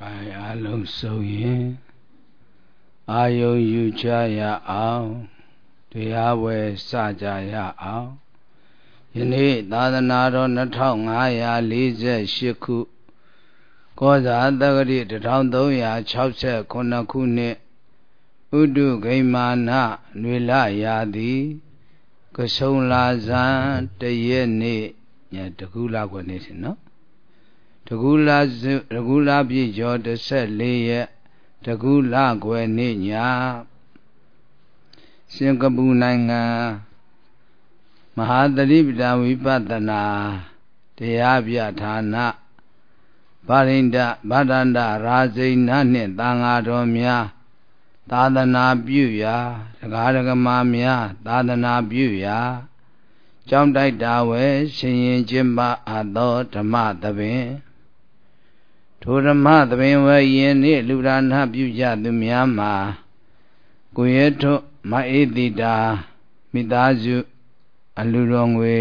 ခိုင်အလုံးစုံရင်အာယုံယူချရအောင်တရားဝယ်စကြရအောင်ယနေ့သာသနာတော်2548ခုကောဇာတက္ကရီ1369ခုနှစ်ဥဒုဂိမာနနွေလရာသည် ကဆုံလာဇန်တရက်နေ့ညတကူလာခွနေရှင်နော် တကူလာတကူလာပြည့်ကျော်14ရက်တကူလာခွေနေ့ညစင်ကာပူနိုင်ငံမဟာသတိပဒဝိပဿနာတရားပြဌာနဗရိန္ဒဗဒန္တရာဇိဏနှင့်သံဃာတော်များသာသနာပြုရာဒကာဒကမာများသာသနာပြုရာကြောင်းတိုက်တာဝဲရှင်ရင်ကျင့်ပါအပ်သောဓမ္မသဘင် ထိုဓမ္မသဘင်ဝဲယင်နှင့်လူဒါနပြုကြသူများမှာကိုရဲထွမအေတိတာမိသားစုအလူတော်ငွေ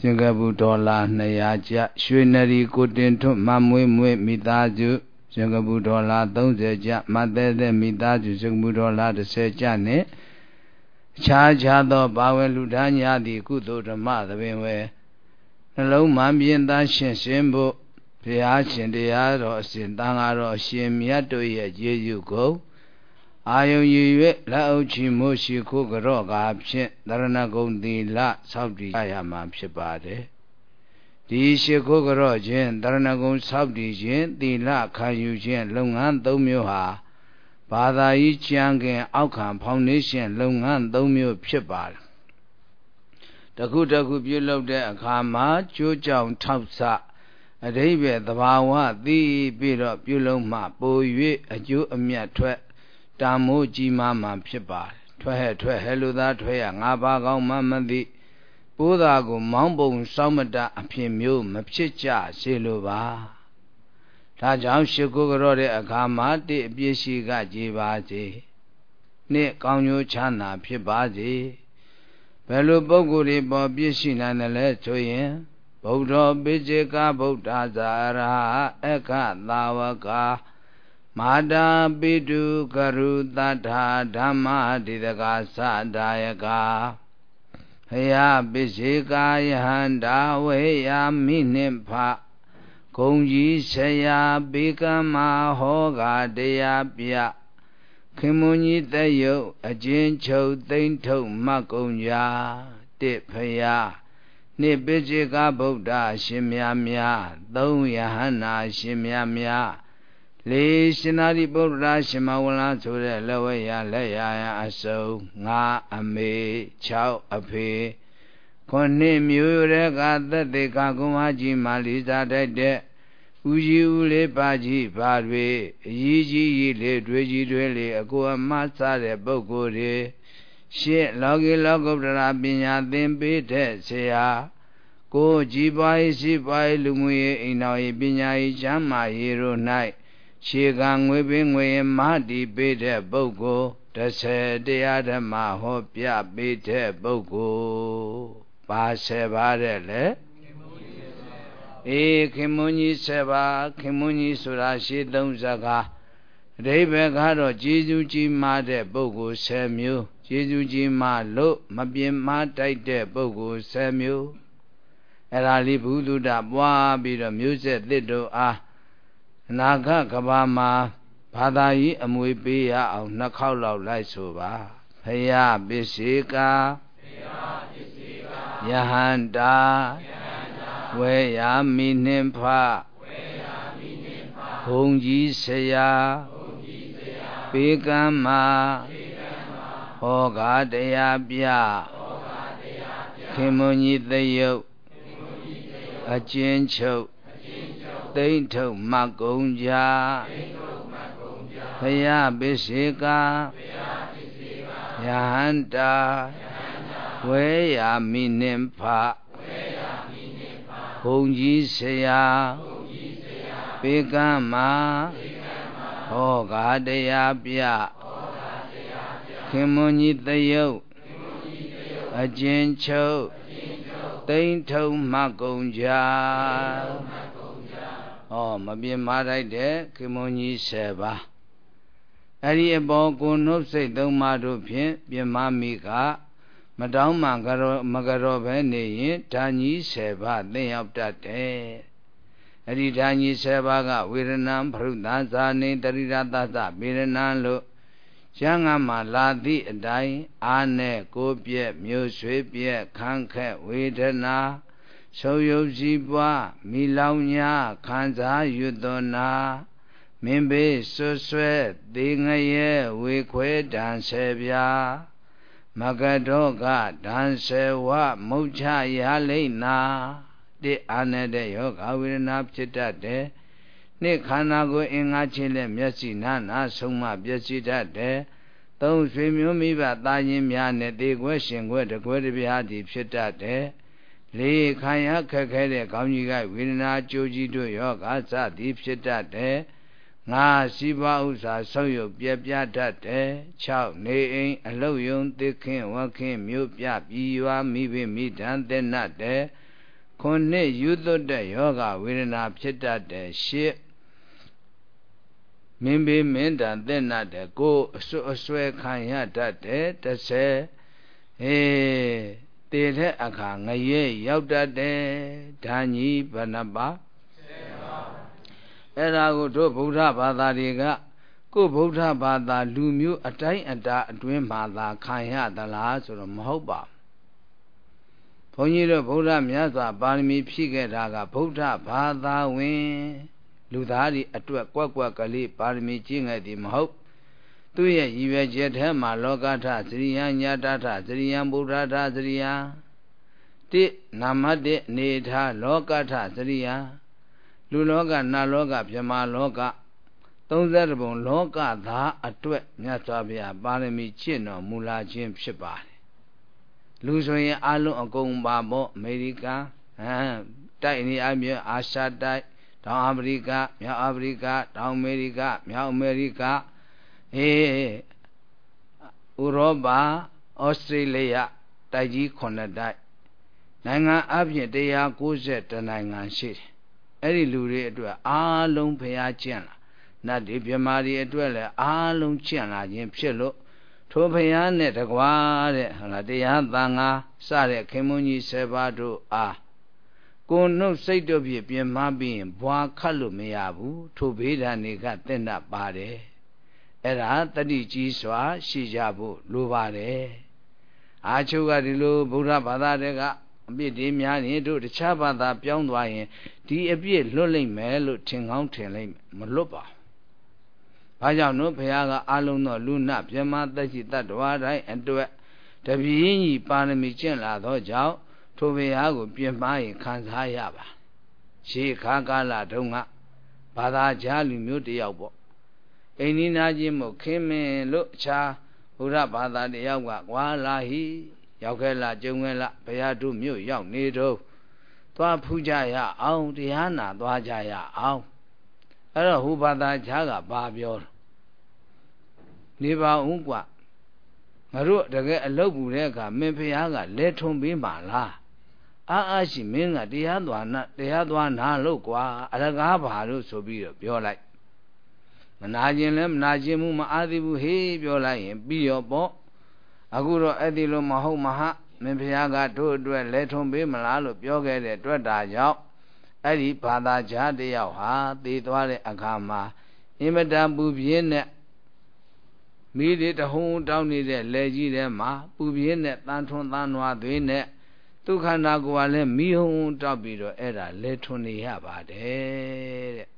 စင်္ကာပူဒေါ်လာ200ကျပ်ရွှေနရီကိုတင်ထွတ်မမွေးမွေးမိသားစုစင်္ကာပူဒေါ်လာ30ကျပ်မသက်သက်မိသားစုစင်္ကာပူဒေါ်လာ30ကျပ်နဲ့အခြားခြားသောဘာဝလူဒါညာသည့်ကုသိုလ်ဓမ္မသဘင်ဝဲ နှလုံးမှန်ပြင်းသားရှင်ရှင်ဖို့ဘုရားရှင်တရားတော်အစဉ်တန်ဃာတော်အရှင်မြတ်တို့ရဲ့ကျေးဇူးကိုအာယုံရည်၍လက်အုပ်ချီမိုးရှိခိုးကြော့ကားဖြင့်တရဏဂုံသီလဆောက်တည်ရမှာဖြစ်ပါတယ်ဒီရှိခိုးကြော့ခြင်းတရဏဂုံဆောက်တည်ခြင်းသီလခံယူခြင်းလုပ်ငန်း၃မျိုးဟာဘာသာရေးကျမ်းခင် အောက်ခံဖောင်ဒေးရှင်းလုပ်ငန်း၃မျိုးဖြစ်ပါတယ် တခုတခုပြုလုပ်တဲ့အခါမှာကြိုးကြောင်ထောက်ဆအရိဘယ်သဘာဝသိပြီးတော့ပြုလုပ်မှပို၍အကျိုးအမြတ်ထွက်တာမိုးကြီးမားမှဖြစ်ပါတယ်ထွက်ဟဲ့ထွက်ဟဲ့လူသားထွက်ရငါးပါးကောင်းမှမသိပိုးသာကိုမောင်းပုံစောင့်မတအဖြစ်မျိုးမဖြစ်ကြစေလိုပါဒါကြောင့်ရှ िख ုကြောတဲ့အခါမှာတိအပြည့်ရှိကကြည်ပါစေနှစ်ကောင်းကျိုးချမ်းသာဖြစ်ပါစေ ဘယ်လိုပုံကိုယ်တွေပေါ်ပြည့်ရှိနိုင်တယ်လဲဆိုရင်ဗုဒ္ဓပိစေကဗုဒ္ဓဇာရအခသာဝကာမာတာပိတုကရုတထာဓမ္မတိတကာသဒါယကာဟယပိစေကာယဟန္တာဝေယမိနှင့်ဖဂုံကြီးဆရာဘေကမဟောကတရားပြ ခင်မွန်ကြီးတယုတ်အကျဉ်ချုပ်သိမ့်ထုတ်မတ်ကုံရာတစ်ဖယားနှစ်ပိစေကဗုဒ္ဓရှင်များများသုံးယဟန္တာရှင်များများလေးရှင်သာရိပုတ္တရာရှင်မဝလာဆိုတဲ့လက်ဝဲရလက်ရရအစုံငါအမေ6အဖေခုနှစ်မျိုးရဲကသက်သေကကုမကြီးမာလီစာတိုက်တဲ့ ဦးကြီးဦးလေးပါကြီးပါတွေအကြီးကြီးကြီးလေးတွေကြီးတွေလေးအကိုအမစားတဲ့ပုဂ္ဂိုလ်တွေရှင်းလောကီလောကုတ္တရာပညာသင်ပေးတဲ့ဆရာကိုကြည်ပွားရေးရှိပွားရေးလူမှုရေးအိမ်တော်ရေးပညာရေးချမ်းမာရေးတို့၌ခြေကငွေပင်ငွေမတိပေးတဲ့ပုဂ္ဂိုလ်တစ်ဆယ်တရားဓမ္မဟောပြပေးတဲ့ပုဂ္ဂိုလ်ပါဆယ်ပါတဲ့လေ အေးခင်မွန်ကြီးဆယ်ပါခင်မွန်ကြီးဆိုတာရှေးသုံးစကားအဓိပ္ပာယ်ကတော့ကျေးဇူးကြီးမားတဲ့ပုဂ္ဂိုလ်10မျိုးကျေးဇူးကြီးမားလို့မပြင်းမတိုက်တဲ့ပုဂ္ဂိုလ်10မျိုးအဲ့ဒါလေးဘုဒ္ဓပွားပြီးတော့မျိုးဆက်သစ်တို့အားအနာဂတ်ကဘာမှာဘာသာရေးအမွေပေးရအောင်နှစ်ခေါက်လောက်လိုက်ဆိုပါဖယားပစ္စေကာဖယားပစ္စေကာယဟန္တာယဟန္တာ ဝေယာမိနှင်ဖဝေယာမိနှင်ဖဘုံကြီးဆရာဘုံကြီးဆရာပေကံမာပေကံမာဟောကားတရားပြဟောကားတရားပြခင်မွန်ကြီးသယုတ်ခင်မွန်ကြီးသယုတ်အကျဉ်းချုပ်သိမ့်ထုတ်မကုံကြဘုရားပစ္စေကာယဟန္တာဝေယမိနှင်ဖ ဘုံကြီးဆရာပေကံမာဟောကားတရားပြခင်မွန်ကြီးတယုတ်အကျဉ်းချုပ်သိမ့်ထုံမှကုံကြဩမပြင်းမထိုက်တဲ့ခေမွန်ကြီး10ပါးအဲ့ဒီအပေါ်ကိုနှုတ်စိတ်သုံးပါးတို့ဖြင့်ပြင်းမမိက မတောင်းမှကရောမကရောပဲနေရင်ဓာကြီး10ပါးသိရောက်တတ်တယ်အဲ့ဒီဓာကြီး10ပါးကဝေဒနာဖရုသဇာနေတရိရသသဗေဒနာလို့ကျမ်းဂန်မှာလာသည့်အတိုင်းအာနဲ့ကိုပြက်မျိုးဆွေပြက်ခန်းခက်ဝေဒနာဆုံးယုတ်စီပွားမိလောင်ညာခံစားရွတ်တော်နာမင်းဘေးဆွဆွဲသေငရဲဝေခွဲတန်ဆယ်ပြာ မကတောကဒံဆေဝမုတ်ချရလိမ့်နာတိအာနတဲ့ယောဂဝေဒနာဖြစ်တတ်တယ်နှစ်ခန္ဓာကိုယ်အင်္ဂါချင်းနဲ့မျက်စိနာနာဆုံးမပျက်စီးတတ်တယ်သုံးဆွေမျိုးမိဘသားချင်းများနဲ့တေခွဲရှင်ခွဲတကွဲတပြားသည်ဖြစ်တတ်တယ်လေးခံရခက်ခဲတဲ့ကောင်းကြီးကဝေဒနာကြိုးကြီးတို့ယောဂစသည်ဖြစ်တတ်တယ် ငါစီပါဥစ္စာဆောက်ရုပ်ပြပြတတ်တယ်6နေအိမ်အလုတ်ယုံသိခင်ဝခင်မြို့ပြပြည်ရွာမိဘမိတန်တဲ့နတ်တယ်ခုနှစ်ယူသွတ်တဲ့ယောဂဝေဒနာဖြစ်တတ်တယ်8မင်းဘေးမင်းတန်တဲ့နတ်တဲ့ကိုအဆွအဆွဲခံရတတ်တယ်30အေးတည်တဲ့အခါငရဲရောက်တတ်တယ်ဓာကြီးဘဏ္ဍပါ အဲ့ဒါကိုတို့ဗုဒ္ဓဘာသာတွေကကိုဗုဒ္ဓဘာသာလူမျိုးအတိုင်းအတာအတွင်းမှာသာခံရသလားဆိုတော့မဟုတ်ပါဘုန်းကြီးတို့ဗုဒ္ဓမြတ်စွာပါရမီဖြည့်ခဲ့တာကဗုဒ္ဓဘာသာဝင်လူသားတွေအတွက်ကွက်ကွက်ကလေးပါရမီကျင့်ခဲ့သည်မဟုတ်သူရဲ့ရည်ရွယ်ချက်ထဲမှာလောကထစရိယညာတထစရိယဗုဒ္ဓထစရိယတိနာမတ္တအနေထားလောကထစရိယ လူလောကနတ်လောကဗြဟ္မာလောက30ပုံလောကသားအတွက်မြတ်စွာဘုရားပါရမီကျင့်တော်မူလာခြင်းဖြစ်ပါတယ်လူဆိုရင်အလုံးအကုန်ပါပေါ့အမေရိကန်ဟမ်တိုက်နေအမြဲအာရှတိုက်တောင်အာဖရိကမြောက်အာဖရိကတောင်အမေရိကမြောက်အမေရိကအေးဥရောပဩစတြေးလျတိုက်ကြီး9တိုက်နိုင်ငံအပြင်190နိုင်ငံရှိတယ် အဲ့ဒီလူတွေအတွက်အားလုံးဖျားကျင့်လာနတ်ဒီမြမာတွေအတွက်လည်းအားလုံးကျင့်လာခြင်းဖြစ်လို့ထိုဖျားနဲ့တကွာတဲ့ဟလာတရားသံဃာစတဲ့ခင်မွန်းကြီး7ပါးတို့အားကိုနှုတ်စိတ်တို့ဖြင့်ပြင်မပြီးရင်ဘွာခတ်လို့မရဘူးထိုဘေးဒဏ်တွေကတင့်တတ်ပါတယ်အဲ့ဒါတတိကြီးစွာ ရှိကြဖို့လိုပါတယ်အာချုပ်ကဒီလိုဗုဒ္ဓဘာသာတွေက အပြစ်တွေများရင်တို့တခြားဘာသာပြောင်းသွားရင်ဒီအပြစ်လွတ်လိမ့်မယ်လို့ထင်ကောင်းထင်လိမ့်မယ်မလွတ်ပါဘူး။ဘာကြောင့်လို့ဘုရားကအလုံးသောလူနာမြမသက်ရှိတတ္တဝါတိုင်းအတွက်တပည့်ညီပါရမီကျင့်လာသောကြောင့်ထိုဘုရားကိုပြင်းမှားရင်ခံစားရပါ။ရှေးခါကာလတုန်းကဘာသာကြားလူမျိုးတယောက်ပေါ့။အိန္ဒိနာချင်းမို့ခင်းမင်းလို့အခြားဘုရားဘာသာတယောက်ကကွာလာဟိ ရောက်ခဲ့လားကျုံခဲ့လားဘုရားတို့မြို့ရောက်နေတော့သွားဖူးကြရအောင်တရားနာသွားကြရအောင်အဲ့တော့ဟူဘာသာခြားကဘာပြောနေပါဦးกว่าငါတို့တကယ်အလုပ်ပူတဲ့အခါမင်းဖះကလဲထုံပေးပါလားအာအာရှိမင်းကတရားသွားနာတရားသွားနာလို့กว่าအရကားပါလို့ဆိုပြီးတော့ပြောလိုက်မနာခြင်းလည်းမနာခြင်းမှုမအားသေးဘူးဟေးပြောလိုက်ရင်ပြီးရောပေါ့ အခုတော့အဲ့ဒီလိုမဟုတ်မဟာမင်းဖះကတို့အတွက်လဲထုံပေးမလားလို့ပြောခဲ့တဲ့အတွက်ဒါကြောင့်အဲ့ဒီဘာသာကြားတယောက်ဟာသေသွားတဲ့အခါမှာအင်မတန်ပူပြင်းတဲ့မိတွေတဟုံတောင်းနေတဲ့လက်ကြီးထဲမှာပူပြင်းတဲ့တန်ထွန်းတန်နွားသွေးနဲ့ဒုက္ခနာကိုယ်ကလည်းမိဟုံတောက်ပြီးတော့အဲ့ဒါလဲထွန်းနေရပါတယ်တဲ့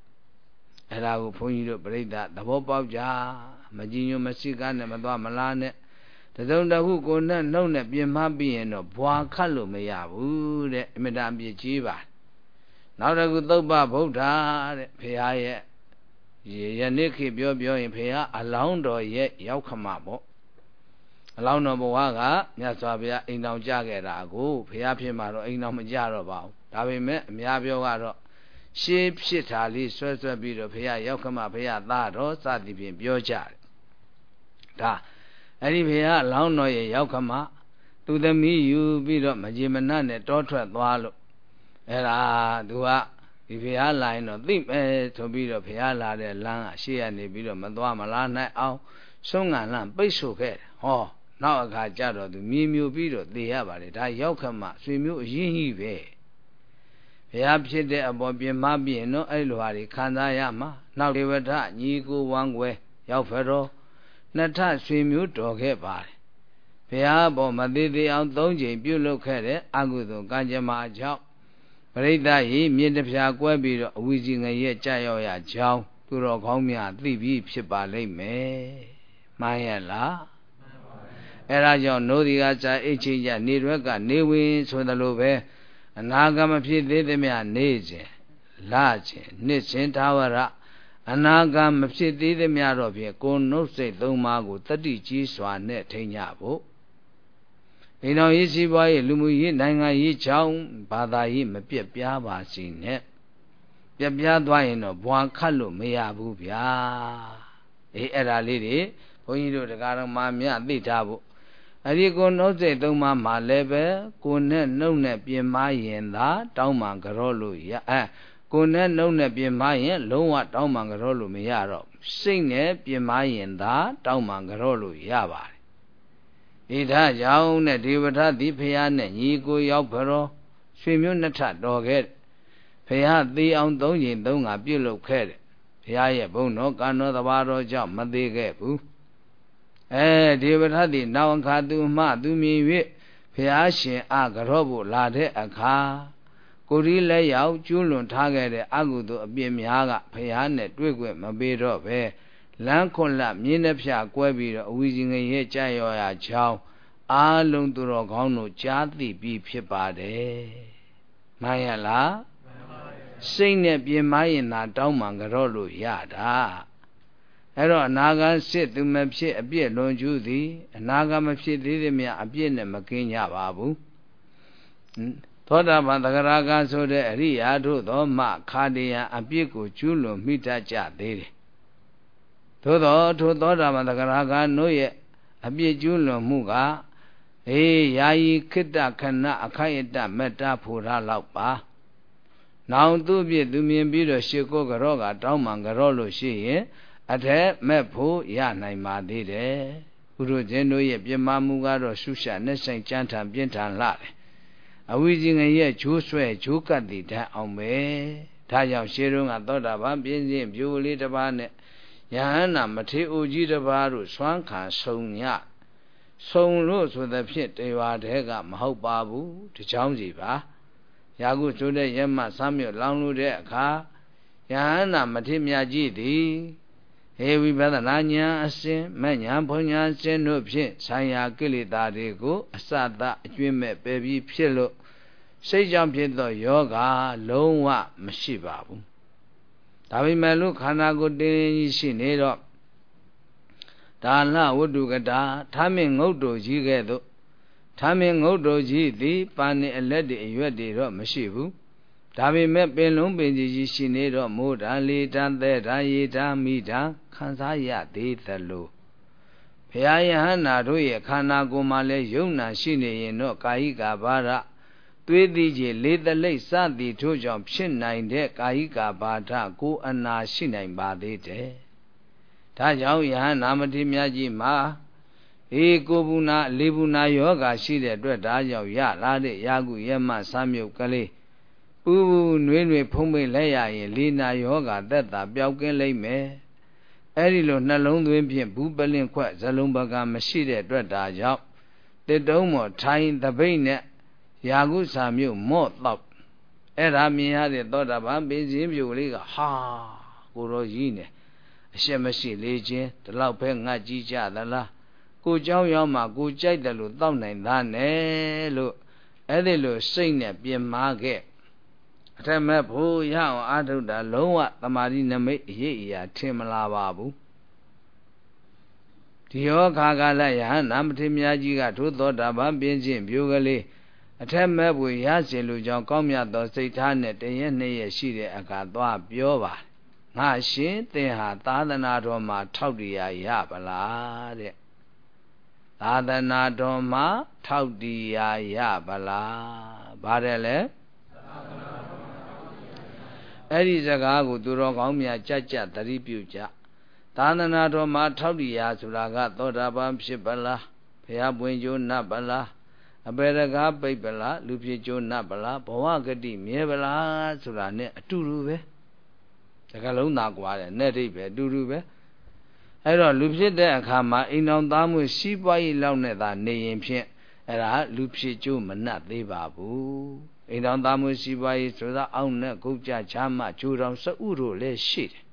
အဲ့ဒါကိုဘုန်းကြီးတို့ပြိဿသဘောပေါက်ကြမကြည်ညိုမရှိကားနဲ့မသွားမလားနဲ့ တစုံတခုကိုနဲ့နှုတ်နဲ့ပြင်မပြီးရင်တော့ဘွာခတ်လို့မရဘူးတဲ့အမြဲတမ်းပြကြီးပါနောက်တစ်ခုသုတ်ပဗုဒ္ဓတဲ့ဖေဟာရဲ့ယနေ့ခေပြောပြောရင်ဖေဟာအလောင်းတော်ရဲ့ရောက်ခမပေါ့အလောင်းတော်ဘဝကမြတ်စွာဘုရားအိမ်တော်ကြခဲ့တာကိုဖေဟာဖြစ်မှာတော့အိမ်တော်မကြတော့ပါဘူးဒါပေမဲ့အများပြောကတော့ရှေးဖြစ်တာလေးဆွဲဆွဲပြီးတော့ဖေဟာရောက်ခမဖေဟာသားတော်စသည်ဖြင့်ပြောကြတယ်ဒါ အဲ့ဒီဖေဟာလောင်းတော်ရဲ့ရောက်ခမသူသမီးယူပြီးတော့မကြေမနတ်နဲ့တောထွက်သွားလို့အဲ့ဒါသူကဒီဘုရားလာရင်တော့သိမယ်ဆိုပြီးတော့ဘုရားလာတဲ့လမ်းကရှေ့ကနေပြီးတော့မသွားမလားနိုင်အောင်ဆုံးငံလမ်းပိတ်ဆို့ခဲ့တယ်ဟောနောက်အခါကျတော့သူမြေမျိုးပြီးတော့သေရပါတယ်ဒါရောက်ခမှဆွေမျိုးအရင်ကြီးပဲဘုရားဖြစ်တဲ့အပေါ်ပြင်မပြင်းတော့အဲ့လိုဟာတွေခံစားရမှာနောက်ဒေဝထညီကိုဝမ်းွယ်ရောက်ဖရော နှစ်ထဆွေမျိုးတော်ခဲ့ပါတယ်ဘုရားပေါ်မသေးသေးအောင်သုံးချိန်ပြုလုပ်ခဲ့တဲ့အကုသိုလ်ကံကြမ္မာကြောင့်ပရိသတ်ဤမြေတပြာကွဲပြီးတော့အဝီစီငရဲ့ကြာရောက်ရကြောင်းသူတော်ကောင်းများသိပြီးဖြစ်ပါလိမ့်မယ်မှန်ရဲ့လားအဲဒါကြောင့်နိုးဒီကစာအိတ်ချင်းကြနေရွက်ကနေဝင်ဆိုသလိုပဲအနာဂမဖြစ်သေးသမျှနေခြင်းလခြင်းနှစ်ခြင်းသာဝရ အနာဂမဖြစ်သေးသမျှတော့ဖြင့်ကိုယ်နှုတ်စိတ်သုံးပါးကိုတတိကြီးစွာနဲ့ထိန်ကြဖို့အိမ်တော်ရေးစီးပွားရေးလူမှုရေးနိုင်ငံရေးချောင်းဘာသာရေးမပြက်ပြားပါစေနဲ့ပြက်ပြားသွားရင်တော့ဘွာခတ်လို့မရဘူးဗျာအေးအဲ့ဒါလေးတွေဘုန်းကြီးတို့တရားတော်မှာမြသိထားဖို့အဲ့ဒီကိုနှုတ်စိတ်သုံးပါးမှာလည်းပဲကိုနဲ့နှုတ်နဲ့ပြင်မရင်သာ တောင်းမှန်ကြောလို့ရအဲ ကိုနဲ့နှုတ်နဲ့ပြင်မရင်လုံးဝတောင်းမှန်ကြောလို့မရတော့စိတ်နဲ့ပြင်မရင်သာတောင်းမှန်ကြောလို့ရပါတယ်ဣဒကြောင့်နဲ့ဒေဝထတိဖရာနဲ့ညီကိုရောက်ဖရောရွှေမျိုးနှစ်ထတော်ခဲ့ဖရာသေးအောင်သုံးချိန်သုံးငါပြုတ်လုခဲ့တယ်ဖရာရဲ့ဘုန်းတော်ကံတော်တဘာတော်ကြောင့်မသေးခဲ့ဘူးအဲဒေဝထတိနောင်ခါသူမှသူမြင်၍ဖရာရှင်အကြောဖို့လာတဲ့အခါ ကိုရီလက်ရောက်ကျွလွန်ထားခဲ့တဲ့အကုသိုလ်အပြစ်များကဖရာနဲ့တွေ့ခွင့်မပေးတော့ပဲလမ်းခွန်လမြင်းနှဖျကွဲပြီးတော့အဝီစီငရဲ့ကြာရောရချောင်းအာလုံးသူတော်ကောင်းတို့ကြားသိပြီးဖြစ်ပါတယ်မှန်ရလားစိတ်နဲ့ပြင်မရင်သာတောင်းမှန်ကြော့လို့ရတာအဲ့တော့အနာဂတ်စစ်သူမဖြစ်အပြစ်လွန်ကျူးသည်အနာဂတ်မဖြစ်သေးသည်မြအပြစ်နဲ့မကင်းကြပါဘူး သောတာပန်သဂရာကဆိုတဲ့အရိယာတို့သောမှခါတယံအပြစ်ကိုကျူးလွန်မိတတ်ကြသေးတယ်သို့သောထိုသောတာပန်သဂရာကတို့ရဲ့အပြစ်ကျူးလွန်မှုကအေးယာယီခိတ္တခဏအခိုက်အတမေတ္တာဖူရလောက်ပါနောင်သူပြည့်သူမြင်ပြီးတော့ရှ िख ိုးကြောကတောင်းမှန်ကြောလို့ရှိရင်အထက်မဲ့ဖို့ရနိုင်ပါသေးတယ်ဘုရုရှင်တို့ရဲ့ပြမမှုကတော့ရှုရှာနဲ့ဆိုင်ကြမ်းထန်ပြင်းထန်လာတယ် အဝိဇ္ဇင်ရဲ့ဂျိုးဆွဲဂျိုးကတ်တည်တတ်အောင်ပဲဒါကြောင့်ရှေးတုန်းကသောတာပန်ပြင်းစင်ပြိုလေးတစ်ပါးနဲ့ယဟန္တာမထေအိုကြီးတစ်ပါးတို့ဆွမ်းခံဆုံညဆုံလို့ဆိုသဖြင့်တေဝါတဲကမဟုတ်ပါဘူးတချောင်းစီပါရာခုဆိုတဲ့ရက်မှစမ်းမြလောင်လို့တဲ့အခါယဟန္တာမထေမြတ်ကြီးသည်ဟေဝိပဒနာညာအစဉ်မညာဘုံညာအစဉ်တို့ဖြင့်ဆိုင်ရာကိလေသာတွေကိုအစသအကျွင့်မဲ့ပယ်ပြီးဖြစ်လို့ စိတ်ကြောင့်ဖြစ်သောယောဂလုံးဝမရှိပါဘူးဒါပေမဲ့လို့ခန္ဓာကိုယ်တင်းကြီးရှိနေတော့ဒါနဝတ္တုကတာထာမင်းငုတ်တို့ကြီးကဲ့သို့ထာမင်းငုတ်တို့ကြီးသည်ပါနေအလက်တွေအရွက်တွေတော့မရှိဘူးဒါပေမဲ့ပင်လုံးပင်ကြီးကြီးရှိနေတော့မိုးတန်လေတန်သဲတန်ရေတန်မိတန်ခံစားရသေးသလိုဘုရားယဟန္တာတို့ရဲ့ခန္ဓာကိုယ်မှာလည်းယုံနာရှိနေရင်တော့ကာယိကာဘာရ သွေးသီးကြီးလေးတလိပ်စသည်ထို့ကြောင့်ဖြစ်နိုင်တဲ့ကာယိကာဘာဒကိုအနာရှိနိုင်ပါသေးတယ်ဒါကြောင့်ယဟနာမတိမြတ်ကြီးမှာအေကိုဘူးနာလေးဘူးနာယောဂါရှိတဲ့အတွက်ဒါကြောင့်ရလာတဲ့ရာကုရမဆမ်းမြုပ်ကလေးပူပူနွေးနွေးဖုံးပိတ်လိုက်ရရင်လေးနာယောဂါသက်သာပျောက်ကင်းလိမ့်မယ်အဲ့ဒီလိုနှလုံးသွင်းဖြင့်ဘူးပလင့်ခွက်ဇလုံးပကမရှိတဲ့အတွက်ဒါကြောင့်တစ်တုံးမော်ထိုင်တပိတ်နဲ့ ရာကုစာမြို့မော့တော့အဲ့ဒါမြင်ရတဲ့သောတာပန်ပင်စင်းပြိုလေးကဟာကိုရောကြီးနေအရှက်မရှိလေခြင်းဒီလောက်ပဲငတ်ကြီးကြသလားကိုเจ้าရောက်မှကိုကြိုက်တယ်လို့တောက်နိုင်သားနဲ့လို့အဲ့ဒီလိုစိတ်နဲ့ပြင်မာခဲ့အထက်မဲ့ဖို့ရအောင်အာထုတာလုံးဝတမာတိနမိတ်အရေးအရာထင်မလာပါဘူးဒီယောခါကာလယဟနာမထေမြာကြီးကထိုးသောတာပန်ပြင်းချင်းပြိုကလေး အထက်မဲ့ဖို့ရစေလိုကြောင်းကောင်းမြတ်သောစိတ်ထားနဲ့တရက်နှစ်ရက်ရှိတဲ့အခါသွားပြောပါတယ်ငါရှင်သင်ဟာသာသနာတော်မှာထောက်တရားရပလားတဲ့သာသနာတော်မှာထောက်တရားရပလားဗါတယ်လေအဲ့ဒီစကားကိုသူတော်ကောင်းများကြကြသတိပြုကြသာသနာတော်မှာထောက်တရားဆိုတာက သောတာပန်ဖြစ်ပလားဘုရားပွင့်ကျိုးနတ်ပလား အပေရကားပိတ်ပလားလူဖြစ်ကျိုးနတ်ပလားဘဝဂတိမြဲပလားဆိုတာနဲ့အတူတူပဲတကလုံးသာကွာတယ်နဲ့တိပဲအတူတူပဲအဲ့တော့လူဖြစ်တဲ့အခါမှာအိမ်တော်သားမှုစီးပွားရေးလောက်နဲ့သာနေရင်ဖြင့်အဲ့ဒါလူဖြစ်ကျိုးမနှက်သေးပါဘူးအိမ်တော်သားမှုစီးပွားရေးဆိုတာအောက်နဲ့ကုတ်ကြချမ်းမှဂျိုးတော်စဥတို့လည်းရှိတယ်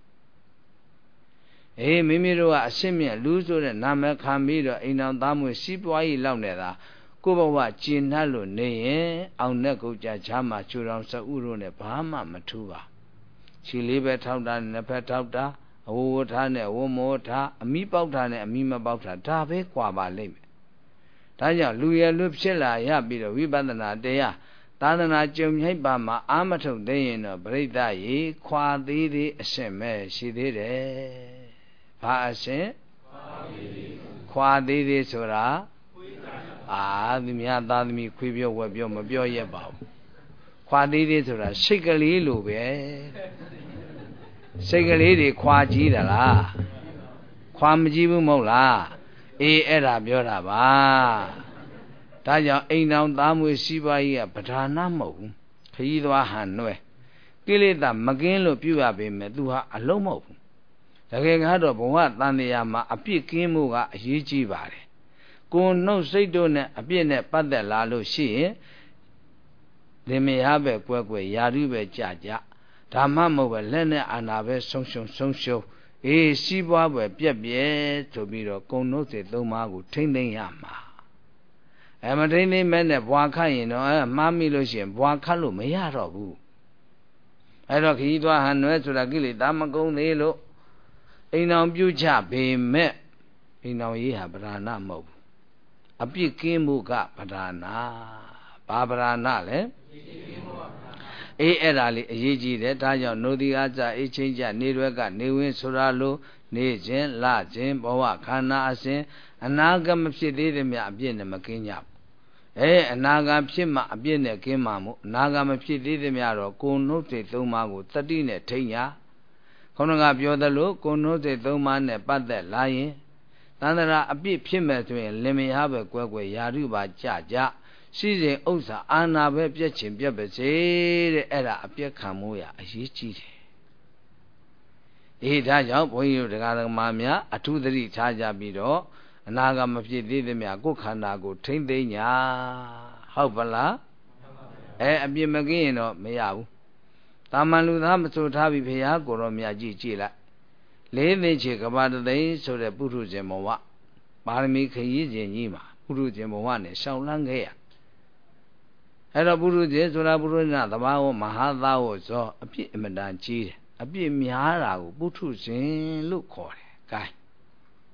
အေးမိမိတို့ကအရှင်းမြတ်လူဆိုတဲ့နာမည်ခံပြီးတော့အိမ်တော်သားမှုစီးပွားရေးလောက်နဲ့သာ ကိုဘဝကျင်နှက်လို့နေရင်အောင်နဲ့ကုတ်ကြချမ်းမှဂျိုးတော်စဥတို့နဲ့ဘာမှမထူးပါခြေလေးပဲထောက်တာနှစ်ဖက်ထောက်တာအဝဝထားနဲ့ဝမောထားအမိပေါက်ထားနဲ့အမိမပေါက်ထားဒါပဲကွာပါလိမ့်မယ်ဒါကြောင့်လူရလွတ်ဖြစ်လာရပြီးတော့ဝိပဿနာတရားသာသနာကြုံမြိုက်ပါမှာအာမထုတ်သိရင်တော့ပြိဿရေခွာသေးသေးအရှင်းမဲ့ရှိသေးတယ်။ဘာအရှင်းခွာသေးသေးဆိုတာ အာသူများသားသမီးခွေးပြောဝက်ပြောမပြောရက်ပါဘူး။ခွာသေးသေးဆိုတာစိတ်ကလေးလိုပဲ။စိတ်ကလေးတွေခွာကြည့်တာလား။ခွာမကြည့်ဘူးမဟုတ်လား။အေးအဲ့ဒါပြောတာပါ။ဒါကြောင့်အိမ်တော်သားမွေစီးပွားရေးကပဓာနာမဟုတ်ဘူးခရီးသွားဟန်နွယ်ကိလေသာမကင်းလို့ပြုရပေမဲ့သူဟာအလုံးမဟုတ်ဘူးတကယ်ကတော့ဘဝတန်တရားမှာအပြစ်ကင်းမှုကအရေးကြီးပါတယ် ကိုယ်နှုတ်စိတ်တို့နဲ့အပြစ်နဲ့ပတ်သက်လာလို့ရှိရင်လင်မယားပဲကွဲကွဲယာရုပဲကြကြဒါမှမဟုတ်ပဲလက်နဲ့အာနာပဲဆုံးရှုံဆုံးရှုံအေးစီးပွားပဲပြက်ပြဲဆိုပြီးတော့ကုံနှုတ်စေသုံးပါးကိုထိမ့်သိမ့်ရမှာအဲမထိမ့်သိမ့်မဲ့နဲ့ဘွာခတ်ရင်တော့အဲမှားမိလို့ရှိရင်ဘွာခတ်လို့မရတော့ဘူးအဲ့တော့ခရီးသွားဟန်နွဲဆိုတာကိလေသာမကုန်းသေးလို့အိမ်အောင်ပြုချပေမဲ့အိမ်အောင်ရေးဟာဗราဏမဟုတ်ဘူး အပြစ်ကင်းမှုကပဒါနာဘာပဒါနာလဲအေးအဲ့ဒါလေးအရေးကြီးတယ်ဒါကြောင့်နှုတ်ဒီအားကြအေးချင်းကြနေရွက်ကနေဝင်ဆိုရလို့နေခြင်းလခြင်းဘဝခန္ဓာအစဉ်အနာဂတ်မဖြစ်သေးတယ်မြအပြစ်နဲ့မကင်းကြဘူးအဲအနာဂတ်ဖြစ်မှအပြစ်နဲ့ကင်းမှာမို့အနာဂတ်မဖြစ်သေးတယ်မြတော့ကိုနှုတ်စိတ်သုံးပါးကိုတတိနဲ့ထိညာခေါင်းကပြောသလိုကိုနှုတ်စိတ်သုံးပါးနဲ့ပတ်သက်လာရင် တန္တရာအပြည့်ဖြစ်မဲ့ဆိုရင်လင်မယားပဲကွဲကွဲယာရုပါကြကြရှိစဉ်ဥစ္စာအာနာပဲပြက်ချင်ပြက်ပါစေတဲ့အဲ့ဒါအပြက်ခံမှုရအရေးကြီးတယ်အေးဒါကြောင့်ဘုန်းကြီးတို့တရားဓမ္မများအထုသတိထားကြပြီးတော့အနာကမဖြစ်သေးသမျှကိုယ်ခန္ဓာကိုထိမ့်သိမ်းညာဟုတ်ပလားအဲအပြစ်မကင်းရင်တော့မရဘူးတာမန်လူသားမဆိုထားပြီးဖရာကိုတော့မြတ်ကြည့်ကြည့်လိုက် လေးသိချေကဘာတသိန်းဆိုတဲ့ပုထုဇဉ်ဘဝပါရမီခရီးစဉ်ကြီးမှာပုထုဇဉ်ဘဝနဲ့ရှောင်လန်းခဲ့ရအဲ့တော့ပုထုဇဉ်ဆိုတာပုထုဇဉ်သဘာဝမဟာသားဝဇောအပြစ်အမတန်ကြီးတယ်အပြစ်များတာကိုပုထုဇဉ်လို့ခေါ်တယ်။ gain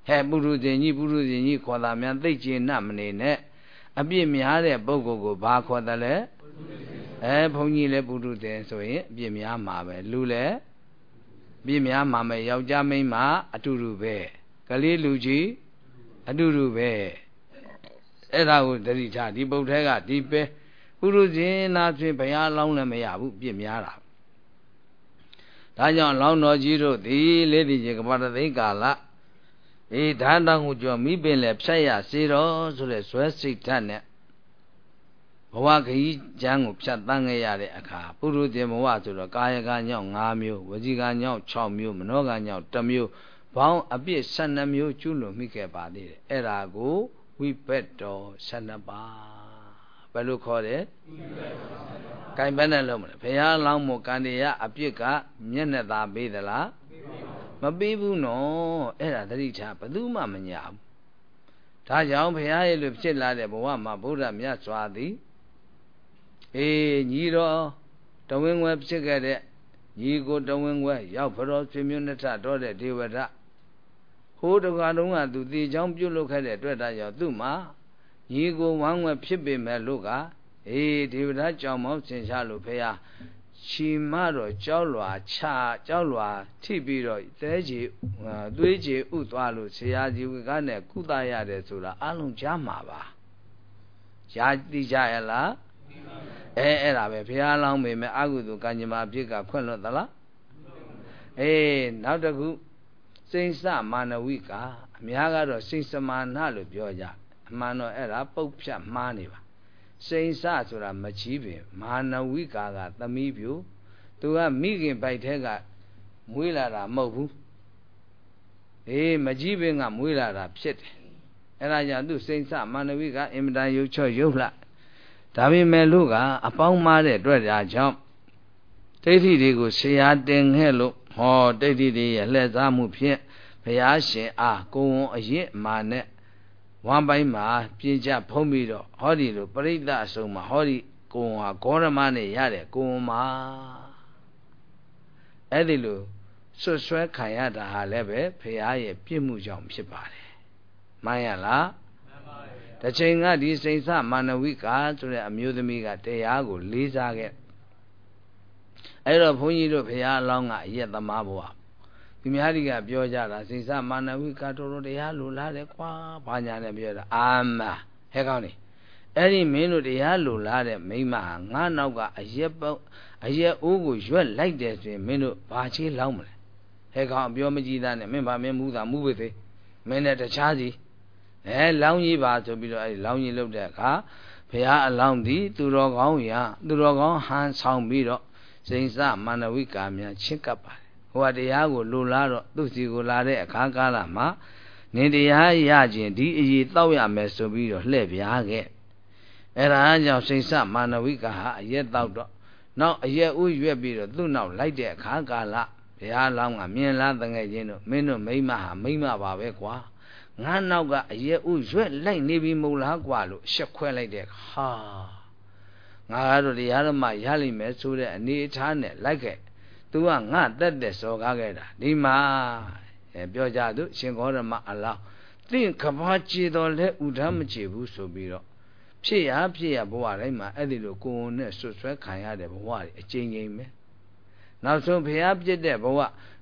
ဟဲ့ပုရုဇဉ်ကြီးပုရုဇဉ်ကြီးခေါ်တာများသိကျင်နှမနေနဲ့အပြစ်များတဲ့ပုဂ္ဂိုလ်ကိုဘာခေါ်တယ်လဲအဲဘုန်းကြီးလည်းပုရုဇဉ်ဆိုရင်အပြစ်များမှာပဲလူလည်း ပြစ်များမှာမယ်ယောက်ျားမိန်းမအတူတူပဲကလေးလူကြီးအတူတူပဲအဲ့ဒါကိုတတိထားဒီပုတ်ထဲကဒီပဲပုရုဇဉ်နာဖြင့်ဘုရားလောင်းလည်းမရဘူးပြစ်များတာဒါကြောင့်လောင်းတော်ကြီးတို့သည်လေးတိကျေကပ္ပတသိကာလအေးဓာတ်တောင်ကိုကြောမိပင်လည်းဖြတ်ရစေတော့ဆိုတဲ့ဇွဲစိတ်ဓာတ်နဲ့ ဘဝခရီးကျမ်းကိုဖြတ်တန်းခဲ့ရတဲ့အခါပုရုသေဘဝဆိုတော့ကာယကညောင်း5မျိုးဝစီကညောင်း6မျိုးမနောကညောင်း1မျိုးဘောင်းအပြည့်12မျိုးကျွလွန်မိခဲ့ပါသေးတယ်အဲ့ဒါကိုဝိပက်တော်12ပါးဘယ်လိုခေါ်တယ်ဝိပက်တော်12ပါးကိုင်ဘယ်နဲ့လုံးမလဲဘုရားလောင်းမို့ကန္တရာအပြစ်ကမျက်နှာသာပေးသလားမပေးဘူးနော်အဲ့ဒါတတိထားဘယ်သူမှမညာဘူးဒါကြောင့်ဘုရားရဲ့လိုဖြစ်လာတဲ့ဘဝမှာဗုဒ္ဓမြတ်စွာသည် အေးညီတော်တဝင်းဝဲဖြစ်ခဲ့တဲ့ညီကိုတဝင်းဝဲရောက်ဖတော်ဆွေမျိုးနှစ်ထတော့တဲ့ဒေဝဒဟိုးတကားတုန်းကသူတေချောင်းပြုတ်လုခဲ့တဲ့အတွက်ဒါကြောင့်သူ့မှာညီကိုဝမ်းဝဲဖြစ်ပေမဲ့လို့ကအေးဒေဝဒကြောင့်မောင်းစင်ရှားလို့ဖေဟာချီမတော့ကြောက်လွာချကြောက်လွာထိပြီးတော့သဲကြီးသွေးကြီးဥသွားလို့ဆရာကြီးကနဲ့ကုသရတယ်ဆိုတာအလုံးကြားမှာပါရှားသိကြရလား အဲအဲ့ဒါပဲဘုရားလောင်းပေမဲ့အကုသိုလ်ကံကြမ္မာအဖြစ်ကခွင့်လွတ်သလားအေးနောက်တစ်ခုစိမ့်စမာနဝိကအများကတော့စိမ့်စမာနလို့ပြောကြအမှန်တော့အဲ့ဒါပုတ်ဖြတ်မှားနေပါစိမ့်စဆိုတာမကြီးပင်မာနဝိကာကသမီးပြူသူကမိခင်ပိုက်ထဲကမွေးလာတာမဟုတ်ဘူးအေးမကြီးပင်ကမွေးလာတာဖြစ်တယ်အဲ့ဒါကြောင့်သူစိမ့်စမာနဝိကအင်မတန်ရုပ်ချော့ရုပ်လှ ဒါပေမဲ့လို့ကအပေါင်းမားတဲ့အတွက်ဒါကြောင့်ဒိဋ္ဌိတွေကိုဆရာတင်ခဲ့လို့ဟောဒိဋ္ဌိတွေရဲ့လှည့်စားမှုဖြင့်ဘုရားရှင်အားကိုယ်ဝန်အရင်မာနဲ့ဝမ်းပိုင်းမှာပြင်ကြဖုံးပြီးတော့ဟောဒီလိုပရိသတ်အစုံမှာဟောဒီကိုယ်ဝန်ဟာဂေါရမနဲ့ရတဲ့ကိုယ်ဝန်မှာအဲ့ဒီလိုဆွဆွဲခံရတာဟာလည်းပဲဘုရားရဲ့ပြစ်မှုကြောင့်ဖြစ်ပါတယ်မှန်ရလား တချိန်ကဒီစိန်စမာနဝိကာဆိုတဲ့အမျိုးသမီးကတရားကိုလေးစားခဲ့အဲ့တော့ဘုန်းကြီးတို့ဘုရားအလောင်းကအရက်သမားဘဝဒီများဒီကပြောကြတာစိန်စမာနဝိကာတော်တော်တရားလိုလားတယ်ကွာဘာညာနဲ့ပြောတာအာမဟဲ့ကောင်းနေအဲ့ဒီမင်းတို့တရားလိုလားတဲ့မိမဟာငါနောက်ကအရက်ပေါ့အရက်အိုးကိုရွက်လိုက်တယ်ဆိုရင်မင်းတို့ဘာချေးလောင်းမလဲဟဲ့ကောင်ပြောမကြည့်သားနဲ့မင်းဗာမင်းမူးတာမူးပဲသေးမင်းနဲ့တခြားစီ အဲလောင်းကြီးပါဆိုပြီးတော့အဲဒီလောင်းကြီးလုပ်တဲ့အခါဘုရားအလောင်းသည်သူတော်ကောင်းရာသူတော်ကောင်းဟန်ဆောင်ပြီးတော့စိန်စမန္တဝိကာများချစ်ကပ်ပါတယ်ဟိုကတရားကိုလိုလားတော့သူ့စီကိုလာတဲ့အခါကာလမှာနင်တရားရခြင်းဒီအရေးတောက်ရမယ်ဆိုပြီးတော့လှည့်ပြားခဲ့အဲဒါကြောင့်စိန်စမန္တဝိကာဟာအရက်တောက်တော့နောက်အရက်ဥရွက်ပြီးတော့သူ့နောက်လိုက်တဲ့အခါကာလဘုရားလောင်းကမြင်လားတငယ်ချင်းတို့မင်းတို့မိမဟာမိမပါပဲကွာ ငါနောက်ကအရက်ဥရွက်လိုက်နေပြီမဟုတ်လားကွာလို့ရှက်ခွဲလိုက်တဲ့ဟာငါကတော့တရားဓမ္မရလိမ့်မယ်ဆိုတဲ့အနေအထားနဲ့လိုက်ခဲ့သူကငါတက်တဲ့စော်ကားခဲ့တာဒီမှာပြောကြသူရှင်ဂေါရမအလောင်းသင်ကဘာကြည်တော်လဲဥဒ္ဓမကြည်ဘူးဆိုပြီးတော့ဖြစ်ရဖြစ်ရဘဝတိုင်းမှာအဲ့ဒီလိုကိုယ်နဲ့ဆွဆွဲခံရတဲ့ဘဝတွေအကျဉ်းချင်းပဲနောက်ဆုံးဘုရားပြစ်တဲ့ဘဝ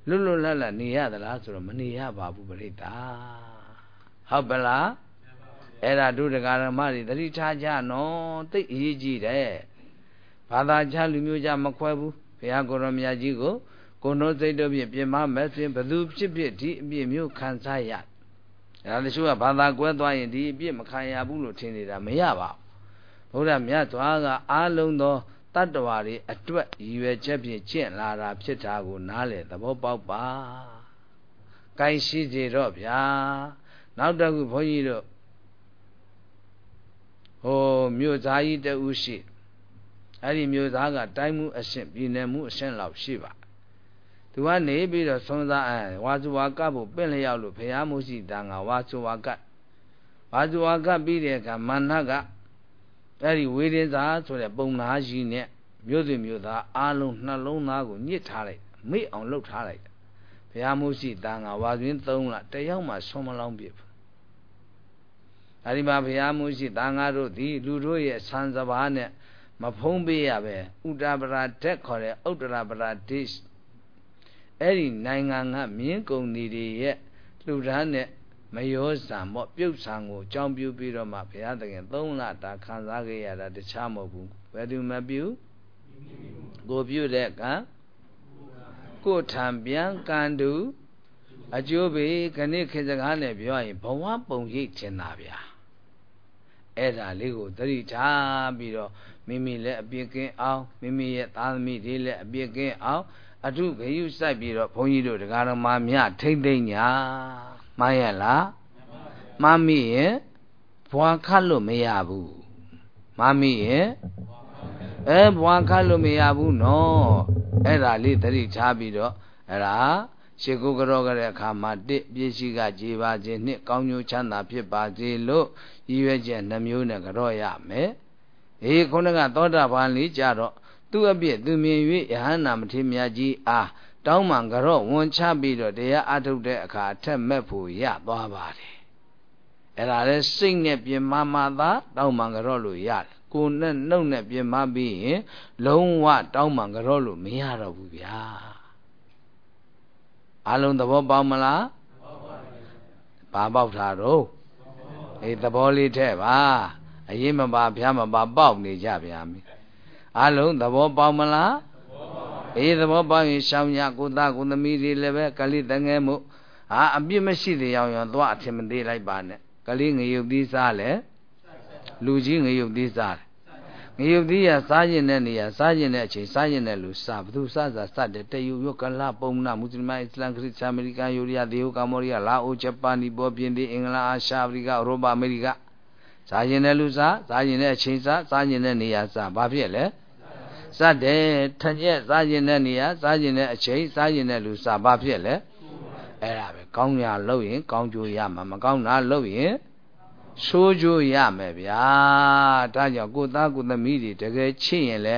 လွတ်လွတ်လပ်လပ်နေရသလားဆိုတော့မနေရပါဘူးပြိတ္တာ ဟုတ်ပလားအဲ့ဒါဒုဒကာရမတွေတတိထားကြနော်သိအရေးကြီးတယ်ဘာသာခြားလူမျိုးကြမခွဲဘူးဘုရားကိုရောမြတ်ကြီးကိုကိုယ်တို့စိတ်တို့ဖြင့်ပြင်မမဲ့ဖြင့်ဘသူဖြစ်ဖြစ်ဒီအပြည့်မျိုးခံစားရအဲ့ဒါတချို့ကဘာသာကွဲသွားရင်ဒီအပြည့်မခံရဘူးလို့ထင်နေတာမရပါဘူးဘုရားမြတ်စွာကအာလုံးသောတတ္တဝါတွေအတွက်ရည်ရွယ်ချက်ဖြင့်ကျင့်လာတာဖြစ်တာကိုနားလေသဘောပေါက်ပါ။ကိုင်းရှိကြတော့ဗျာ။ နောက်တစ်ခုဘုန်းကြီးတို့ဟိုမြို့သားကြီးတူရှိအဲ့ဒီမြို့သားကတိုင်းမှုအဆင့်ပြည်နယ်မှုအဆင့်လောက်ရှိပါသူကနေပြီးတော့သွန်သားအဲဝါစုဝါကဖို့ပင့်လျောက်လို့ဘုရားမှုရှိတာငါဝါစုဝါကဝါစုဝါကပြီးတဲ့အခါမန္နကအဲ့ဒီဝေဒင်စာဆိုတဲ့ပုံနာကြီးနဲ့မြို့သူမြို့သားအားလုံးနှလုံးသားကိုညှစ်ထားလိုက်မိအောင်လှုပ်ထားလိုက်ဘုရားမှုရှိတာငါဝါတွင်၃လတယောက်မှဆုံးမလောင်းပြဘူး အဲဒီမှာဘုရားမှုရှိတာငါတို့သည်လူတို့ရဲ့ဆံစဘာနဲ့မဖုံးပေးရပဲဥတပရာဓက်ခေါ်တဲ့ဥတ္တရပရာဒိရှ်အဲ့ဒီနိုင်ငံကမြင်းကုံတွေရဲ့လှူဒါန်းတဲ့မယောဇံပေါ့ပြုတ်ဆံကိုကြောင်းပြူပြီးတော့မှဘုရားသခင်၃လတာခံစားခဲ့ရတာတခြားမဟုတ်ဘူးဘယ်သူမပြုကိုပြုတဲ့ကံကိုထံပြန်ကံတူအကျိုးပေခဏခေစကားနဲ့ပြောရင်ဘဝပုံရိပ်ချင်တာဗျာ အဲ့ဒါလေးကိုသတိထားပြီးတော့မိမိလည်းအပြစ်ကင်းအောင်မိမိရဲ့သားသမီးတွေလည်းအပြစ်ကင်းအောင်အထုဂယုစိုက်ပြီးတော့ဘုန်းကြီးတို့တရားတော်မှာမြထိမ့်သိမ့်ညာမှန်ရဲ့လားမှန်မိရဲ့ဘွာခတ်လို့မရဘူးမှန်မိရဲ့အဲဘွာခတ်လို့မရဘူးနော်အဲ့ဒါလေးသတိထားပြီးတော့အဲ့ဒါ ရှ िख ုကြောကြတဲ့အခါမှာတစ်ပြည့်ရှိကကြည်ပါခြင်းနှစ်ကောင်းကျိုးချမ်းသာဖြစ်ပါစေလို့ရည်ရွယ်ချက်နှမျိုးနဲ့ကြောရမယ်အေးခုနကသောတာပန်လေးကြတော့သူ့အပြစ်သူမြင်၍ယဟန္တာမထေရမြတ်ကြီးအားတောင်းမှန်ကြော့ဝန်ချပြီးတော့တရားအထုတ်တဲ့အခါအထက်မဲ့ဖို့ရသွားပါတယ်အဲ့ဒါလဲစိတ်နဲ့ပြင်မမှသာတောင်းမှန်ကြော့လို့ရတယ်ကိုယ်နဲ့နှုတ်နဲ့ပြင်မပြီးရင်လုံးဝတောင်းမှန်ကြော့လို့မရတော့ဘူးဗျာ အလုံးသဘောပေါက်မလားဘာပေါက်တာတော့အေးသဘောလေးထဲပါအရေးမပါဖျားမပါပေါက်နေကြဗျာမီအလုံးသဘောပေါက်မလားအေးသဘောပေါက်ရင်ရှောင်းရကိုသားကိုသမီးတွေလည်းပဲကလေးတငယ်မှုဟာအပြစ်မရှိသေးအောင်ရောသွားအထင်မသေးလိုက်ပါနဲ့ကလေးငရုတ်သီးစားလဲလူကြီးငရုတ်သီးစားတယ် ငရုတ်သီးရစားကျင်တဲ့နေရာစားကျင်တဲ့အချိန်စားကျင်တဲ့လူစားဘသူစားစားစတဲ့တယူရောကလာပုံနာမွတ်စလင်အစ္စလမ်ခရစ်ယာန်အမေရိကန်ယူရီးယားဒေဟိုကမ္ဘောဒီးယားလာအိုဂျပန်ဒီပေါ်ပြင်ဒီအင်္ဂလန်အာရှအာဖရိကဥရောပအမေရိကစားကျင်တဲ့လူစားစားကျင်တဲ့အချိန်စားစားကျင်တဲ့နေရာစားဘာဖြစ်လဲစတဲ့ထက်ရက်စားကျင်တဲ့နေရာစားကျင်တဲ့အချိန်စားကျင်တဲ့လူစားဘာဖြစ်လဲအဲ့ဒါပဲကောင်းရလို့ရင်ကောင်းကျိုးရမှာမကောင်းတာလို့ရင် ဆိုးကျိုးရမယ်ဗျာဒါကြောင့်ကိုသားကိုသမီးတွေတကယ်ချစ်ရင်လဲ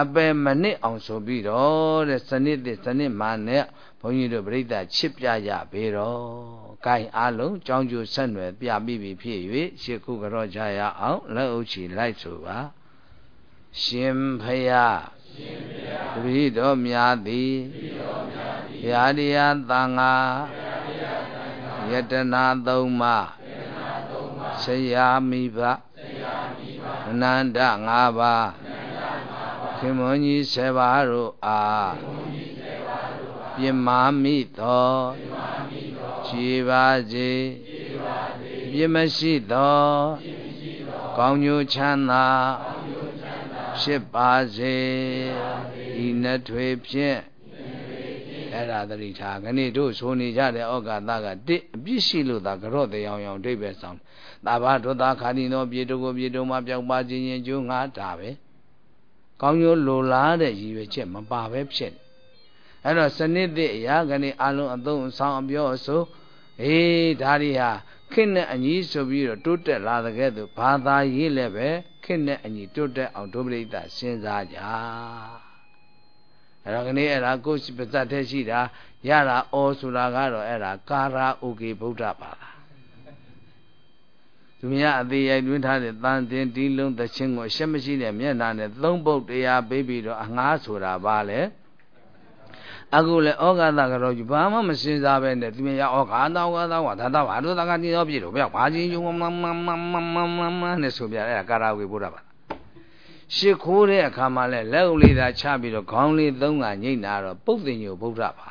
အပယ်မနစ်အောင်ဆိုပြီးတော့တဲ့စနစ်တစ်စနစ်မှနဲ့ဘုန်းကြီးတို့ပြိဿချစ်ပြကြပေတော့ဂိုင်းအားလုံးကြောင်းကျိုးဆက်နွယ်ပြပြီးပြီဖြစ်၍ရှ िख ုကြောကြရအောင်လက်အုပ်ချီလိုက်ဆိုပါရှင်ဖယားရှင်ဖယားတပည့်တော်များသည်တပည့်တော်များသည်ဘုရားတရားသံဃာဘုရားတရားသံဃာယတနာသုံးပါး ဆရာမိဘအနန္တ၅ပါးခင်မွန်ကြီး7ပါးတို့အားပြမာမိသောခြေပါစေပြမရှိသောကောင်းကျိုးချမ်းသာဖြစ်ပါစေဤနှစ်ထွေဖြင့် အဲ့ဒါသတိထားခဏတို့ဆိုနေကြတဲ့ဩဃာတကတစ်အပြစ်ရှိလို့သာကြော့တရားအောင်ဒိဗ္ဗေဆောင်သာဘဒုသခာတိသောပြေတုကိုပြေတုမှာပြောက်ပါခြင်းရင်ကျိုးငါဒါပဲကောင်းကျိုးလိုလားတဲ့ရည်ရွယ်ချက်မပါပဲဖြစ်အဲ့တော့စနစ်သစ်အရာကနေအလုံးအသုံးအဆောင်အပြောအဆိုအေးဒါတွေဟာခေတ်နဲ့အညီဆိုပြီးတော့တိုးတက်လာတဲ့ကဲ့သို့ဘာသာရေးလည်းပဲခေတ်နဲ့အညီတိုးတက်အောင်ဒုပရိသစဉ်းစားကြ အဲ့တော့ခဏအဲ့ဒါကိုယ်ပါဇက်ထဲရှိတာရတာအော်ဆိုတာကတော့အဲ့ဒါကာရာအိုကေဗုဒ္ဓဘာသာသူများအသေးရိုက်တွင်းထားတဲ့တန်တင်ဒီလုံးသချင်းကိုအရှက်မရှိတဲ့မျက်နှာနဲ့သုံးပုတ်တရားပေးပြီးတော့အငားဆိုတာပါလေအခုလေဩဃာတကတော့ဘာမှမစင်စားပဲနဲ့သူများဩဃာတဩဃာတဝါဒါတော့ဘာလို့သာကနေရောပြည့်တော့ဗျာဘာချင်းယုံမမမမမမနဲ့ဆိုပြအဲ့ဒါကာရာဝေဘုရားပါ ရှ िख ိုးတဲ့အခါမှာလဲလက်ဥလေးသာချပြီးတော့ခေါင်းလေးသုံးကညိတ်နာတော့ပုတ်တင်ညိုဗုဒ္ဓပါ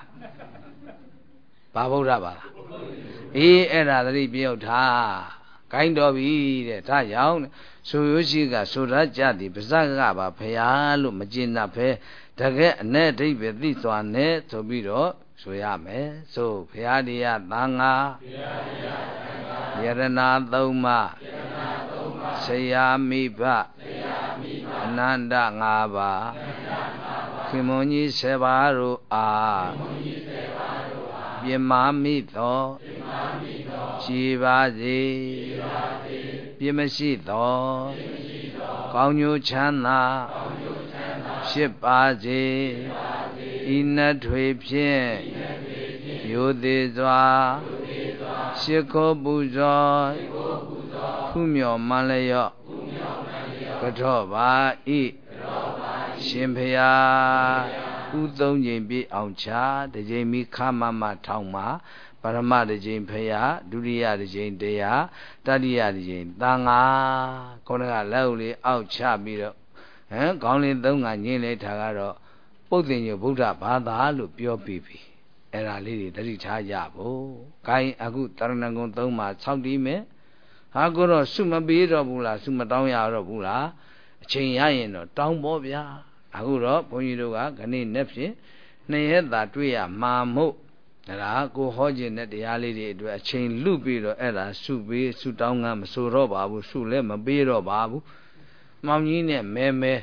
ဘာဗုဒ္ဓပါလားအေးအဲ့ဒါသတိပြုတ်ထားကိုင်းတော်ပြီတဲ့ဒါကြောင့်ဆိုရိုးရှိကဆိုရကြသည်ပါဇက်ကပါဖရာလို့မကျင်납ဖဲတကယ်အ내အဓိပ္ပာယ်သိစွာနဲ့ဆိုပြီးတော့ဆိုရမယ်ဆိုဖရာတရားသံဃာဖရာတရားသံဃာယရနာသုံးပါးယရနာသုံးပါးဆရာမိဘဆရာမိဘအ ာ နန္တ၅ပါးအနန္တ၅ပါးခင်မွန်ကြီး7ပါးတို့အားခင်မွန်ကြီး7ပါးတို့အားပြမမိသောပြမမိသောခြေပါစေခြေပြစ်မရှိသောကောင်းကျိုးချမ်းသာဖြစ်ပါစေဤနတ်ထွေဖြင့်ရိုသေးစွာရှ िख ောပူဇော်ဖူးမြော်မလျော့ ကတော့ပါဤရှင်ဖျားဥသုံးချိန်ပြည့်အောင်ချတကြိမ်မိခမမထောင်မှာပရမတစ်ကြိမ်ဖရာဒုတိယတစ်ကြိမ်တရားတတိယတစ်ကြိမ်သံဃာခေါင်းကလက်ဥလေးအောက်ချပြီးတော့ဟမ်ခေါင်းလေးသုံးကညင်းလိုက်တာကတော့ပုတ်တင်ညဗုဒ္ဓဘာသာလို့ပြောပြီးပြီအဲ့ဒါလေးတွေတတိထားကြဖို့ဂိုင်းအခုတရဏဂုံသုံးမှာ၆တီးမယ် ဟာကိုတော့စုမပေးတော့ဘူးလားစုမတောင်းရတော့ဘူးလားအချိန်ရရင်တော့တောင်းဖို့ဗျာအခုတော့ဘုန်းကြီးတို့ကခဏနဲ့ဖြင့်နှစ်ရက်သာတွေ့ရမှာမို့ဒါကကိုဟောခြင်းတဲ့တရားလေးတွေအတွက်အချိန်လူပြီးတော့အဲ့ဒါစုပေးစုတောင်းကမဆိုတော့ပါဘူးစုလည်းမပေးတော့ပါဘူးမောင်ကြီးနဲ့မဲမဲ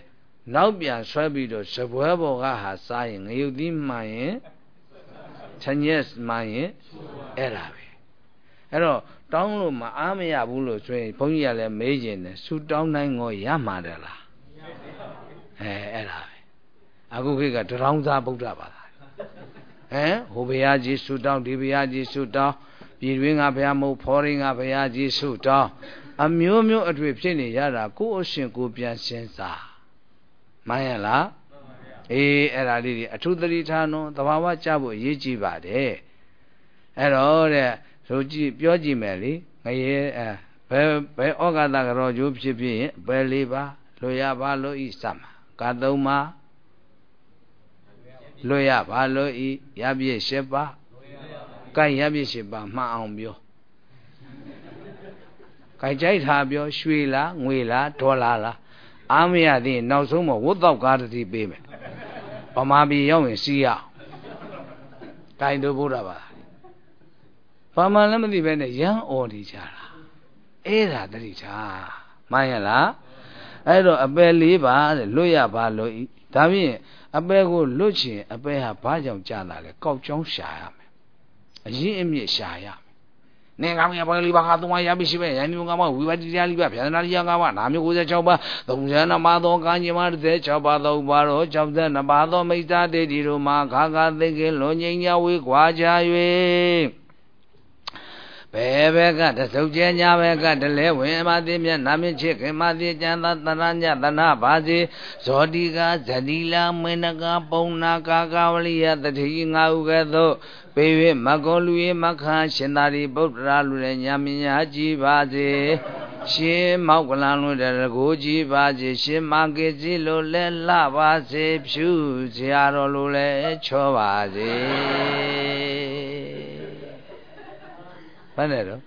နောက်ပြန်ဆွဲပြီးတော့ဇပွဲပေါ်ကဟာစားရင်ငရုတ်သီးမှန်ရင်ချညက်မှန်ရင်အဲ့ဒါပဲအဲ့တော့ တောင်းလို့မအားမရဘူးလို့ဆိုရင်ဘုန်းကြီးကလည်းမေးကျင်တယ်ဆူတောင်းနိုင်ကိုရမှာတယ်လားအဲအဲ့ဒါပဲအခုခေတ်ကတရောင်းသားဗုဒ္ဓဘာသာဟမ်ဟိုဘုရားကြီးဆူတောင်းဒီဘုရားကြီးဆူတောင်းပြည်တွင်းကဘုရားမဟုတ်ဖော်ရင်းကဘုရားကြီးဆူတောင်းအမျိုးမျိုးအတွေ့ဖြစ်နေရတာကိုယ့်အရှင်ကိုပြန်ရှင်းစားမှန်ရလားအေးအဲ့ဒါလေးတွေအထုသတိထားနော်သဘာဝကြဖို့အရေးကြီးပါတယ်အဲ့တော့တဲ့ ဆိုကြည့်ပြောကြည့်မယ်လေငရဲအဲဘယ်ဘယ်ဩဃတကရောကျိုးဖြစ်ဖြစ်ရင်ဘယ်လေးပါလွတ်ရပါလို့ဤစမှာကာသုံးပါလွတ်ရပါလို့ဤရပြည့်၈ပါးကိုင်ရပြည့်၈ပါးမှန်အောင်ပြောကိုင်ကြိုက်တာပြောရွှေလားငွေလားဒေါ်လာလားအားမရသေးရင်နောက်ဆုံးမဝတ်တော့ကားတတိပေးမယ်ဗမာပြည်ရောက်ရင်စီးရအောင်ကိုင်တို့ဘုရားပါ ဘာမှလည်းမသိပဲနဲ့ရမ်းអော်နေကြတာအဲ့ဒါတတိထားမှန်ရလားအဲ့တော့အပယ်လေးပါတဲ့လွတ်ရပါလို့ဤဒါဖြင့်အပယ်ကိုလွတ်ချင်အပယ်ဟာဘာကြောင့်ကြာတာလဲကောက်ကြောင်းရှာရမယ်အရင်အမြင့်ရှာရမယ်နေကမရပါလိဘာဟာသုံးရပြီရှိပဲယန္တိကမဝိဝတ္တိတရားလိပါဗျာနာလိယကမနာမျိုး96ပါ32ပါးသောကာညမ36ပါးသောပါတော့62ပါးသောမိစ္ဆာတေတီတို့မှာခါခါသိကလွန်ငိမ့်ညဝေခွာကြ၍ ဘယ်ဘက်ကတဆုပ်ကျဲညာဘက်ကတလဲဝင်မသိမြတ်နာမချစ်ခင်မသိကျန်သာတရညတနာပါစီဇောတိကဇတိလာမင်းနကပုံနာကာကဝလိယတတိငါဥကဲ့သို့ပေ၍မကောလူရေမခါရှင်သာရိပုတ္တရာလူရဲ့ညာမညာကြည်ပါစေရှင်မောက်ကလန်လို့တကိုကြည်ပါစေရှင်မကေစီလို့လဲလှပါစေဖြူစရာတော်လို့လဲချောပါစေ ဘယ်နဲ့တော့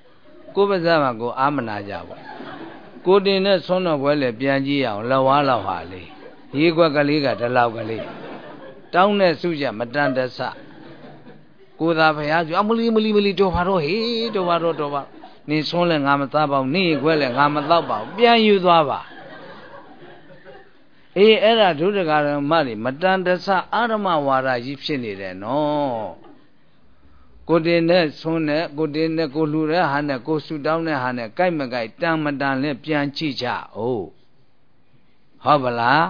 ကိုယ်ပါးစပ်မှာကိုအာမနာကြပါကိုတင်နဲ့ဆွမ်းတော်ပွဲလေပြန်ကြည့်အောင်လဝါလောက်ဟာလေးရေးခွက်ကလေးကဒီလောက်ကလေးတောင်းတဲ့စုကြမတန်တဆကိုသာဖရားကျအမလီမလီမလီတော်ပါတော့ဟေးတော်ပါတော့တော်ပါနေဆွမ်းလဲငါမသားပါဘူးနေခွက်လဲငါမတော့ပါဘူးပြန်ယူသွားပါအေးအဲ့ဒါဒုဒကာရမတွေမတန်တဆအာရမဝါဒကြီးဖြစ်နေတယ်နော် ကိုတင်နဲ့ဆွန်းနဲ့ကိုတင်နဲ့ကိုလှူတဲ့ဟာနဲ့ကိုဆူတောင်းတဲ့ဟာနဲ့ကြိုက်မကြိုက်တန်မတန်လဲပြန်ကြည့်ကြအောင်ဟုတ်ပါလား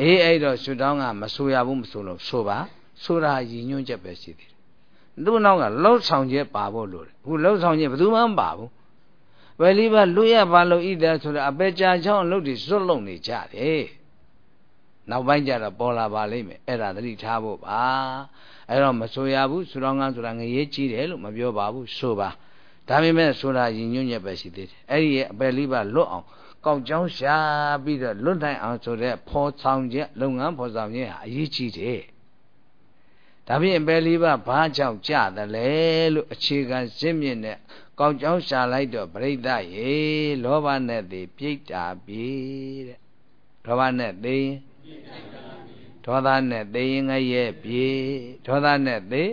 အေးအဲ့တော့ဆူတောင်းကမဆိုရဘူးမဆိုလို့ဆိုပါဆိုတာရည်ညွှန်းချက်ပဲရှိသေးတယ်သူ့နောက်ကလှုပ်ဆောင်ချက်ပါဖို့လို့အခုလှုပ်ဆောင်ချက်ဘယ်သူမှမပါဘူးဘယ်လိပါလွတ်ရပါလို့ဣဒဆိုတော့အပေကြာချောင်းလှုပ်တွေစွတ်လုံနေကြတယ်နောက်ပိုင်းကျတော့ပေါ်လာပါလိမ့်မယ်အဲ့ဒါသတိထားဖို့ပါ အဲ့တော့မဆိုရဘူးဆူတော်ငန်းဆိုတာငရေကြီးတယ်လို့မပြောပါဘူးဆိုပါဒါပေမဲ့ဆိုတာရည်ညွှန်းချက်ပဲရှိသေးတယ်အဲ့ဒီရဲ့အပယ်လေးပါလွတ်အောင်ကောက်ကြောင်းရှာပြီးတော့လွတ်နိုင်အောင်ဆိုတဲ့ဖော်ဆောင်ချက်လုပ်ငန်းဖော်ဆောင်ခြင်းဟာအရေးကြီးတယ်ဒါဖြင့်အပယ်လေးပါဘာကြောင့်ကြတယ်လဲလို့အခြေခံစင့်မြင့်တဲ့ကောက်ကြောင်းရှာလိုက်တော့ပြိဋ္ဌရေလောဘနဲ့တည်ပြိတ္တာပြီတဲ့လောဘနဲ့တည်ပြိတ္တာ ဒေါသနဲ့သိရင်ငရဲ့ပြေဒေါသနဲ့သိ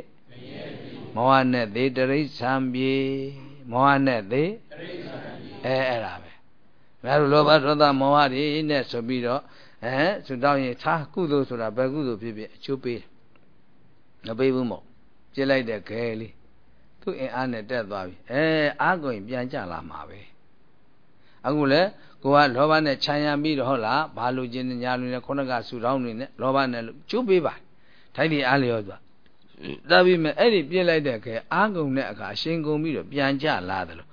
မောဟနဲ့သိတရိษံပြေမောဟနဲ့သိအဲအဲ့ဒါပဲငါတို့လောဘဒေါသမောဟတွေနဲ့ဆိုပြီးတော့အဲဆိုတော့ရင်သာကုသိုလ်ဆိုတာဘယ်ကုသိုလ်ဖြစ်ဖြစ်အကျိုးပေးမပေးဘူးမို့ပြစ်လိုက်တဲ့ခဲလေးသူ့အင်အားနဲ့တက်သွားပြီအဲအားကိုရင်ပြန်ကြလာမှာပဲအခုလဲ ကိုကလောဘနဲ့ခြံရံပြီးတော့ဟုတ်လားဘာလို့ခြင်းညာလူနဲ့ခုနကဆူတောင်းနေနဲ့လောဘနဲ့ကျုပ်ပေးပါထိုက်ဒီအားလျော်သွားဒါပေမဲ့အဲ့ဒီပြစ်လိုက်တဲ့ခဲအာကုန်တဲ့အခါအရှင်ကုန်ပြီးတော့ပြန်ကြလာတယ်လို့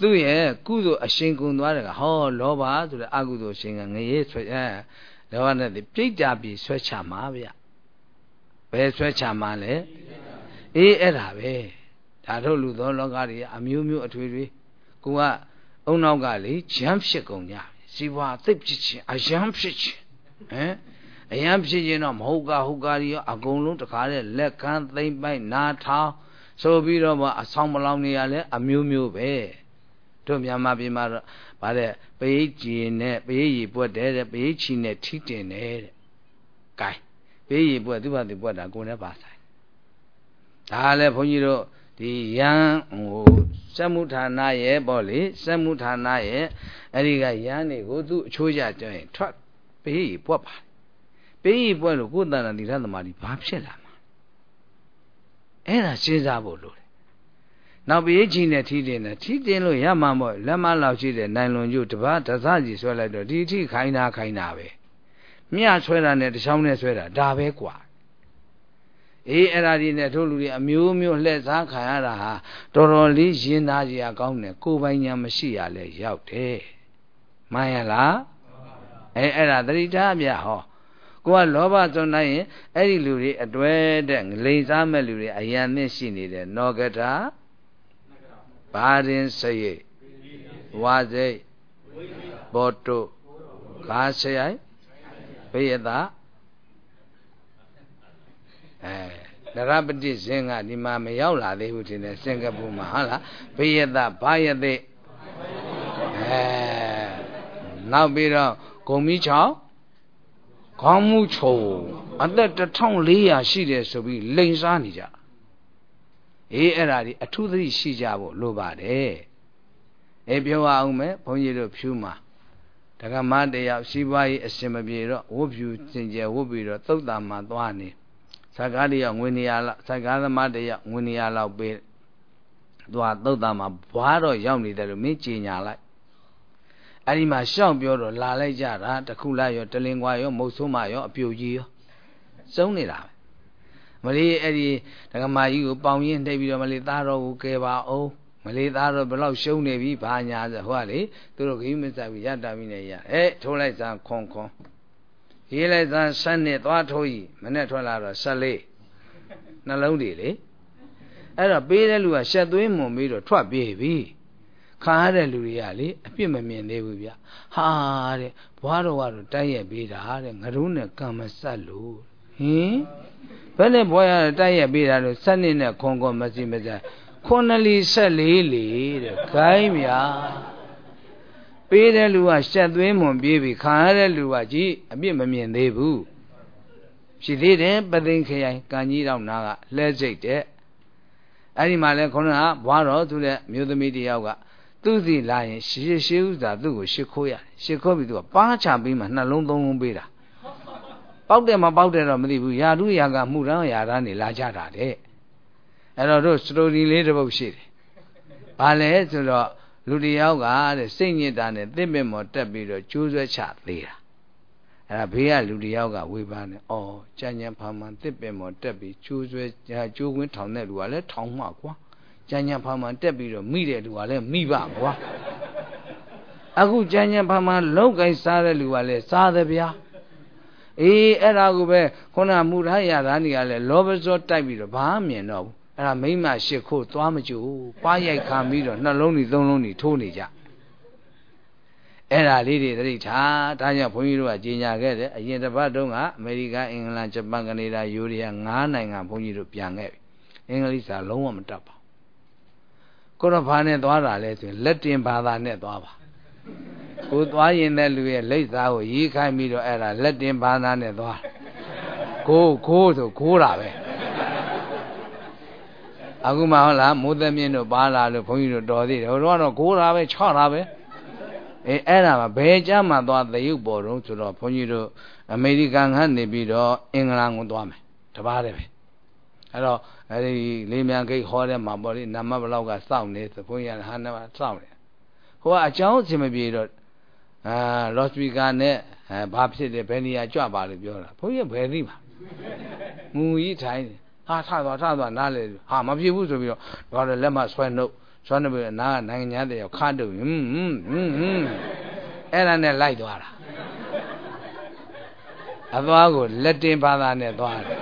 သူ့ရဲ့ကုသိုလ်အရှင်ကုန်သွားတယ်ကဟောလောဘဆိုတဲ့အကုသိုလ်ရှင်ကငရေဆွဲအဲလောဘနဲ့ပြိတ္တာပြီးဆွဲချမှာဗျဘယ်ဆွဲချမှာလဲအေးအဲ့ဒါပဲဒါတို့လူသောလောကတွေအမျိုးမျိုးအထွေထွေကိုက အုံနောက်ကလေဂျမ်းဖြစ်ကုန်ကြစီဝါသိပ်ဖြစ်ခြင်းအယမ်းဖြစ်ခြင်းဟမ်အယမ်းဖြစ်ခြင်းတော့မဟုတ်ကဟုတ်ကားရောအကုန်လုံးတခါလေလက်ခံသိမ့်ပိုက်နာထောင်ဆိုပြီးတော့မှအဆောင်မလောင်နေရလဲအမျိုးမျိုးပဲတို့မြန်မာပြည်မှာတော့ဗါတဲ့ပရိတ်ကြီးနဲ့ပရိတ်ရီပွက်တယ်တဲ့ပရိတ်ချီနဲ့ထိတင်တယ်တဲ့ကဲပရိတ်ရီပွက်သူ့ဘာသူပွက်တာကိုယ်နဲ့ပါဆိုင်ဒါလည်းဘုန်းကြီးတို့ ဒီယံဟိုစက်မှုဌာနရဲ့ပေါ့လေစက်မှုဌာနရဲ့အဲ့ဒီကယံတွေကိုသူ့အချိုးရကြရင်ထွက်ပေးရီပွက်ပါပေးရီပွက်လို့ကိုယ်တဏ္ဍာတိရသမารီဘာဖြစ်လာမှာအဲ့ဒါစဉ်းစားဖို့လိုတယ်နောက်ပေးချင်းနဲ့ထီးတင်နဲ့ထီးတင်လို့ရမှာမို့လက်မလောက်ရှိတဲ့နိုင်လွန်ကျို့တပတ်တစစီဆွဲလိုက်တော့ဒီအထိခိုင်းတာခိုင်းတာပဲမြှဆွဲတာနဲ့တချောင်းနဲ့ဆွဲတာဒါပဲကွာ အေးအဲ့ဒါဒီနဲ့တို့လူတွေအမျိုးမျိုးလှည့်စားခံရတာဟာတော်တော်လေးရင်သားကြီးအကောင်းတယ်ကိုယ်ပိုင်ညာမရှိရလဲရောက်တယ်မှန်ရလားအဲအဲ့ဒါသတိထားပြဟောကိုကလောဘစွန့်နိုင်ရင်အဲ့ဒီလူတွေအတွဲတဲ့လိန်စားမဲ့လူတွေအယံနဲ့ရှိနေတယ်နောကထာဘာရင်စရိတ်ဝါစိတ်ဘောတုဂါဆရိုင်ဘေယတာအဲ နရပတိဇင်ကဒီမှာမရောက်လာသေးဘူးထင်တယ်စင်ကာပူမှာဟုတ်လားဘေယတာဘာယသိအဲနောက်ပြီးတော့ဂုံမီချောင်းခေါင်းမူချုံအသက်1400ရှိတယ်ဆိုပြီးလိန်စားနေကြအေးအဲ့ဒါဒီအထုသတိရှိကြဖို့လိုပါတယ်အေးပြောအောင်မယ်ဘုန်းကြီးတို့ဖြူမှာဒကမတယောက်စီးပွားရေးအရှင်မပြေတော့ဝတ်ဖြူစင်ကြယ်ဝတ်ပြီးတော့သုတ်တံမှာသွားနေ ဇကားတယောက်ငွေနေရလောက်ဇကားသမားတယောက်ငွေနေရလောက်ပေးသွားသုတ်တံမှာဘွားတော့ရောက်နေတယ်လို့မင်းကြည်ညာလိုက်အဲ့ဒီမှာရှောက်ပြောတော့လာလိုက်ကြတာတခုလိုက်ရောတလင်ကွာရောမုတ်ဆိုးမရောအပြိုကြီးရောစုံနေတာပဲမလေးအဲ့ဒီဒကမာကြီးကိုပေါင်ရင်းနှိပ်ပြီးတော့မလေးသားတော်ကိုကယ်ပါအောင်မလေးသားတော့ဘလောက်ရှုံးနေပြီဘာညာဆိုဟိုကလေသူတို့ခီးမစားပြီးရတာပြီးနေရအဲထိုးလိုက်စမ်းခွန်ခွန် ရေးလိုက်စမ်းဆက်နှစ်သွားထိုးကြီးမနဲ့ထွက်လာတော့ဆက်လေးနှလုံးတွေလေအဲ့တော့ပေးတဲ့လူကရှက်သွင်းမွန်ပြီးတော့ထွက်ပြေးပြီခံရတဲ့လူတွေကလေအပြစ်မမြင်သေးဘူးဗျဟာတဲ့ဘွားတော်ကတော့တိုက်ရိုက်ပေးတာတဲ့ငရုံးနဲ့ကံမဆက်လို့ဟင်ဘယ်နဲ့ဘွားရတိုက်ရိုက်ပေးတာလို့ဆက်နေနဲ့ခွန်ခွန်မစီမစားခွန်နလီဆက်လေးလေတဲ့ဂိုင်းမြာ ပေးတဲ့လူကရှက်သွင်းမွန်ပြေးပြီခံရတဲ့လူကကြည့်အပြစ်မမြင်သေးဘူးဖြစ်သေးတယ်ပသိမ်ခရိုင်ကံကြီးတော်နာကလဲစိတ်တဲ့အဲ့ဒီမှာလဲခေါင်းကဘွားတော်သူတဲ့မြို့သမီးတယောက်ကသူ့စီလာရင်ရှေးရှေးဥစွာသူ့ကိုရှ िख ိုးရတယ်ရှ िख ိုးပြီးသူကပါးချပြီးမှနှလုံးသုံးလုံးပေးတာပေါက်တယ်မပေါက်တယ်တော့မသိဘူးယာရုယာကမှုရန်ယာရနေလာကြတာတဲ့အဲ့တော့တို့စတိုရီလေးတစ်ပုဒ်ရှိတယ်ဘာလဲဆိုတော့ လူတယောက်ကတဲ့စိတ်ညစ်တာနဲ့သစ်ပင်မော်တက်ပြီးတော့ကျိုးဆွဲချသေးတာအဲ့ဒါဘေးကလူတယောက်ကဝေဖန်တယ်။အော်ကြံ့ကြံ့ဖာမှန်သစ်ပင်မော်တက်ပြီးကျိုးဆွဲကျိုးဝင်းထောင်တဲ့လူကလည်းထောင်မှကွာကြံ့ကြံ့ဖာမှန်တက်ပြီးတော့မိတဲ့လူကလည်းမိပါကွာအခုကြံ့ကြံ့ဖာမှန်လောက်ကိုင်းစားတဲ့လူကလည်းစားတယ်ဗျာအေးအဲ့ဒါကိုပဲခုနမူထားရတာနေကလည်းလောဘဇောတိုက်ပြီးတော့ဘာမှမြင်တော့ဘူး အဲ့ဒါမိမရှစ်ခိုးသွားမကြိုးပါရိုက်ခံပြီးတော့နှလုံးကြီးသုံးလုံးကြီးထိုးနေကြအဲ့ဒါလေးတွေသတိထားဒါကြောင့်ဘုန်းကြီးတို့ကကြီးညာခဲ့တယ်အရင်တစ်ပတ်တုန်းကအမေရိကန်အင်္ဂလန်ဂျပန်ကနေဒါယူရီးယား၅နိုင်ငံဘုန်းကြီးတို့ပြန်ခဲ့ပြီအင်္ဂလိပ်စာလုံးဝမတတ်ပါကိုတော့ဘာနဲ့သွားတာလဲဆိုရင်လက်တင်ဘာသာနဲ့သွားပါကိုသွားရင်တဲ့လူရဲ့လိပ်စာကိုရေးခိုင်းပြီးတော့အဲ့ဒါလက်တင်ဘာသာနဲ့သွားကိုကိုဆိုကိုတာပဲ အခုမှဟုတ်လားမိုးသမင်းတို့ပါလာလို့ဘုန်းကြီးတို့တော်သေးတယ်ဟိုတော့ကိုတာပဲချတာပဲအေးအဲ့ဒါမှဘယ်ကြမှာသွားသရုပ်ပေါ်တော့ဆိုတော့ဘုန်းကြီးတို့အမေရိကန်ကနေပြီးတော့အင်္ဂလန်ကိုသွားမယ်တပားတယ်ပဲအဲ့တော့အဲ့ဒီလေးမြန်ဂိတ်ဟောတဲ့မှာပေါ့လေနမဘလောက်ကစောင့်နေသဘုန်းကြီးကဟာနမစောင့်နေဟိုကအကြောင်းအစင်မပြေတော့အာလော့စပီကာနဲ့အဲဘာဖြစ်တယ်ဘယ်နေရာကြွပါလို့ပြောတာဘုန်းကြီးဘယ်သိမှာငူကြီးထိုင်း ဟာထသွားထသွားနားလေဟာမဖြစ်ဘူးဆိုပြီးတော့တော့လက်မဆွဲနှုတ်ဆွဲနှုတ်ပြီးနားနိုင်ငံညာတဲ့ခါတုဟွန်းဟွန်းဟွန်းဟွန်းအဲ့ဒါနဲ့လိုက်သွားတာအသွားကိုလက်တင်ဘာသာနဲ့သွားတယ်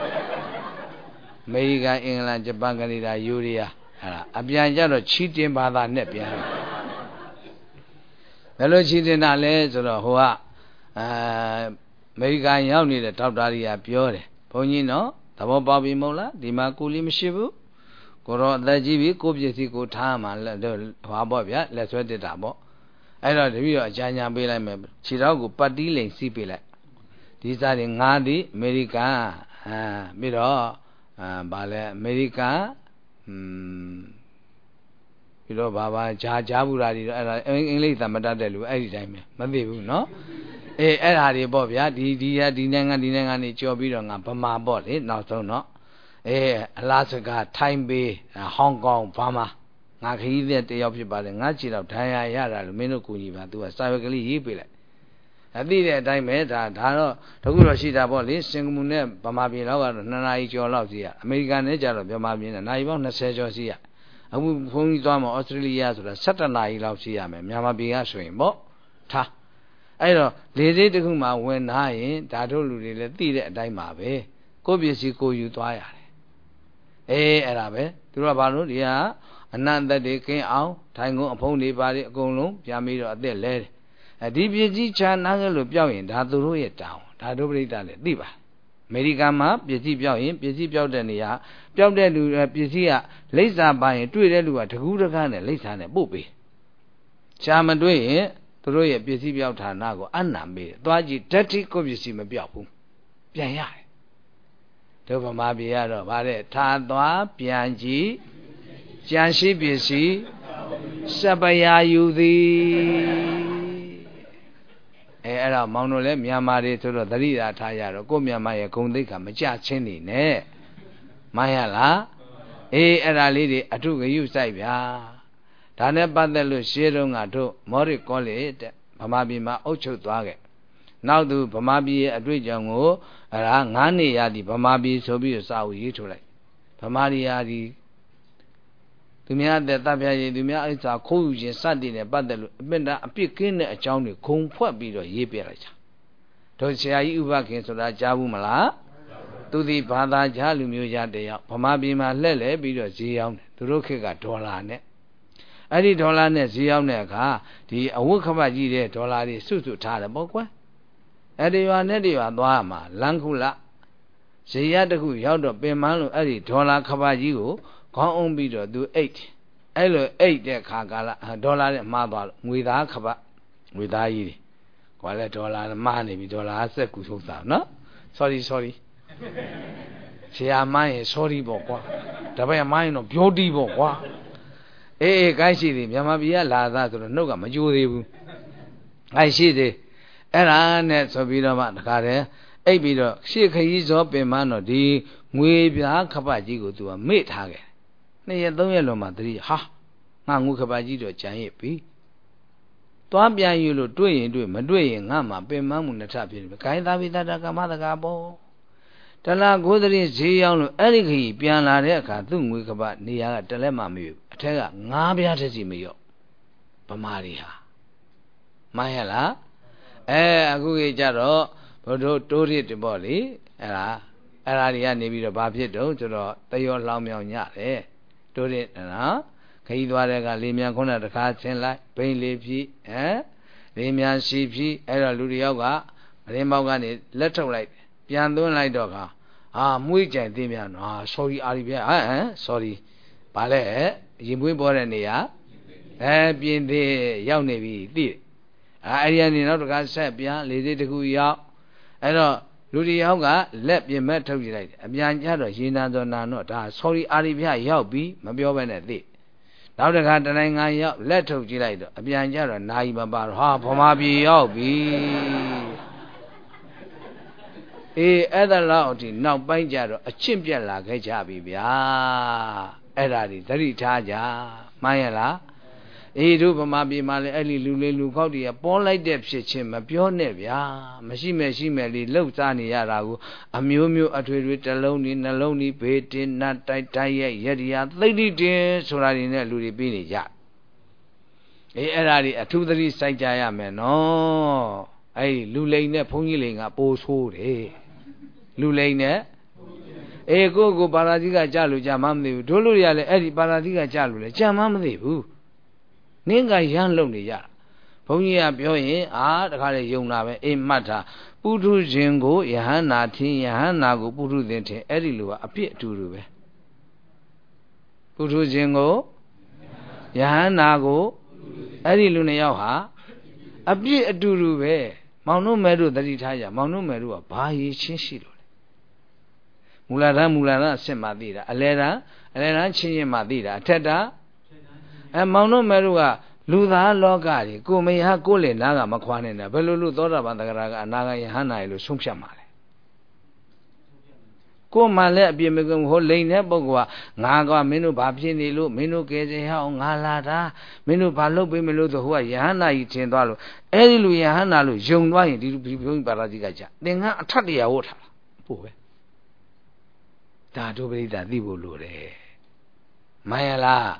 အမေရိကန်အင်္ဂလန်ဂျပန်ကနေဒါယူရီးယားအဲ့ဒါအပြန်ကြတော့ချီတင်ဘာသာနဲ့ပြန်ဘယ်လိုချီတင်တာလဲဆိုတော့ဟိုကအဲအမေရိကန်ရောက်နေတဲ့ဒေါက်တာကြီးကပြောတယ်ဘုန်းကြီးနော် သဘောပေါက်ပြီမဟုတ်လားဒီမှာကိုလေးမရှိဘူးကိုတော့အသက်ကြီးပြီကိုပစ္စည်းကိုထားမှလက်ဟွာပေါ့ဗျာလက်ဆွဲတက်တာပေါ့အဲ့တော့တပည့်တော့အကြံဉာဏ်ပေးလိုက်မယ်ခြေထောက်ကိုပတ်တီးလိန်စီးပေးလိုက်ဒီစားတွေငါးဒီအမေရိကန်အာပြီးတော့အာဗာလဲအမေရိကန်อืมပြီးတော့ဘာဘာဂျာဂျာဘူးရာတွေတော့အဲ့ဒါအင်္ဂလိပ်သမတတ်တဲ့လူအဲ့ဒီတိုင်းပဲမသိဘူးเนาะ အေးအဲ့ဓာတွေပေါ့ဗျာဒီဒီရဒီနိုင်ငံဒီနိုင်ငံနေကြော်ပြီးတော့ငါဗမာပေါ့လေနောက်ဆုံးတော့အေးအလားစကားထိုင်းပေးဟောင်ကောင်ဗမာငါခရီးသက်တယောက်ဖြစ်ပါလေငါချီတော့ဒဏ်ရာရတာလို့မင်းတို့ကူညီပါ तू ကစာရွက်ကလေးရေးပေးလိုက်အသိတဲ့အတိုင်းပဲဒါဒါတော့တခုတော့ရှိတာပေါ့လေစင်ကာပူနဲ့ဗမာပြည်လောက်ကတော့2နာရီကျော်လောက်စီရအမေရိကန်နဲ့ကြတော့ဗမာပြည်နဲ့နာရီပေါင်း20ကျော်စီရအခုဘုန်းကြီးသွားမှာဩစတြေးလျဆိုတာ17နာရီလောက်စီရမယ်မြန်မာပြည်ကဆိုရင်ပေါ့ထား အဲ့တော့လေသေးတခုမှဝင်နာရင်ဒါတို့လူတွေလည်းသိတဲ့အတိုင်းပါပဲကိုယ့်ပစ္စည်းကိုယူသွားရတယ်အေးအဲ့ဒါပဲသူတို့ကဘာလို့ဒီဟာအနန္တတည်းကင်းအောင်ထိုင်ကုန်အဖုံးတွေပါတွေအကုန်လုံးပြန်ပြီးတော့အသက်လဲတယ်အဲဒီပစ္စည်းချာနာကလို့ပြောက်ရင်ဒါသူတို့ရဲ့တောင်းဒါတို့ပြိတ္တလည်းသိပါအမေရိကန်မှာပစ္စည်းပြောက်ရင်ပစ္စည်းပြောက်တဲ့နေရာပြောက်တဲ့လူပစ္စည်းကလိပ်စာပါရင်တွေ့တဲ့လူကတကူးတကားနဲ့လိပ်စာနဲ့ပို့ပေးရှားမတွေ့ရင် သူတို့ရဲ့ပစ္စည်းပြောက်ဌာနကိုအနံပေးတယ်သွားကြည့်ဓာတ်တိကိုပစ္စည်းမပြောက်ဘူးပြန်ရတယ်တို့ဗမာပြည်ကတော့ဗါတဲ့ထားသွားပြန်ကြည့်ကြံရှိပစ္စည်းစပယာယူသည်အဲအဲ့တော့မောင်တို့လည်းမြန်မာတွေဆိုတော့သတိသာထားရတော့ကိုမြန်မာရဲ့ဂုံသိက္ခာမကြချင်းနေနဲ့မှန်ရလားအေးအဲ့ဒါလေးတွေအထုဂယုစိုက်ဗျာ ဒါနဲ့ပတ်သက်လို့ရှင်းတော့ငါတို့မော်ရစ်ကောလေတဲ့ဗမာပြည်မှာအုပ်ချုပ်သွားခဲ့နောက်သူဗမာပြည်ရဲ့အတွေ့အကြုံကိုအဲ့ဒါ9နှစ်ရသည်ဗမာပြည်ဆိုပြီးစာအုပ်ရေးထုတ်လိုက်ဗမာပြည်ရာဒီသူများတဲ့တပ်ပြရေးသူများအိစာခိုးယူခြင်းစတဲ့နဲ့ပတ်သက်လို့အပင်တာအပြစ်ကင်းတဲ့အကြောင်းတွေဂုံဖွက်ပြီးတော့ရေးပြလိုက်တာတို့ဆရာကြီးဥပခင်ဆိုတာကြားဘူးမလားသူဒီဘာသာကြားလူမျိုးကြားတယောက်ဗမာပြည်မှာလှည့်လဲပြီးတော့ဈေးရောက်တယ်သူတို့ခေတ်ကဒေါ်လာနဲ့ အဲ့ဒီဒေါ်လာနဲ့ဈေးရောက်တဲ့အခါဒီအဝတ်ခပတ်ကြီးတဲ့ဒေါ်လာတွေစုစုထားတယ်ပေါ့ကွယ်အဲ့ဒီရွာနဲ့ဒီရွာသွားမှာလမ်းခုလဈေးရတခုရောက်တော့ပင်မလို့အဲ့ဒီဒေါ်လာခပတ်ကြီးကိုခေါင်းအောင်ပြီးတော့သူအိတ်အဲ့လိုအိတ်တဲ့ခါကာလဒေါ်လာနဲ့မှားသွားလို့ငွေသားခပတ်ငွေသားကြီးတွေကွာလဲဒေါ်လာမှားနေပြီဒေါ်လာစက်ကူထုတ်တာနော် sorry sorry ဆရာမရင် sorry ပေါ့ကွာဒါပေမဲ့မရင်တော့ပြောတီးပေါ့ကွာ အေးအေးကိုင်းရှိသေးမြန်မာပြည်ကလာသားဆိုတော့နှုတ်ကမကြိုးသေးဘူးအဲရှိသေးအဲ့ဒါနဲ့ဆိုပြီးတော့မှတခါတည်းအိပ်ပြီးတော့ရှေ့ခရီးစောပင်မတော့ဒီငွေပြားခပတ်ကြီးကိုသူကမေ့ထားခဲ့နှစ်ရက်သုံးရက်လွန်မှသတိဟာငါငုခပါကြီးတော့ကြံရစ်ပြီသွားပြန်ယူလို့တွေ့ရင်တွေ့မတွေ့ရင်ငါမှပင်မမှုနှစ်ထဖြစ်ပြီခိုင်းသာပိတတကမတကဘောတလားကိုသရင်ဈေးရောက်လို့အဲ့ဒီခကြီးပြန်လာတဲ့အခါသူ့ငွေကပနေရာကတလက်မှမယူအ ထက်ကငါးပြားတစ်စီမရော့ဗမာတွေဟာမှန်ရလားအဲအခုကြီးကြတော့ဘုဒ္ဓတိုးရစ်တပေါ့လေအဲ့ဒါအဲ့ဒါတွေကနေပြီးတော့ဘာဖြစ်တော့ကျတော့တယောလောင်မြောင်ညတယ်တို့တဲ့နော်ခရီးသွားတဲ့ကလေမြန်ခုနတခါဆင်းလိုက်ဘိန်းလေးဖြည့်ဟမ်လေမြန်ရှိဖြည့်အဲ့တော့လူတယောက်ကမရင်းပေါက်ကနေလက်ထုတ်လိုက်ပြန်သွင်းလိုက်တော့ကဟာမှုကြိုင်သိမြန်နော် sorry အာရီပြဟမ်ဟမ် sorry ဘာလဲ ရင်ပွေးပေါ်တဲ့နေရာအဲပြင်းသေးရောက်နေပြီသိတယ်အဲအဲ့ဒီကနေနောက်တခါဆက်ပြန်လေသေးတခုရောက်အဲ့တော့လူတယောက်ကလက်ပြင်မဲ့ထုတ်ကြည့်လိုက်တယ်အပြန်ကြတော့ရေနာသောနာတော့ဒါ sorry အာရိဗျရောက်ပြီမပြောဘဲနဲ့သိနောက်တခါတနိုင်ငံရောက်လက်ထုတ်ကြည့်လိုက်တော့အပြန်ကြတော့နာယီမပါတော့ဟာဗမာပြည်ရောက်ပြီအေးအဲ့ဒါလောက်ဒီနောက်ပိုင်းကြတော့အချင့်ပြက်လာခဲ့ကြပြီဗျာ အဲ့ဒါဒီသတိထားကြမှန်ရလားအေးတို့ဗမာပြည်မှာလည်းအဲ့ဒီလူလေးလူခောက်တွေကပေါ်လိုက်တဲ့ဖြစ်ချင်းမပြောနဲ့ဗျာမရှိမဲ့ရှိမဲ့လေးလှုပ်စားနေရတာကိုအမျိုးမျိုးအထွေထွေတစ်လုံးนี่နှလုံးนี่ဘေးတင်နတ်တိုက်တိုက်ရဲ့ရရိယာသိတိတင်ဆိုတာတွေနဲ့လူတွေပြီးနေကြအေးအဲ့ဒါတွေအထူးသတိစိုက်ကြရမယ်နော်အဲ့ဒီလူလိန်နဲ့ဘုန်းကြီးလိန်ကပိုးဆိုးတယ်လူလိန်နဲ့ အေးကိုကိုပါရာဇိကကြလို့ကြာမှမသိဘူးတို့လူတွေကလည်းအဲ့ဒီပါရာဇိကကြလို့လည်းကြာမှမသိဘူးနင်းကရမ်းလုံနေကြဘုန်းကြီးကပြောရင်အာတခါလေယုံတာပဲအိမ်မှတ်တာပုထုဇဉ်ကိုယဟန္နာထင်းယဟန္နာကိုပုထုဇဉ်ထင်းအဲ့ဒီလိုကအပြစ်အတူတူပဲပုထုဇဉ်ကိုယဟန္နာကိုအဲ့ဒီလူနှစ်ယောက်ဟာအပြစ်အတူတူပဲမောင်တို့မဲတို့တတိထားကြမောင်တို့မဲတို့ကဘာရည်ချင်းရှိလို့လဲ မူလဓာမူလဓာအစစ်မှသိတာအလဲဓာအလဲဓာချင်းချင်းမှသိတာအထက်ဓာအဲမောင်တို့မဲတို့ကလူသားလောကကြီးကိုမယဟကိုလေနားကမခွာနိုင်တာဘယ်လိုလို့သောတာပန်တဂရကအနာဂယဟန္နာရေလို့ဆုံးဖြတ်မှာလဲကိုမှလည်းအပြစ်မကုန်ဟိုလိန်တဲ့ပုဂ္ဂိုလ်ကငါကမင်းတို့ဘာဖြစ်နေလို့မင်းတို့ကယ်စင်ဟောင်းငါလာတာမင်းတို့ဘာလုပ်ပေးမလို့ဆိုဟိုကယဟန္နာကြီးထင်သွားလို့အဲ့ဒီလူယဟန္နာလို့ယုံသွားရင်ဒီလူဘုန်းကြီးပါဠိကကြသင်္ကန်းအထက်တရားဝတ်ထားတာပို့ပဲ ဒါတို့ပရိသတ်သိဖို့လိုတယ်မှန်ရလား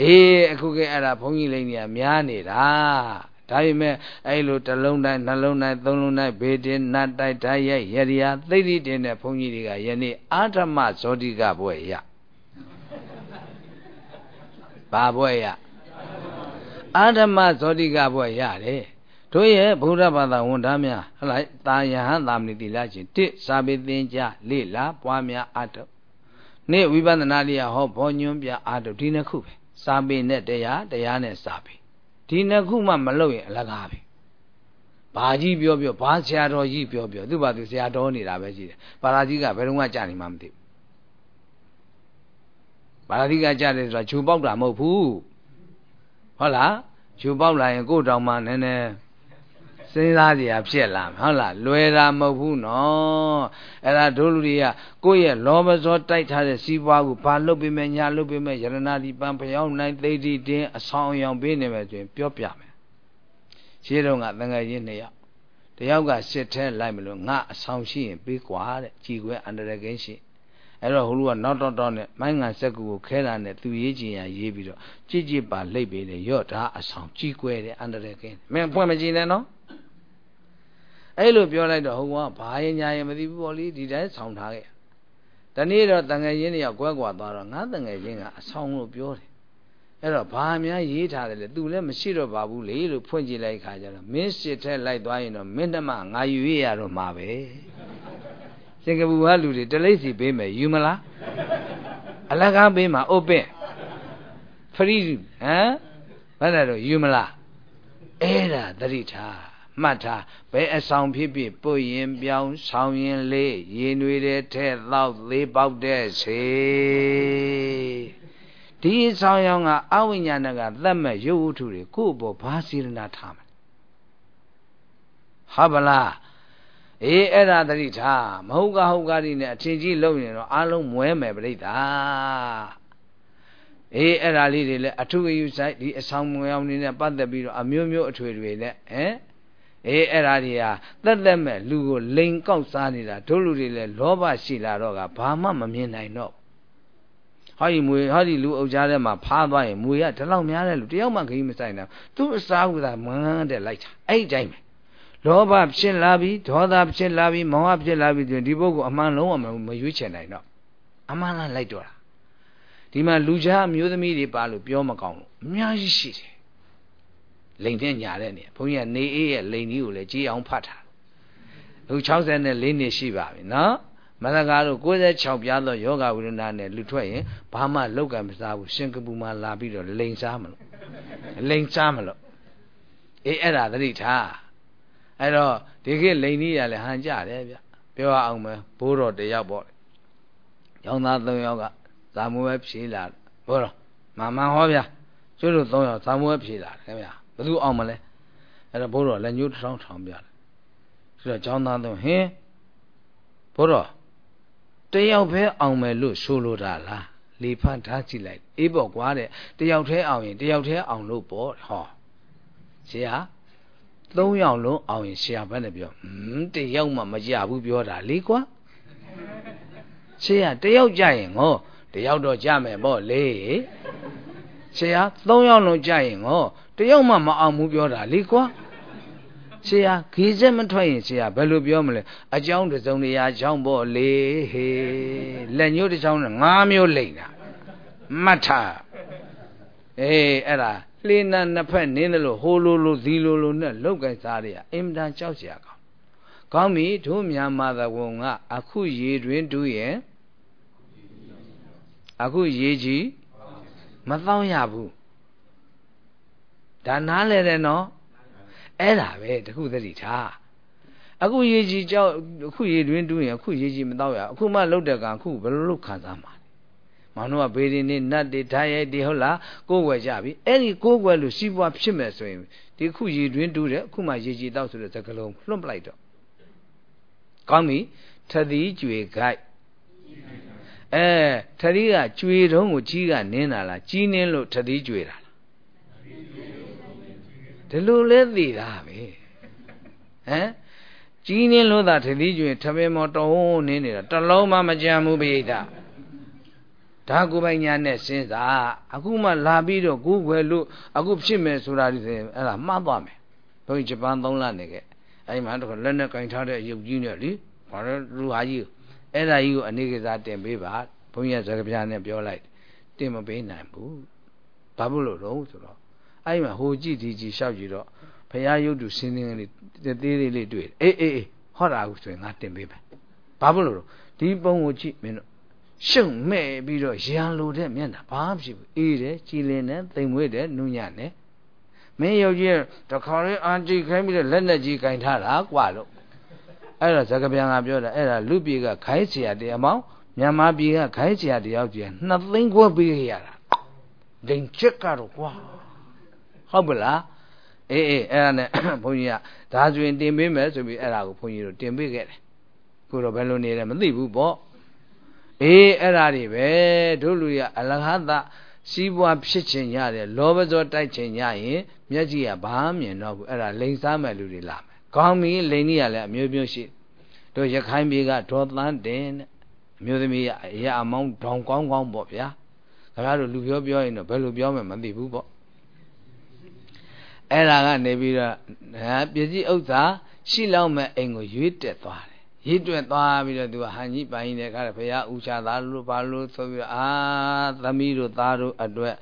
အေးအခုကအဲ့ဒါဘုန်းကြီးလိမ့်နေရများနေတာဒါပေမဲ့အဲ့လိုတစ်လုံးတိုင်းနှလုံးတိုင်းသုံးလုံးတိုင်းဘေးတင်နတ်တိုက်တိုက်ရိုက်ရရသိတိတင်တဲ့ဘုန်းကြီးတွေကယနေ့အာဓမ္မဇောတိကဘွဲ့ရဘာဘွဲ့ရအာဓမ္မဇောတိကဘွဲ့ရတယ် တို့ရဲ့ဗုဒ္ဓဘာသာဝန်ထမ်းများဟလိုက်တာယဟန်သာမဏေတိလာချင်းတစ်စာပေသင်ကြားလေ့လာပွားများအထုနေ့ဝိပဿနာတရားဟောဘောညွန်းပြအထုဒီနှစ်ခုပဲစာပေနဲ့တရားတရားနဲ့စာပေဒီနှစ်ခုမှမလုပ်ရင်အလကားပဲဘာကြီးပြောပြောဘာဆရာတော်ကြီးပြောပြောသူ့ဘာသူဆရာတော်နေတာပဲရှိတယ်ပါရာကြီးကဘယ်တော့မှကြာနေမှမသိဘူးပါရာကြီးကကြာတယ်ဆိုတာဂျူပေါက်တာမဟုတ်ဘူးဟုတ်လားဂျူပေါက်လာရင်ကို့တောင်မှနည်းနည်း စဉ်းစားကြရဖြစ်လာဟုတ်လားလွယ်တာမဟုတ်ဘူးနော်အဲ့ဒါတို့လူတွေကကိုယ့်ရဲ့လောဘဇောတိုက်ထားတဲ့စီးပွားကိုဘာလုပ်ပေးမယ်ညာလုပ်ပေးမယ်ယရနာဒီပန်ဖျောင်းနိုင်သိတိတင်းအဆောင်အယောင်ပေးနေမယ်ဆိုရင်ပြောပြမယ်ရှင်းတော့ကတန်ငယ်ချင်းနှစ်ယောက်တယောက်ကစစ်ထဲလိုက်မလို့ငါအဆောင်ရှိရင်ပေးကွာတဲ့ကြည်ခွဲအန္တရာယ်ကင်းရှိအဲ့တော့ဟိုလူကနောက်တော့တော့နဲ့မိုင်းငံစက်ကူကိုခဲလာနဲ့သူရေးချင်ရရေးပြီးတော့ကြည်ကြည်ပါလှိပ်ပေးတယ်ရော့ဒါအဆောင်ကြည်ခွဲတယ်အန္တရာယ်ကင်းမင်းဖွင့်မကြည့်နဲ့နော် အဲ့လိုပြောလိုက်တော့ဟိုကဘာရင်ညာရင်မသိဘူးပေါ့လေဒီတိုင်းဆောင်းထားခဲ့တနေ့တော့တန်ငယ်ချင်းတွေကကွဲကွာသွားတော့ငါတန်ငယ်ချင်းကအဆောင်လို့ပြောတယ်အဲ့တော့ဘာများရေးထားတယ်လဲသူလည်းမရှိတော့ပါဘူးလေလို့ဖွင့်ကြည့်လိုက်ခါကျတော့မင်းစစ်ထက်လိုက်သွားရင်တော့မင်းတမငါယူရရတော့မှာပဲစင်ကာပူကလူတွေတလိပ်စီပေးမယ်ယူမလားအလကားပေးမှာ open free ဟမ်ဘာလဲတော့ယူမလားအဲ့ဒါသတိထား မှတ်ထားဘယ်အဆောင်ဖြစ်ဖြစ်ပုတ်ရင်ပြောင်းဆောင်ရင်လေးရေနွေတဲ့ထဲသောသေးပေါက်တဲ့စေဒီဆောင်ရောင်ကအဝိညာဏကသတ်မဲ့ရုပ်ဝတ္ထုတွေကိုယ့်ဘောဘာစေရနာထားမယ်ဟုတ်ပါလားအေးအဲ့ဒါတတိထားမဟုတ်ကဟုတ်ကားဒီနဲ့အထင်ကြီးလုံရင်တော့အလုံးမွဲမယ်ပြိတ္တာအေးအဲ့ဒါလေးတွေလည်းအထုအယူဆိုင်ဒီအဆောင်မွေအောင်နေနဲ့ပတ်သက်ပြီးတော့အမျိုးမျိုးအထွေတွေနဲ့ဟမ် အေးအဲ့ဒါတွေဟာသက်သက်မဲ့လူကိုလိန်ကောက်စားနေတာတို့လူတွေလည်းလောဘရှိလာတော့ကဘာမှမမြင်နိုင်တော့ဟောဒီမွေဟောဒီလူအုပ်ကြားထဲမှာဖားသွားရင်မွေကဒီလောက်များတဲ့လူတယောက်မှခရီးမဆိုင်တော့သူ့အစားကမန်းတဲ့လိုက်တာအဲ့ဒီတိုင်းပဲလောဘဖြစ်လာပြီဒေါသဖြစ်လာပြီမောဟဖြစ်လာပြီဆိုရင်ဒီပုဂ္ဂိုလ်အမှန်လုံးဝမရွေးချယ်နိုင်တော့အမှန်လားလိုက်တော့တာဒီမှာလူကြားအမျိုးသမီးတွေပါလို့ပြောမကောင်းလို့အများကြီးရှိတယ် လိန်နဲ့ညာတဲ့နေဘုန်းကြီးကနေအေးရဲ့လိန်ကြီးကိုလည်းကြေးအောင်ဖတ်ထားအခု64နှစ်ရှိပါပြီနော်မသကားတို့96ပြားသောယောဂဝိရဏနဲ့လူထွက်ရင်ဘာမှလောက်ကံမစားဘူးရှင်ကပူမှာလာပြီးတော့လိန်စားမလို့လိန်စားမလို့အေးအဲ့ဒါသတိထားအဲ့တော့ဒီခေတ်လိန်ကြီးရလဲဟန်ကြတယ်ဗျပြောအောင်မယ်ဘိုးတော်တယောက်ပေါ့ရောင်းသား၃ယောက်ကဇာမွေးဖြေးလာဘိုးတော်မမဟောဗျကျွတ်တို့၃ယောက်ဇာမွေးဖြေးလာတယ်ခင်ဗျာ ဘသူအောင်မလဲအဲ့တော့ဘိုးတော်လက်ညှိုးထောင်းထောင်းပြတယ်ဆိုတော့ကျောင်းသားတို့ဟင်းဘိုးတော်တယောက်ပဲအောင်မယ်လို့ဆိုလိုတာလားလေဖတ်ထားကြည့်လိုက်အေးပေါ့ကွာတဲ့တယောက်တည်းအောင်ရင်တယောက်တည်းအောင်လို့ပေါ့ဟောဆရာသုံးယောက်လုံးအောင်ရင်ဆရာဘယ်နဲ့ပြောဟမ်တယောက်မှမကြဘူးပြောတာလေကွာဆရာတယောက်ကြရင်ဟောတယောက်တော့ကြမယ်ပေါ့လေဆရာသုံးယောက်လုံးကြရင်ဟော တယောက်မှမအောင်ဘူးပြောတာလေကွာဆရာခီးစက်မထွက်ရင်ဆရာဘယ်လိုပြောမလဲအကြောင်းတစ်စုံတရာအကြောင်းပေါ့လေဟေးလက်ညှိုးတစ်ချောင်းနဲ့၅မျိုးလိမ့်တာမှတ်ထားအေးအဲ့ဒါလှေနာနှစ်ဖက်နင်းတယ်လို့ဟိုလိုလိုဒီလိုလိုနဲ့လောက်ကင်စားရအင်မတန်ကြောက်စရာကောင်းကောင်းပြီတို့မြန်မာသဘုံကအခုရေတွင်တူးရဲ့အခုရေကြီးမတော့ရဘူး ဒါနားလဲတယ်နော်အဲ့ဒါပဲတခုသတိထားအခုရေကြီးကြောက်အခုရေတွင်တူးရင်အခုရေကြီးမတော့ရအခုမှလှုပ်တဲ့ကံအခုဘယ်လိုလုပ်ခံစားမှာမောင်တို့ကဘေးရင်နေနတ်တွေဓာတ်ရိုက်တွေဟုတ်လားကိုယ်ွယ်ကြပြီအဲ့ဒီကိုယ်ွယ်လို့စီးပွားဖြစ်မယ်ဆိုရင်ဒီခုရေတွင်းတူးတယ်အခုမှရေကြီးတော့ဆိုတဲ့သကလုံးလွှတ်ပလိုက်တော့ကောင်းပြီထသည်ကြွေခိုက်အဲထသည်ကကြွေတုံးကိုကြီးကနင်းတာလားကြီးနင်းလို့ထသည်ကြွေတာလား ဒီလိုလဲသိတာပဲဟမ်ကြီးနင်းလို့သာထသည်ကြွေထမင်းမောတုံးနင်းနေတာတလုံးမှမကြံဘူးပိဋကဒါကိုပိုင်ညာနဲ့စဉ်းစားအခုမှလာပြီးတော့ကိုယ်ွယ်လို့အခုဖြစ်မယ်ဆိုတာဒီအဲ့ဒါမှားသွားမယ်ဘုန်းကြီးဂျပန်သုံးလနေခဲ့အဲ့မှာတော့လက်နဲ့ကင်ထားတဲ့ရုပ်ကြီးနဲ့လေဘာလို့လူဟာကြီးအဲ့ဒါကြီးကိုအနေကစားတင်ပေးပါဘုန်းကြီးကစကားပြနဲ့ပြောလိုက်တင်မပေးနိုင်ဘူးဘဘာဖြစ်လို့တော့ဆိုတော့ အဲ့မှာဟိုကြည့်ဒီကြည့်ရှောက်ကြည့်တော့ဘုရားရုပ်တုစင်းစင်းလေးသေးသေးလေးတွေ့အေးအေးအေးဟောတာကိုဆိုရင်ငါတင်ပေးမယ်ဘာဖြစ်လို့ဒီပုံကိုကြည့်မင်းတို့ရှုံမဲ့ပြီးတော့ရံလိုတဲ့မျက်နှာဘာဖြစ်ဘူးအေးတယ်ကြည်လင်တယ်သိမ်မွေ့တယ်နုညံ့တယ်မင်းယောက်ျားတခါလေးအာကြည့်ခိုင်းပြီးတော့လက်နဲ့ကြီးကင်ထားတာกว่าလို့အဲ့တော့ဇကပြန်ကပြောတာအဲ့ဒါလူပြေကခိုင်းเสียတရားမောင်းမြန်မာပြည်ကခိုင်းเสียတယောက်ကျန်နှစ်သိန်းခွဲပေးရတာဒိန်ချက်ကတော့ကွာ ဟုတ်ပလားအေးအေးအဲ့ဒါနဲ့ဘုန်းကြီးကဒါဆိုရင်တင်ပေးမယ်ဆိုပြီးအဲ့ဒါကိုဘုန်းကြီးတို့တင်ပေးခဲ့တယ်ခုတော့ဘယ်လိုနေလဲမသိဘူးပေါ့အေးအဲ့ဒါတွေပဲတို့လူရအလဟသစီးပွားဖြစ်ခြင်းရတယ်လောဘဇောတိုက်ခြင်းရရင်မျက်ကြီးကဘာမြင်တော့ဘူးအဲ့ဒါလိန်စားမဲ့လူတွေလာမယ်ကောင်းပြီလိန်ကြီးကလည်းအမျိုးမျိုးရှိတို့ရခိုင်ပြည်ကဒေါ်သန်းတင်တဲ့အမျိုးသမီးကအရာအမောင်းဒေါင်ကောင်းကောင်းပေါ့ဗျာခင်ဗျားတို့လူပြောပြောရင်တော့ဘယ်လိုပြောမှမသိဘူးပေါ့ အဲ့ဒါကနေပြီးတော့ပစ္စည်းဥစ္စာရှိလောက်မဲ့အိမ်ကိုရွေးတက်သွားတယ်ရစ်တွက်သွားပြီးတော့သူကဟန်ကြီးပိုင်တဲ့ခါဘုရားဥချသားလို့ဘာလို့ဆိုပြီးတော့အာသမီးတို့သားတို့အတွက်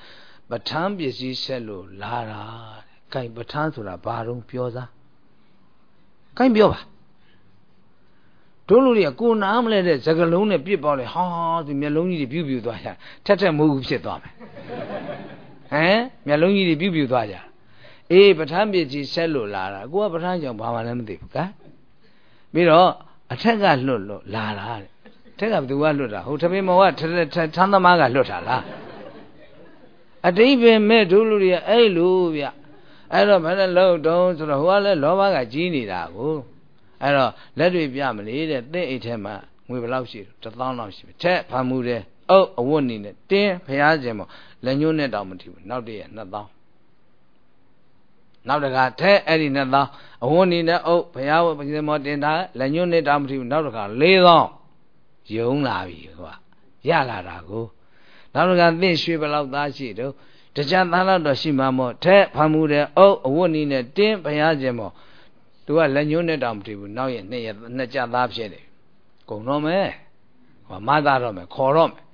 ပဋ္ဌာန်းပစ္စည်းဆက်လို့လာတာတဲ့။ကိုင်ပဋ္ဌာန်းဆိုတာဘာတော့ပြောစား။ကိုင်ပြောပါ။တို့လူတွေကကိုနားမလဲတဲ့စကလုံးနဲ့ပြစ်ပေါက်လေဟာသူမျက်လုံးကြီးတွေပြူးပြူးသွားကြ။ထက်ထက်မဟုတ်ဘူးဖြစ်သွားမယ်။ဟမ်မျက်လုံးကြီးတွေပြူးပြူးသွားကြ။ အေးပဋ္ဌာန်းပစ္စည်းဆက်လို့လာတာကိုကပဋ္ဌာန်းကြောင့်ဘာမှလည်းမသိဘူးက။ပြီးတော့အထက်ကလွတ်လို့လာတာတဲ့ထက်ကဘသူကလွတ်တာဟိုတပင်မောကထထန်းသမားကလွတ်တာလားအတိပင်မဲ့ဒုလူတွေအဲ့လိုဗျအဲ့တော့ဘယ်နဲ့လို့တုံးဆိုတော့ဟိုကလည်းလောဘကကြီးနေတာကိုအဲ့တော့လက်တွေပြမလေးတဲ့သင့်အိတ်ထဲမှာငွေဘယ်လောက်ရှိတယ်1000လောက်ရှိပြီထက်ဖမ်းမှုတယ်အုပ်အဝတ်နေနဲ့တင်းဖះခြင်းမလက်ညှိုးနဲ့တောင်မထီဘူးနောက်တည့်ရ2000 နောက်တကထဲအဲ့ဒီနှစ်သောင်းအဝန်းနေတဲ့အုပ်ဘုရားဝပစ္စမောတင်တာလက်ညှိုးနေတာမထီဘူးနောက်တက၄သောင်းယုံလာပြီကွာရလာတာကိုနောက်တကသင့်ရွှေဘလောက်သားရှိတော့တကြသားလောက်တော့ရှိမှာမို့ထဲဖမ်းမှုတဲ့အုပ်အဝတ်နေနဲ့တင်းဘုရားခြင်းမောသူကလက်ညှိုးနဲ့တောင်မထီဘူးနောက်ရနှစ်ရနှစ်ကြသားဖြစ်တယ်ကုံတော့မယ်ဟောမသားတော့မယ်ခေါ်တော့မယ်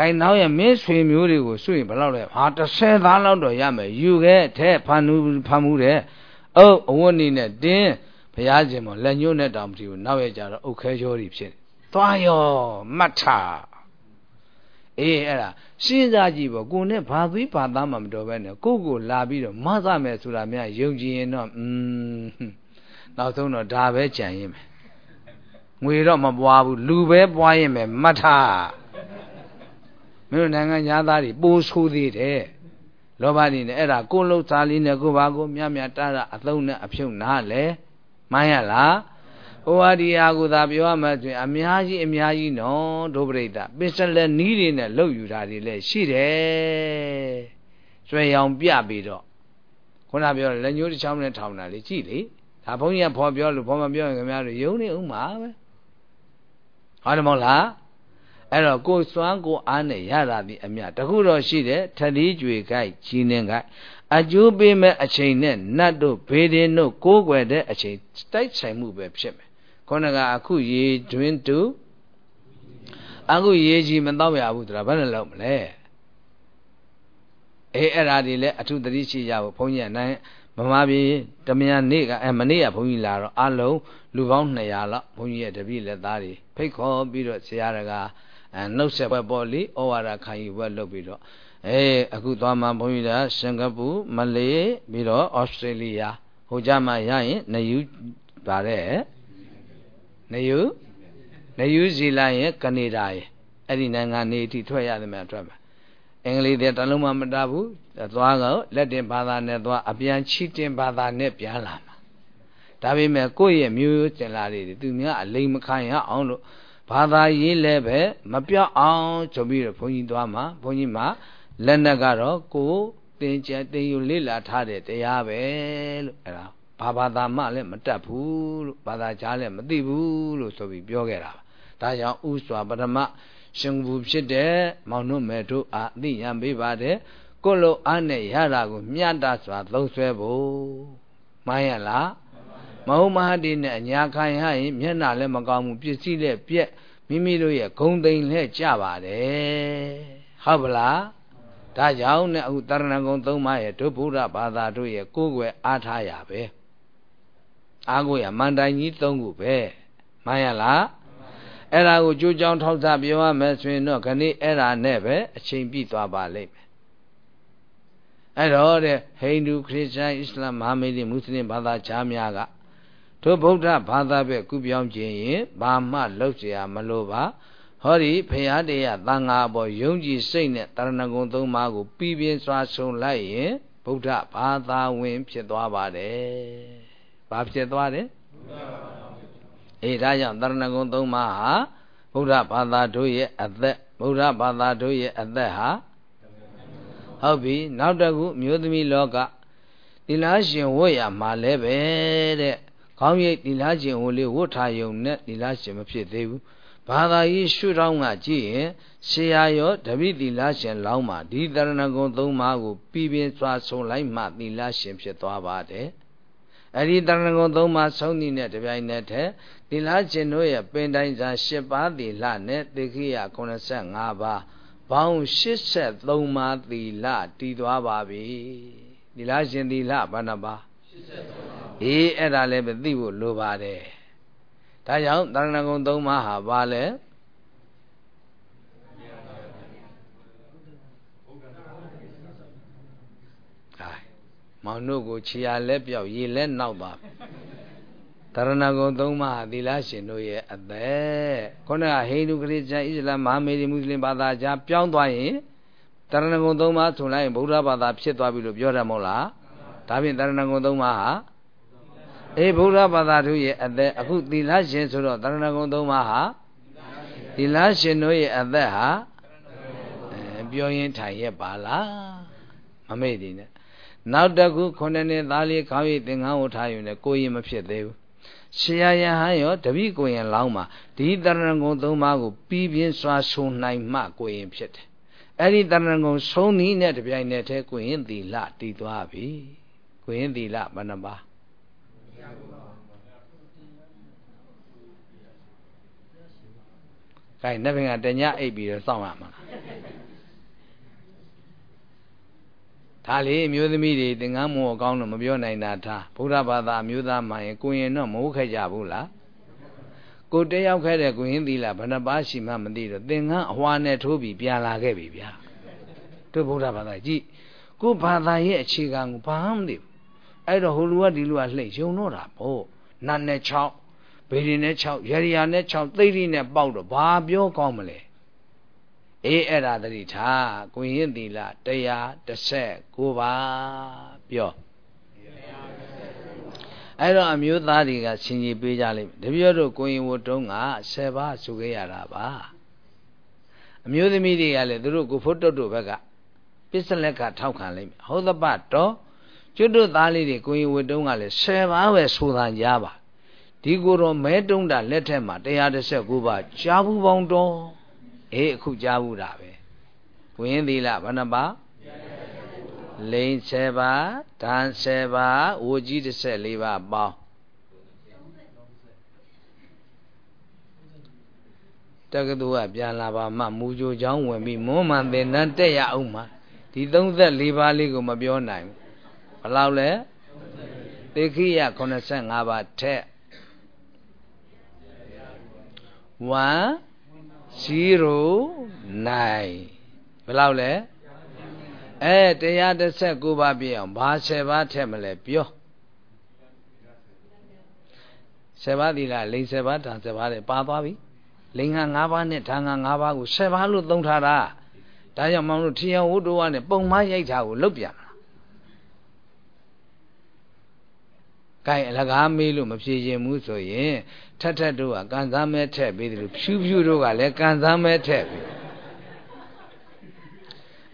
ကိုင်နောက်ရဲ့မင်းဆွေမျိုးတွေကိုစွရင်ဘယ်လောက်လဲဟာ30သားလောက်တော့ရမယ်ယူခဲ့တဲ့ဖန်နူဖန်မှုတဲ့အုပ်အဝတ်နေနဲ့တင်းဘုရားရှင်မလက်ညှိုးနဲ့တောင်မထီဘူးနောက်ရကြတော့အုတ်ခဲကျော်တွေဖြစ်သွားရောမှတ်ထားအေးအဲ့ဒါစဉ်းစားကြည့်ပေါ့ကိုနဲ့ဘာသွေးဘာသားမှမတော်ပဲနဲ့ကိုကိုလာပြီးတော့မဆမယ်ဆိုတာများယုံကြည်ရင်တော့อืมနောက်ဆုံးတော့ဒါပဲကြံရင်မယ်ငွေတော့မပွားဘူးလူပဲပွားရင်ပဲမှတ်ထား မင်းတို့နိုင်ငံသားတွေပိုးဆိုးသေးတယ်လောဘနေနဲ့အဲ့ဒါကိုလှုပ်သားလေးနဲ့ကိုဘာကိုမြတ်မြတ်တားတာအသုံးနဲ့အဖြုတ်နားလေမှန်းရလားဟိုဟာဒီဟာကိုသာပြောရမှဆိုရင်အများကြီးအများကြီးနော်ဒုပရိသပစ္စလက်နီးတွေနဲ့လှုပ်ယူတာတွေလည်းရှိတယ်ကျွဲရောင်ပြပြီးတော့ခုနပြောလက်ညှိုးတစ်ချောင်းနဲ့ထောင်တာလေကြည့်လေဒါဘုန်းကြီးကဖော်ပြောလို့ဖော်မပြောရင်ခင်ဗျားတို့ယုံနေဦးမှာပဲဟုတ်တယ်မဟုတ်လား အဲ့တော့ကိုစွမ်းကိုအားနဲ့ရတာဒီအမြတခုတော့ရှိတယ်ထတိကြွေခိုက်ကြီးနေခိုက်အကျိုးပေးမဲ့အချိန်နဲ့နတ်တို့ဘေးဒင်းတို့ကိုးကွယ်တဲ့အချိန်တိုက်ဆိုင်မှုပဲဖြစ်မယ်ခေါဏကအခုရေတွင်တူအခုရေကြီးမတော့ရဘူးဆိုတာဘယ်နဲ့လုပ်မလဲအေးအဲ့ဒါဒီလဲအထုတတိရှိကြဖို့ဘုန်းကြီးကနိုင်မမပြည်တမယနေ့ကအဲမနေ့ကဘုန်းကြီးလာတော့အလုံးလူပေါင်း200လောက်ဘုန်းကြီးရဲ့တပည့်လက်သားတွေဖိတ်ခေါ်ပြီးတော့ဆရာတကာအဲ နှုတ်ဆက်ပွဲပေါ်လေဩဝါဒခံယူပွဲလုပ်ပြီးတော့အဲအခုသွားမှဘုန်းကြီးကစင်ကာပူမလေးပြီးတော့ဩစတြေးလျဟိုကြမှာရရင်နယူပါတဲ့နယူနယူဇီလန်ရဲ့ကနေဒါရဲ့အဲ့ဒီနိုင်ငံနေအထိထွက်ရတယ်များထွက်မှာအင်္ဂလိပ်တဲ့တလုံးမှမတတ်ဘူးသွားကောလက်တင်ဘာသာနဲ့သွားအပြန်ချီတင်ဘာသာနဲ့ပြန်လာမှာဒါပေမဲ့ကိုယ့်ရဲ့မျိုးရိုးကျင်လာတွေသူများအလိမ်မခံရအောင်လို့ ဘာသာရေးလည်းပဲမပြောက်အောင်ဆိုပြီးတော့ဘုန်းကြီးသွားမှာဘုန်းကြီးမှာလက်နက်ကတော့ကိုတင်ကြတင်ယူလေ့လာထားတဲ့တရားပဲလို့အဲ့ဒါဘာဘာသာမှလည်းမတတ်ဘူးလို့ဘာသာကြားလည်းမသိဘူးလို့ဆိုပြီးပြောခဲ့တာဒါကြောင့်ဥစွာပထမရှင်ဘူးဖြစ်တဲ့မောင်တို့မဲ့တို့အာသိရန်ပေးပါတယ်ကိုလိုအားနဲ့ရတာကိုမြတ်တာစွာသုံးဆွဲဖို့မှန်ရလား မဟုတ်မဟာတိနဲ့အညာခံရရင်မျက်နှာလည်းမကောင်းဘူးပစ္စည်းလည်းပြက်မိမိတို့ရဲ့ဂုံသိမ်လည်းကြပါတယ်ဟုတ်ပလားဒါကြောင့်နဲ့အခုတရဏဂုံသုံးပါးရဲ့ဒုဗုဒ္ဓဘာသာတို့ရဲ့ကိုယ်ွယ်အားထားရပဲအားကိုရမန္တိုင်ကြီးသုံးခုပဲမှန်ရလားအဲ့ဒါကိုကြိုးကြောင်းထောက်ထားပြောရမယ်ဆိုရင်တော့ခဏအဲ့ဒါနဲ့ပဲအချိန်ပြည့်သွားပါလိမ့်မယ်အဲ့တော့တဲ့ဟိန္ဒူခရစ်ယာန်အစ္စလာမ်မဟာမေဒီမွတ်စလင်ဘာသာခြားများက တို့ဗုဒ္ဓဘာသာပဲကုပြောင်းခြင်းရင်ဘာမှလုပ်เสียမလိုပါဟောဒီဖရာတရားသံဃာပေါ်ယုံကြည်စိတ်နဲ့တရဏဂုံသုံးပါးကိုပြီးပြင်းစွာဆုံးလိုက်ရင်ဗုဒ္ဓဘာသာဝင်ဖြစ်သွားပါတယ်။ဘာဖြစ်သွားတယ်။အေးဒါကြောင့်တရဏဂုံသုံးပါးဟာဗုဒ္ဓဘာသာတို့ရဲ့အသက်ဗုဒ္ဓဘာသာတို့ရဲ့အသက်ဟာဟုတ်ပြီနောက်တစ်ခုမျိုးသမီးလောကသီလရှင်ဝတ်ရမှာလဲပဲတဲ့ ခေါင်းရိပ်သီလရှင်ဝတ်လေးဝတ်ထားယုံနဲ့သီလရှင်မဖြစ်သေးဘူးဘာသာရေးရှုထောင့်ကကြည့်ရင်ဆရာရောတပိသီလရှင်လောင်းမှာဒီတရဏဂုံသုံးပါးကိုပြီးပြင်းစွာဆုံးလိုက်မှသီလရှင်ဖြစ်သွားပါတယ်အဲ့ဒီတရဏဂုံသုံးပါးဆုံးသည့်နဲ့တပြိုင်နက်တည်းသီလရှင်တို့ရဲ့ပင်တိုင်းစာ၈ပါးသီလနဲ့တေခိယ85ပါးဘောင်း83ပါးသီလတည်သွားပါပြီသီလရှင်သီလဘာနှပါ83 အေးအဲ့ဒါလည်းမသိဖို့လိုပါတယ်ဒါကြောင့်တရဏဂုံသုံးပါးဟာဘာလဲမောင်တို့ကိုခြေရလက်ပြောက်ရေလက်နောက်ပါတရဏဂုံသုံးပါးသီလရှင်တို့ရဲ့အသက်ခုနကဟိန္ဒူခရစ်ယာန်အစ္စလာမ်မဟာမေဒီမွတ်စလင်ဘာသာကြားပြောင်းသွားရင်တရဏဂုံသုံးပါးဆိုလိုက်ရင်ဗုဒ္ဓဘာသာဖြစ်သွားပြီလို့ပြောတယ်မဟုတ်လားဒါဖြင့်တရဏဂုံသုံးပါးဟာ အေးဗုဒ္ဓဘာသာတို့ရဲ့အသက်အခုသီလရှင်ဆိုတော့တရဏဂုံသုံးပါးဟာသီလရှင်တို့ရဲ့အသက်ဟာအဲပြောရင်ထိုင်ရဲ့ပါလားမမေ့သေးနဲ့နောက်တကူခုနှစ်နှစ်သားလေးခေါင်းရည်သင်္ကန်းဝထားယူနေကိုရင်မဖြစ်သေးဘူးဆရာယဟန်ရောတပိကိုရင်လောင်းမှာဒီတရဏဂုံသုံးပါးကိုပြီးပြင်းစွာဆုံးနိုင်မှကိုရင်ဖြစ်တယ်အဲ့ဒီတရဏဂုံဆုံးနည်းနဲ့တပြိုင်နက်တည်းကိုရင်သီလတည်သွားပြီကိုရင်သီလဘယ်နှပါး ခိုင်းနှစ်ပင်ကတညအိပ်ပြီးတော့စောင့်ရမှာဒါလေးမျိုးသမီးတွေသင်္ကန်းမောကောင်းလို့မပြောနိုင်တာထားဗုဒ္ဓဘာသာမျိုးသားမှရင်ကိုရင်တော့မဟုတ်ခဲ့ကြဘူးလားကိုတယောက်ခဲ့တဲ့ကိုရင်သီလားဘယ်နှပါးရှိမှမသိတော့သင်္ကန်းအဟွာနဲ့ထိုးပြီးပြန်လာခဲ့ပြီဗျာတို့ဗုဒ္ဓဘာသာကြည့်ကိုဘာသာရဲ့အခြေခံကိုဘာမှမသိဘူး အဲ့တော့ဟိုလူကဒီလူကလှိတ်ယုံတော့တာပေါ့နတ်နဲ့6ဗေဒီနဲ့6ရရိယာနဲ့6သိတိနဲ့ပေါက်တော့ဘာပြောကောင်းမလဲအေးအဲ့ဒါတတိထားကိုရင်သီလ139ပါပြောအဲ့တော့အမျိုးသားတွေကဆင်ကြီးပေးကြလိမ့်မယ်တပြည့်တို့ကိုရင်ဝတ်တုံးက10ပါးစုခဲ့ရတာပါအမျိုးသမီးတွေကလည်းသူတို့ကိုဖို့တုတ်တို့ဘက်ကပစ္စလက်ကထောက်ခံလိမ့်မယ်ဟုတ်သပတော့ ကျွတ်တို့သားလေးတွေကိုရင်ဝတ်တုံးကလည်း10ပါးပဲဆိုတာကြားပါဒီကိုတော့မဲတုံးတာလက်ထက်မှာ119ပါးကြားဘူးပေါင်းတော့အေးအခုကြားဘူးတာပဲဝင်းသီလဘယ်နှပါလိန်7ပါးဓာန်7ပါးဝကြီး14ပါးပေါင်းတက္ကသိုလ်ကပြန်လာပါမှမူကြိုချောင်းဝင်ပြီးမွန်းမှန်သင်တန်းတက်ရအောင်မှာဒီ34ပါးလေးကိုမပြောနိုင်ဘူး ဘယ်လောက်လဲသေခိယ85ပါးထက်1 0 9ဘယ်လောက်လဲအဲ139ပါးပြည့်အောင်ဘာ10ပါးထက်မလဲပြော10ပါးသီလလိန်10ပါးဓာန်10ပါးတဲ့ပါသွားပြီလိန်က5ပါးနဲ့ဓာန်က5ပါးကို10ပါးလို့သုံးထားတာဒါကြောင့်မောင်တို့ထီယံဝတ္တဝါနဲ့ပုံမရိုက်တာကိုလုတ်ပြန် ကဲအလကားမေးလို့မဖြေခြင်းဘူးဆိုရင်ထက်ထက်တို့ကကန်စားမဲထက်ပြီးတယ်လို့ဖြူဖြူတို့ကလည်းကန်စားမဲထက်ပြီး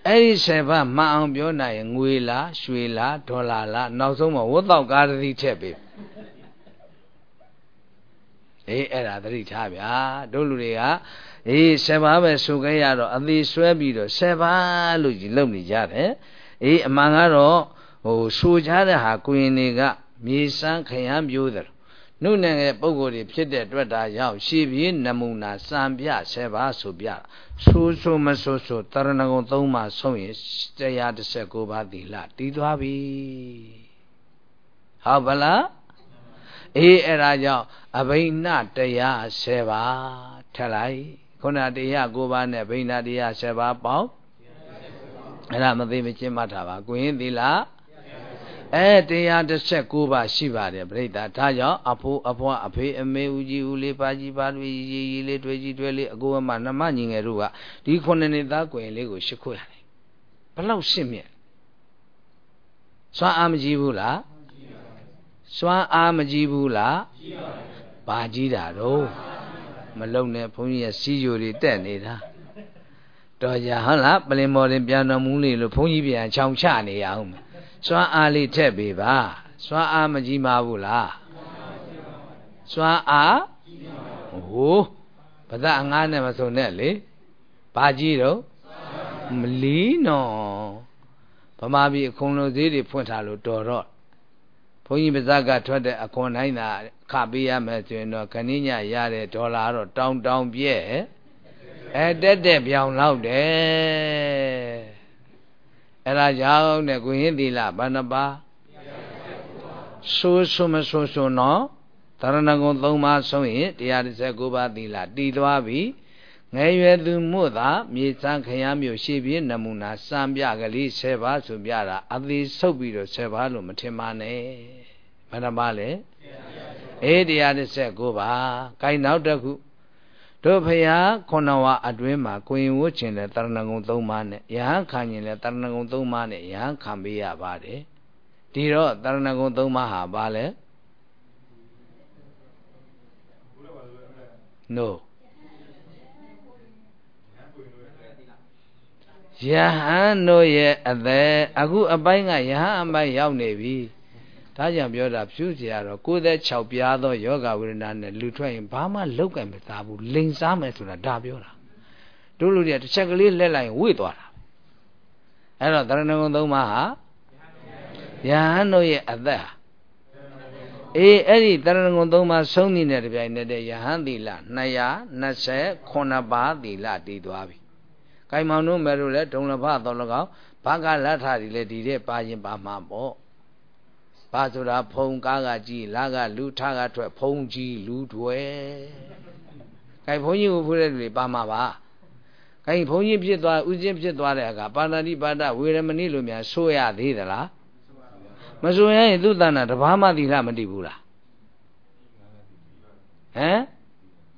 အဲ့ဒီဆယ်ပါးမအောင်ပြောနိုင်ရင်ငွေလားရွှေလားဒေါ်လာလားနောက်ဆုံးမှာဝတ်တော့ကားတိထက်ပြီးအေးအဲ့ဒါသတိထားဗျာတို့လူတွေကအေးဆယ်ပါးပဲဆိုခဲ့ရတော့အသေးဆွဲပြီးတော့ဆယ်ပါးလို့ကြီးလုပ်နေကြတယ်အေးအမှန်ကတော့ဟိုဆိုကြတဲ့ဟာကိုရင်တွေက မြေစမ်းခရမ်းပြိုးတယ်နုနယ်ရဲ့ပုံကိုယ်တွေဖြစ်တဲ့အတွက်ဒါကြောင့်ရှေးပြေးနမူနာစံပြ7ပါးဆိုပြဆိုးဆိုးမဆိုးဆိုးတရဏဂုံ3ပါးဆုံးရင်119ပါးသီလတည်သွားပြီဟုတ်ပါလားအေးအဲ့ဒါကြောင့်အဘိနတရား7ပါးထက်လိုက်ခုနတရား9ပါးနဲ့ဘိနတရား7ပါးပေါင်းအဲ့ဒါမသိမချင်းမှတ်ထားပါကိုရင်သီလ အဲ116ပါးရှိပါတယ်ပြိဿဒါကြောင့်အဖိုးအဖွားအဖေအမေဦးကြီးဦးလေးပါကြီးပါတွေရီရီလေးတွေ့ကြီးတွေ့လေးအကိုအမနှမညီငယ်တို့ကဒီခုနှစ်နှစ်သားကိုရင်လေးကိုရှ िख ွရတယ်ဘလောက်ရှင်းမြတ်စွမ်းအားမကြီးဘူးလားစွမ်းအားမကြီးဘူးလားဘာကြီးတာတော့မလုံနဲ့ဘုန်းကြီးရဲ့စီးကြိုတွေတက်နေတာတော်ကြဟုတ်လားပလင်မော်ရင်ပြန်တော်မူလေလို့ဘုန်းကြီးပြန်ချောင်ချနေရအောင် စွမ်းအားလေးထက်ပေးပါစွမ်းအားမကြီးမဘူးလားစွမ်းအားဟိုးဗဒအငားနဲ့မစုံနဲ့လေဘာကြီးတော့မလီနော်ဗမာပြည်အခွန်လိုသေးတွေဖွင့်ထားလို့တော်တော့ဘုန်းကြီးပါဇက်ကထွက်တဲ့အခွန်တိုင်းသာခပေးရမယ်ဆိုရင်တော့ခဏညရတဲ့ဒေါ်လာတော့တောင်းတောင်းပြည့်အဲတက်တက်ပြောင်လောက်တယ် အဲ့ဒါကြောင့်နဲ့ကိုရင်သီလဘဏ္ဍပါဆိုးဆိုးမဆိုးဆိုးနော်သရဏဂုံ၃ပါးဆုံးရင်119ပါးသီလတည်သွားပြီငယ်ရွယ်သူမို့သာမြေစံခရမ်းမျိုးရှေ့ပြေးနမူနာစံပြကလေး10ပါးဆိုပြတာအသေးဆုပ်ပြီးတော့10ပါးလို့မထင်ပါနဲ့ဘယ်နှပါလဲအေး119ပါးကိုင်းနောက်တစ်ခု တို့ဖရာခုနဝအတွင်းမှာကိုရင်ဝတ်ခြင်းလဲတရဏဂုံ၃ပါးနဲ့ယဟန်ခံခြင်းလဲတရဏဂုံ၃ပါးနဲ့ယဟန်ခံပေးရပါတယ်ဒီတော့တရဏဂုံ၃ပါးဟာဘာလဲ no ယဟန်တို့ရဲ့အသက်အခုအပိုင်းကယဟန်အပိုင်းရောက်နေပြီ ဒါကြောင့်ပြောတာဖြူစရာတော့96ပြားသောယောဂဝေဒနာနဲ့လူထွက်ရင်ဘာမှလောက်ကင်မသားဘူးလိန်စားမယ်ဆိုတာဒါပြောတာတို့လူတွေကတစ်ချက်ကလေးလှက်လိုက်ဝေ့သွားတာအဲ့တော့တရဏဂုံသုံးပါးဟာယဟန်တို့ရဲ့အသက်ဟာအေးအဲ့ဒီတရဏဂုံသုံးပါးဆုံးနေတဲ့တပြိုင်နက်တည်းယဟန်သီလ229ပါးသီလတည်သွားပြီ။ကိုင်မောင်တို့မဲ့လို့လဲဒုံလဘတော်၎င်းဘာကလထဒီလဲဒီတဲ့ပါရင်ပါမှာပေါ့။ ဘာဆိုတာဖုံကားကကြီးလာကလူထကထွက်ဖုံကြီးလူတွေ။ကိုင်ဘုန်းကြီးကိုဖူးတဲ့လူတွေပါမှာပါ။ကိုင်ဘုန်းကြီးဖြစ်သွားဥစဉ်ဖြစ်သွားတဲ့အခါပါဏာတိပါဒဝေရမဏိလိုများဆိုရသေးသလား။မဆိုရင်သူ့တဏ္ဍတဘာမှသီလမတည်ဘူးလား။ဟမ်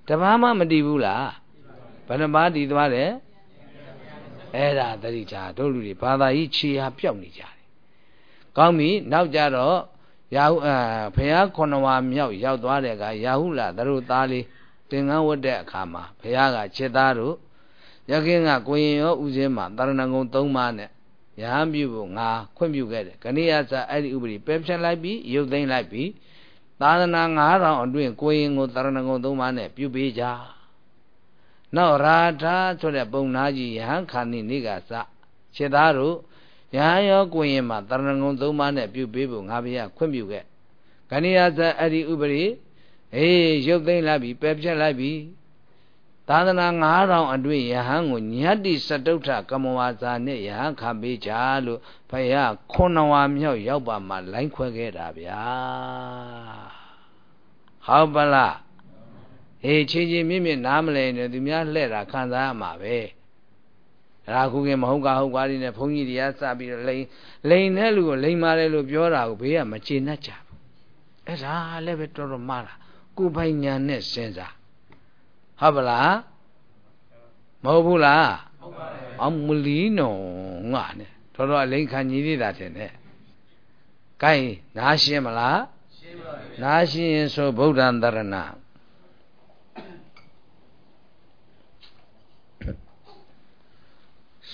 တဘာမှမတည်ဘူးလား။ဘယ်နှပါးတည်သွားတယ်။အဲ့ဒါတတိချာတို့လူတွေဘာသာကြီးခြေဟာပြောက်နေကြတယ် ကောင်းပြီနောက်ကြတော့ရာဟုအဘုရားခုနဝါမြောက်ရောက်သွားတဲ့အခါရာဟုလာတို့သားလေးတင်ငန်းဝတ်တဲ့အခါမှာဘုရားကခြေသားတို့ရခင်ကကိုရင်ရောဥစဉ်မှာတရဏဂုံ၃ပါးနဲ့ရဟန်းပြုဖို့ငါခွင့်ပြုခဲ့တယ်ခဏိယသအဲ့ဒီဥပဒေပယ်ဖြတ်လိုက်ပြီးရုပ်သိမ်းလိုက်ပြီးသာသနာ9000အတွင်းကိုရင်ကိုတရဏဂုံ၃ပါးနဲ့ပြုပေးကြနောက်ရာထာဆိုတဲ့ပုံနာကြီးယဟန်ခန္ဒီနေကစခြေသားတို့ ယဟန်ရောကိုရင်မှာတရဏဂုံသုံးပါးနဲ့ပြုပေးဖို့ငါဘုရားခွင့်ပြုခဲ့ခဏိယသအဲ့ဒီဥပရိအေးရုပ်သိမ်းလိုက်ပြီပယ်ပြတ်လိုက်ပြီသာသနာ9000အတွင်းယဟန်ကိုညတ္တိစတုထကမဝါစာနဲ့ယဟန်ခံပေးကြလို့ဘုရားခုနဝါမြောက်ရောက်ပါမှလိုင်းခွဲခဲ့တာဗျာဟုတ်ပါလားအေးချင်းချင်းမြင့်မြင့်နားမလဲနဲ့သူများလှဲ့တာခံစားရမှာပဲ ဒါခုကမဟုတ်ကဟုတ်ကွာဒီနဲ့ဘုန်းကြီးတွေကစပြီးတော့လိန်လိန်တဲ့လူကိုလိန်ပါတယ်လို့ပြောတာကိုဘေးကမကျေနပ်ကြဘူးအဲ့ဒါလည်းပဲတော်တော်မှားတာကိုပိုင်ညာနဲ့စဉ်းစားဟုတ်ပါလားမဟုတ်ဘူးလားဟုတ်ပါတယ်အောင်မလီနော်ငါနဲ့တော်တော်အလိန်ခံကြီးသေးတာထင်တယ်ကဲနားရှင်းမလားရှင်းပါပြီနားရှင်းရင်ဆိုဗုဒ္ဓံတရဏ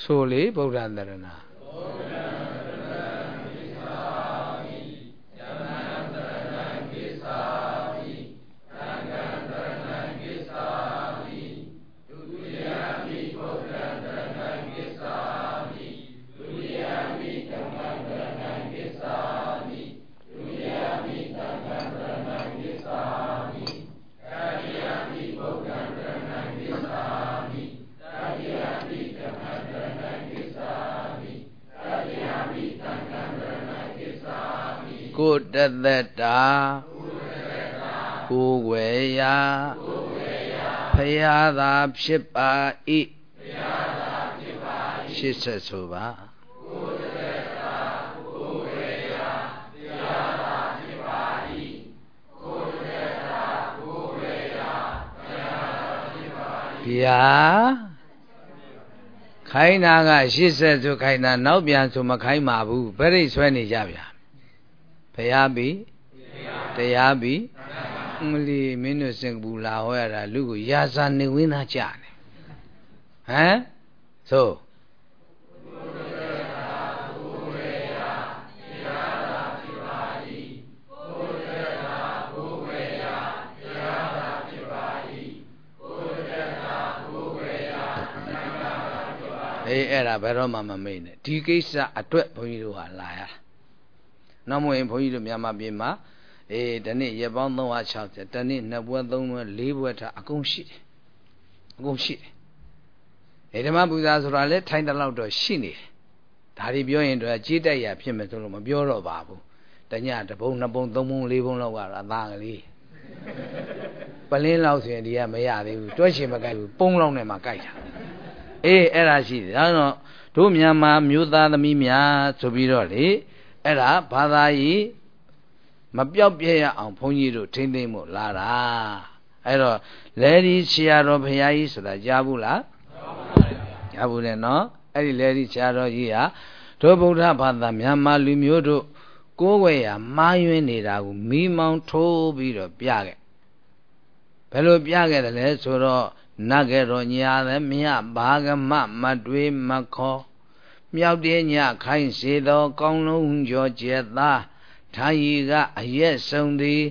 ဆိုလေဗုဒ္ဓတရဏ ကိုတသက်တာကိုွယ်ရာဖရာသာဖြစ်ပါ၏ရှစ်ဆက်ဆိုပါဗျာခိုင်းတာက80ဆိုခိုင်းတာနောက်ပြန်ဆိုမခိုင်းပါဘူးပြိဋ္ဆွဲနေကြဗျာ ဘုရားပြီတရားပြီမလီမင်းတို့စင်ဘူးလာဟောရတာလူကိုရာဇာနေဝင်းသားကြတယ်ဟမ်ဆိုအေးအဲ့ဒါဘယ်တော့မှမမေ့နဲ့ဒီကိစ္စအတွက်ဘုန်းကြီးတို့ဟာလာရ နောက်မဝင်ဘုန်းကြီးတို့မြန်မာပြည်မှာအေးဒီနေ့ရက်ပေါင်း360ဒီနေ့နှစ်ပွဲသုံးပွဲလေးပွဲထားအကုန်ရှိတယ်အကုန်ရှိတယ်အေဓမ္မပူဇာဆိုတာလဲထိုင်းတလောက်တော့ရှိနေတယ်ဒါတွေပြောရင်တော့ကြေးတိုက်ရဖြစ်မယ်ဆိုလို့မပြောတော့ပါဘူးတညတပုံနှစ်ပုံသုံးပုံလေးပုံလောက်ကတော့အသားကလေးပလင်းလောက်ဆိုရင်ဒီကမရသေးဘူးတွက်ရှင်မကြိုက်ဘူးပုံလောက်နဲ့မှကြိုက်တာအေးအဲ့ဒါရှိတယ်ဒါတော့တို့မြန်မာမျိုးသားသမီးများဆိုပြီးတော့လေ အဲ့ဒါဘာသာရေးမပြောက်ပြဲရအောင်ဘုန်းကြီးတို့ထိမ့်သိမ့်ဖို့လာတာအဲ့တော့လဲဒီဆရာတော်ဘုရားကြီးဆိုတာကြားဘူးလားကြားဘူးလေနော်အဲ့ဒီလဲဒီဆရာတော်ကြီးဟာတို့ဗုဒ္ဓဘာသာမြန်မာလူမျိုးတို့ကိုးကွယ်ရမှားယွင်းနေတာကိုမိမောင်းထိုးပြီးတော့ပြခဲ့ဘယ်လိုပြခဲ့တယ်လဲဆိုတော့နတ်ကဲတော်ညာသည်မြဘာဂမမတွေးမခေါ် မြောက်တဲ့ညခိုင်းစေသောကောင်းလုံးကျော်ကျက်သားထာယီကအရက်ဆုံးသည်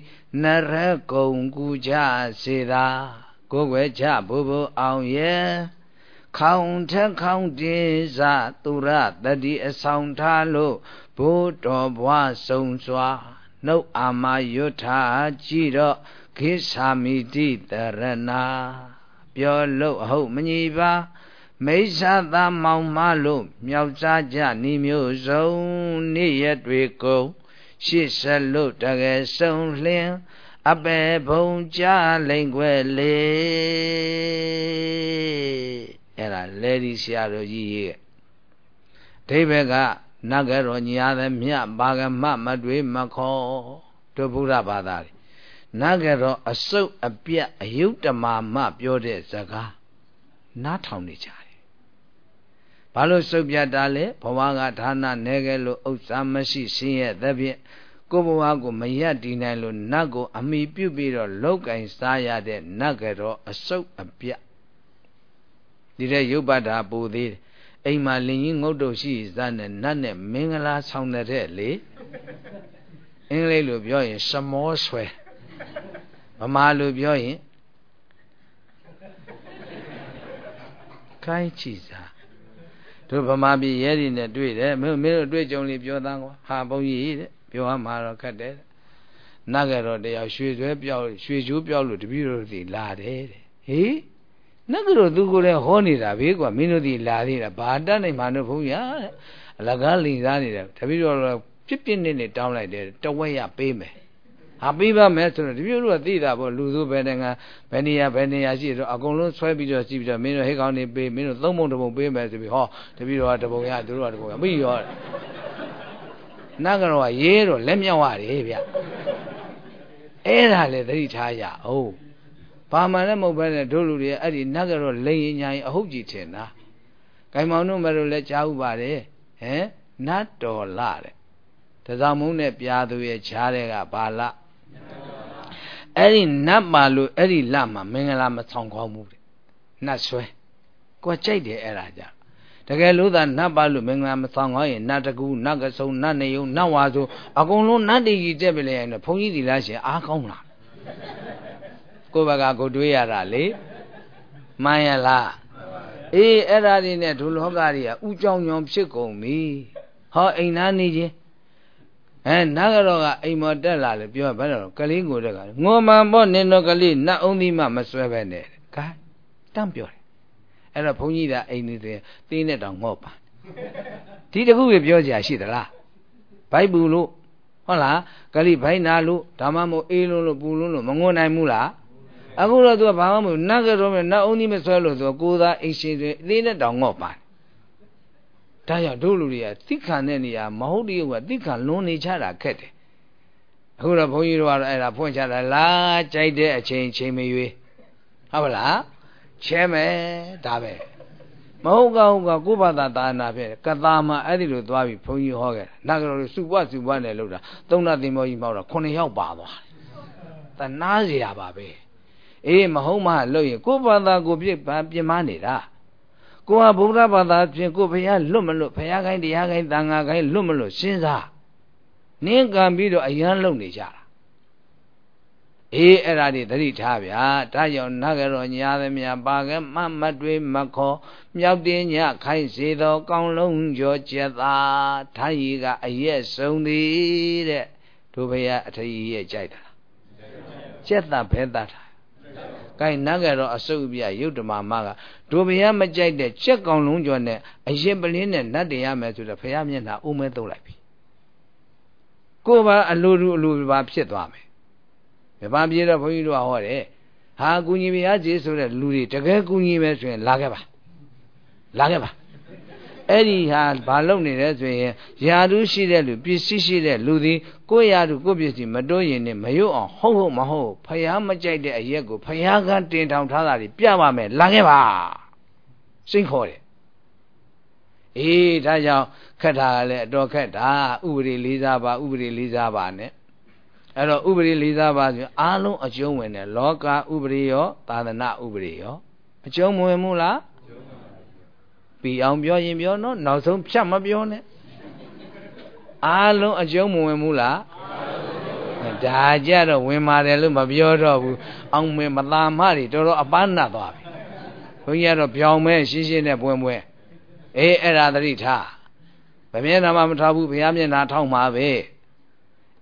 နရကုံကူကြစေသာကိုယ်ွယ်ချဘိုးဘိုးအောင်ရဲ့ခေါင်ထက်ခေါင်တင်းစသူရတတိအဆောင်ထားလို့ဘိုးတော်ဘွားဆုံးစွာနှုတ်အာမယွထာကြည်တော့ခိသာမိတိတရဏပြောလို့အဟုတ်မညီပါ မိစ္ဆာသာမောင်မလို့မြောက်စားကြဤမျိုးစုံနေ့ရက်တွေကုန်ရှစ်ဆက်လို့တကယ်ဆုံးလင်းအပေဘုံကြလိမ့်ွယ်လေအဲ့ဒါလေဒီဆရာတော်ကြီးရဲ့ဒိဗေကနဂရောညာသမြဘာဂမမတွေမခေါ်တို့ဘုရားဘာသာတွေနားကြတော့အစုပ်အပြတ်အယုတ်တမာမပြောတဲ့ဇကားနားထောင်နေကြတယ် ဘာလို့စုပ်ပြတ်တာလဲဘဝကဌာနနေကြလို့ဥစ္စာမရှိဆင်းရဲသဖြင့်ကိုဘဝကိုမရတည်နိုင်လို့နတ်ကိုအမိပြုတ်ပြီးတော့လောက်ကင်စားရတဲ့နတ်ကြတော့အစုပ်အပြတ်ဒီတဲ့ရုပ်ပတ်တာပူသေးတယ်အိမ်မှာလင်ကြီးငုတ်တုတ်ရှိစတဲ့နတ်နဲ့မင်္ဂလာဆောင်တဲ့လေအင်္ဂလိပ်လိုပြောရင်စမောဆွဲဗမာလိုပြောရင်ခိုင်းချီစား တို့ဗမာပြည်ရဲတွေနဲ့တွေ့တယ်မင်းမင်းတို့တွေ့ကြုံလေးပြောသားကွာဟာဘုန်းကြီးတဲ့ပြောရမှာတော့ခက်တယ်နတ်ကတော့တရားရွှေဆွဲပြောက်ရွှေကျိုးပြောက်လို့တပည့်တော်တွေလာတယ်တဲ့ဟေးနတ်ကတော့သူကိုယ်လည်းဟောနေတာဘေးကွာမင်းတို့ဒီလာသေးတာဘာတတ်နိုင်မှာတို့ဘုန်းကြီးအလကားလိန်စားနေတယ်တပည့်တော်ပြစ်ပြစ်နေနေတောင်းလိုက်တယ်တဝက်ရပေးမယ် ဟာပေးပါမယ်ဆိုတော့ဒီမျိုးတို့ကသိတာပေါ့လူစုဘယ်နိုင်ငံဘယ်နေရာဘယ်နေရာရှိတော့အကုန်လုံးဆွဲပြီးတော့စီးပြီးတော့မင်းတို့ဟိတ်ကောင်းနေပေးမင်းတို့သုံးပုံတစ်ပုံပေးမယ်ဆိုပြီးဟောတပည့်တော်ကတစ်ပုံရသူတို့ကတစ်ပုံရပြီးရောနတ်ကတော့ရေးတော့လက်မြောက်ရတယ်ဗျအဲ့ဒါလေသတိထားရအောင်ဘာမှလည်းမဟုတ်ပဲနဲ့တို့လူတွေအဲ့ဒီနတ်ကတော့လိန်ရင်ညာရင်အဟုတ်ကြီးထင်တာဂိုင်မောင်တို့မတို့လည်းကြားဥပါတယ်ဟမ်နတ်တော်လာတဲ့တစောင်းမုန်းနဲ့ပြာသူရဲ့ခြားတဲ့ကဘာလ အဲ့ဒီနတ်ပါလို့အဲ့ဒီလမှာမင်္ဂလာမဆောင်ကောင်းဘူးတဲ့နတ်ဆွဲကိုကြိုက်တယ်အဲ့ဒါကြတကယ်လို့သာနတ်ပါလို့မင်္ဂလာမဆောင်ကောင်းရင်နတ်တကူနတ်ကဆုံနတ်နေယုံနတ်ဝါဆိုအကုန်လုံးနတ်တီကြီးတက်ပြလေရင်ဘုန်းကြီးဒီလားရှင်အားကောင်းလားကိုဘကကိုတွေးရတာလေမှန်ရလားအေးအဲ့ဒါတွေနဲ့ဒုလောကတွေကဥကြောင်ကြောင်ဖြစ်ကုန်ပြီဟောအိမ်သားနေချင်း အဲနာကတော့ကအိမ်မော်တက်လာလေပြောဘာလို့ကလေးကိုတက်ကငိုမှန်ပေါ့နင်တော့ကလေးနတ်အုံးသီးမှမဆွဲပဲနဲ့ကဲတန့်ပြောတယ်အဲ့တော့ဘုန်းကြီးကအိမ်နေတယ်သေးနဲ့တောင်ငေါ့ပါဒီတခုပဲပြောကြရှိသလားဘိုက်ဘူးလို့ဟုတ်လားဂရိဘိုင်းနာလို့ဒါမှမဟုတ်အေးလုံးလို့ပူလုံးလို့မငုံနိုင်ဘူးလားအခုတော့သူကဘာမှမဟုတ်နတ်ကတော့မဲ့နတ်အုံးကြီးမဆွဲလို့ဆိုကိုသာအိမ်ရှင်တွေအသေးနဲ့တောင်ငေါ့ပါ ဒါကြောင့်တို့လူတွေကသိခံတဲ့နေရာမဟုတ်တည်းကသိခံလွန်နေချတာခက်တယ်အခုတော့ဘုန်းကြီးတို့ကတော့အဲ့ဒါဖွင့်ချတာလားကြိုက်တဲ့အချိန်ချိန်မရွေးဟုတ်ပါလားချဲမယ်ဒါပဲမဟုတ်ကဟုတ်ကကိုဘာသာသာနာဖြစ်ကသာမှာအဲ့ဒီလိုသွားပြီးဘုန်းကြီးဟောခဲ့တာနဂရောစုပွားစုပွားနဲ့လို့တာသုံးနာသင်္ဘောကြီးမောက်တာ9ယောက်ပါသွားတယ်တနာเสียပါပဲအေးမဟုတ်မှလို့ရင်ကိုဘာသာကိုပြစ်ပါပြင်းမနေတာ ကိုဟာဗုဒ္ဓဘာသာဖြင့်ကိုဘုရားလွတ်မလွတ်ဘုရားခိုင်းတရားခိုင်းသံဃာခိုင်းလွတ်မလွတ်စဉ်းစားနင်းကံပြီးတော့အယမ်းလုံနေကြတာအေးအဲ့ဒါတွေသတိထားဗျာဒါကြောင့်နဂရောညာသမျှပါကမမတွေမခေါ်မြောက်တင်းညခိုင်းစေသော ကောင်းလုံးကျော်ကျက်သာထာရီကအရက်ဆုံးသည်တဲ့တို့ဘုရားအထကြီးရဲ့ကြိုက်တာကျက်သာဖဲတာတာ ကိုင်နဂရောအစုပ်ပြရုတ်တမမကတို့ဘုရားမကြိုက်တဲ့ချက်ကောင်လုံးကျော်နဲ့အရင်ပလင်းနဲ့နတ်တရားမယ်ဆိုတော့ဘုရားမျက်နှာအုံးမဲသုံးလိုက်ပြီကိုယ်ပါအလိုလူအလိုပါဖြစ်သွားမယ်မြပါပြေတော့ဘုန်းကြီးတို့ကဟောတယ်ဟာကုညီဘုရားကြီးဆိုတဲ့လူတွေတကယ်ကုညီပဲဆိုရင်လာခဲ့ပါလာခဲ့ပါ အဲ့ဒီဟာဘာလုပ်နေလဲဆိုရင်ယာတုရှိတဲ့လူပစ္စည်းရှိတဲ့လူသည်ကိုယ်ယာတုကိုယ်ပစ္စည်းမတိုးရင်နဲ့မရွတ်အောင်ဟုတ်ဟုတ်မဟုတ်ဖယားမကြိုက်တဲ့အရက်ကိုဖယားကတင်ထောင်ထားတာတွေပြပါမယ်လာခဲ့ပါစိတ်ခေါ်တယ်အေးဒါကြောင့်ခက်တာလည်းအတော်ခက်တာဥပဒေလေးစားပါဥပဒေလေးစားပါနဲ့အဲ့တော့ဥပဒေလေးစားပါဆိုအားလုံးအကျုံးဝင်တယ်လောကဥပဒေရောသာသနာဥပဒေရောအကျုံးမဝင်ဘူးလား ပြီးအောင်ပြောရင်ပြောနော်နောက်ဆုံးဖြတ်မပြောနဲ့အားလုံးအကျုံးမဝင်ဘူးလားဒါကြတော့ဝင်ပါတယ်လို့မပြောတော့ဘူးအောင်မင်းမသာမတွေတော်တော်အပန်းနတ်သွားပြီဘုန်းကြီးကတော့ပြောင်းမဲရှင်းရှင်းနဲ့ပွင့်ပွင့်အေးအဲ့ဒါသတိထားဗမျက်နှာမှမထားဘူးဘုရားမျက်နှာထောက်မှာပဲ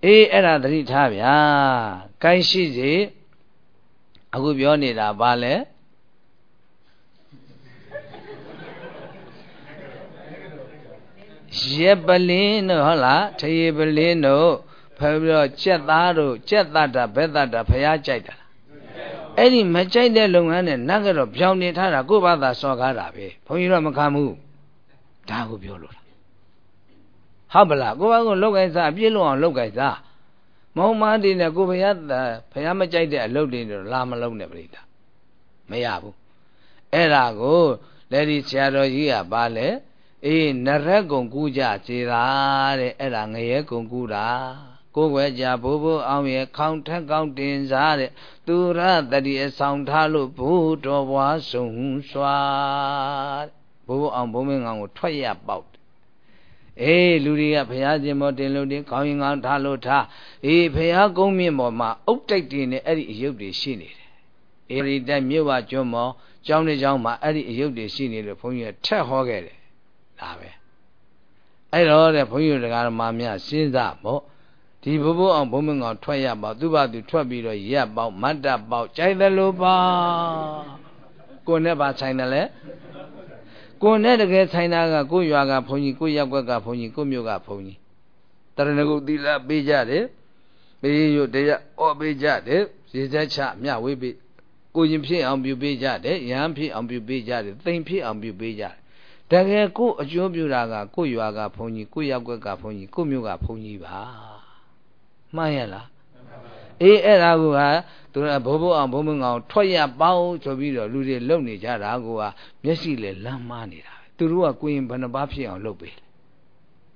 အေးအဲ့ဒါသတိထားဗျာကိုင်းရှိစေအခုပြောနေတာဘာလဲ ရက်ပလင်းတို့ဟုတ်လားထရေပလင်းတို့ဖယ်ပြီးတော့ကြက်သားတို့ကြက်တတ်တာဘက်တတ်တာဖះကြိုက်တာအဲ့ဒီမကြိုက်တဲ့လုပ်ငန်းနဲ့နတ်ကတော့ပြောင်းနေထားတာကိုယ့်ဘာသာစော်ကားတာပဲဘုန်းကြီးတော့မခံဘူးဒါကိုပြောလို့လားဟုတ်ပလားကိုယ့်ဘာကိုလောက်ကိုင်းစားအပြည့်လုံးအောင်လောက်ကိုင်းစားမဟုတ်မှတည်းနဲ့ကိုဘုရားဘုရားမကြိုက်တဲ့အလုပ်တွေတော့လာမလုံးနဲ့ပြိတ္တာမရဘူးအဲ့ဒါကိုလက်ဒီဆရာတော်ကြီးကပါလဲ အေးနရက်ကုံကူးကြစေတာတဲ့အဲ့ဒါငရဲကုံကူးတာကိုယ်ွယ်ကြဘိုးဘိုးအောင်ရဲ့ခေါင်းထက်ကောင်းတင်စားတဲ့သူရတတိအဆောင်ထားလို့ဘိုးတော်ဘွားဆုံးစွာဘိုးဘိုးအောင်ဘုံမင်းကောင်ကိုထွက်ရပေါက်အေးလူတွေကဘုရားရှင်မောတင်လို့တင်ခေါင်းရင်ကောင်းထားလို့ထားအေးဘုရားကုန်းမြင့်ပေါ်မှာအုတ်တိုက်တင်နဲ့အဲ့ဒီအယုတ်တွေရှိနေတယ်အေးဒီတိုက်မြို့ဝကျွန်းမောကျောင်းတစ်ကျောင်းမှာအဲ့ဒီအယုတ်တွေရှိနေလို့ဘုန်းကြီးကထက်ဟောခဲ့တယ် ဒါပဲအဲ့တော့တဲ့ဘုန်းကြီးတို့ကဓမ္မများစဉ်းစားပေါ့ဒီဘိုးဘိုးအောင်ဘုံမငေါထွက်ရပါသူ့ဘာသူထွက်ပြီးတော့ရက်ပေါက်မတ်တပ်ပေါက်ကြိုက်တယ်လို့ပါကိုနဲ့ပါဆိုင်တယ်လေကိုနဲ့တကယ်ဆိုင်တာကကိုရွာကဘုန်းကြီးကိုရက်ွက်ကဘုန်းကြီးကိုမြို့ကဘုန်းကြီးတရဏဂုသီလပေးကြတယ်ပေးရတရားဩပေးကြတယ်ရေစက်ချမြဝေးပေးကိုရင်ဖြစ်အောင်ပြုပေးကြတယ်ရဟန်းဖြစ်အောင်ပြုပေးကြတယ်သိမ့်ဖြစ်အောင်ပြုပေးကြတယ် တကယ်ကိုအကျိုးပြုတာကကိုရွာကဘုန်းကြီးကိုရက်ွက်ကဘုန်းကြီးကိုမြို့ကဘုန်းကြီးပါမှန်ရလားအေးအဲ့ဒါကသူကဘိုးဘိုးအောင်ဘုံမငောင်ထွက်ရပေါင်းဆိုပြီးတော့လူတွေလုံနေကြတာကမျက်စိလည်းလမ်းမားနေတာပဲသူတို့ကကိုရင်ဘယ်နှပါဖြစ်အောင်လုပ်ပေးလဲ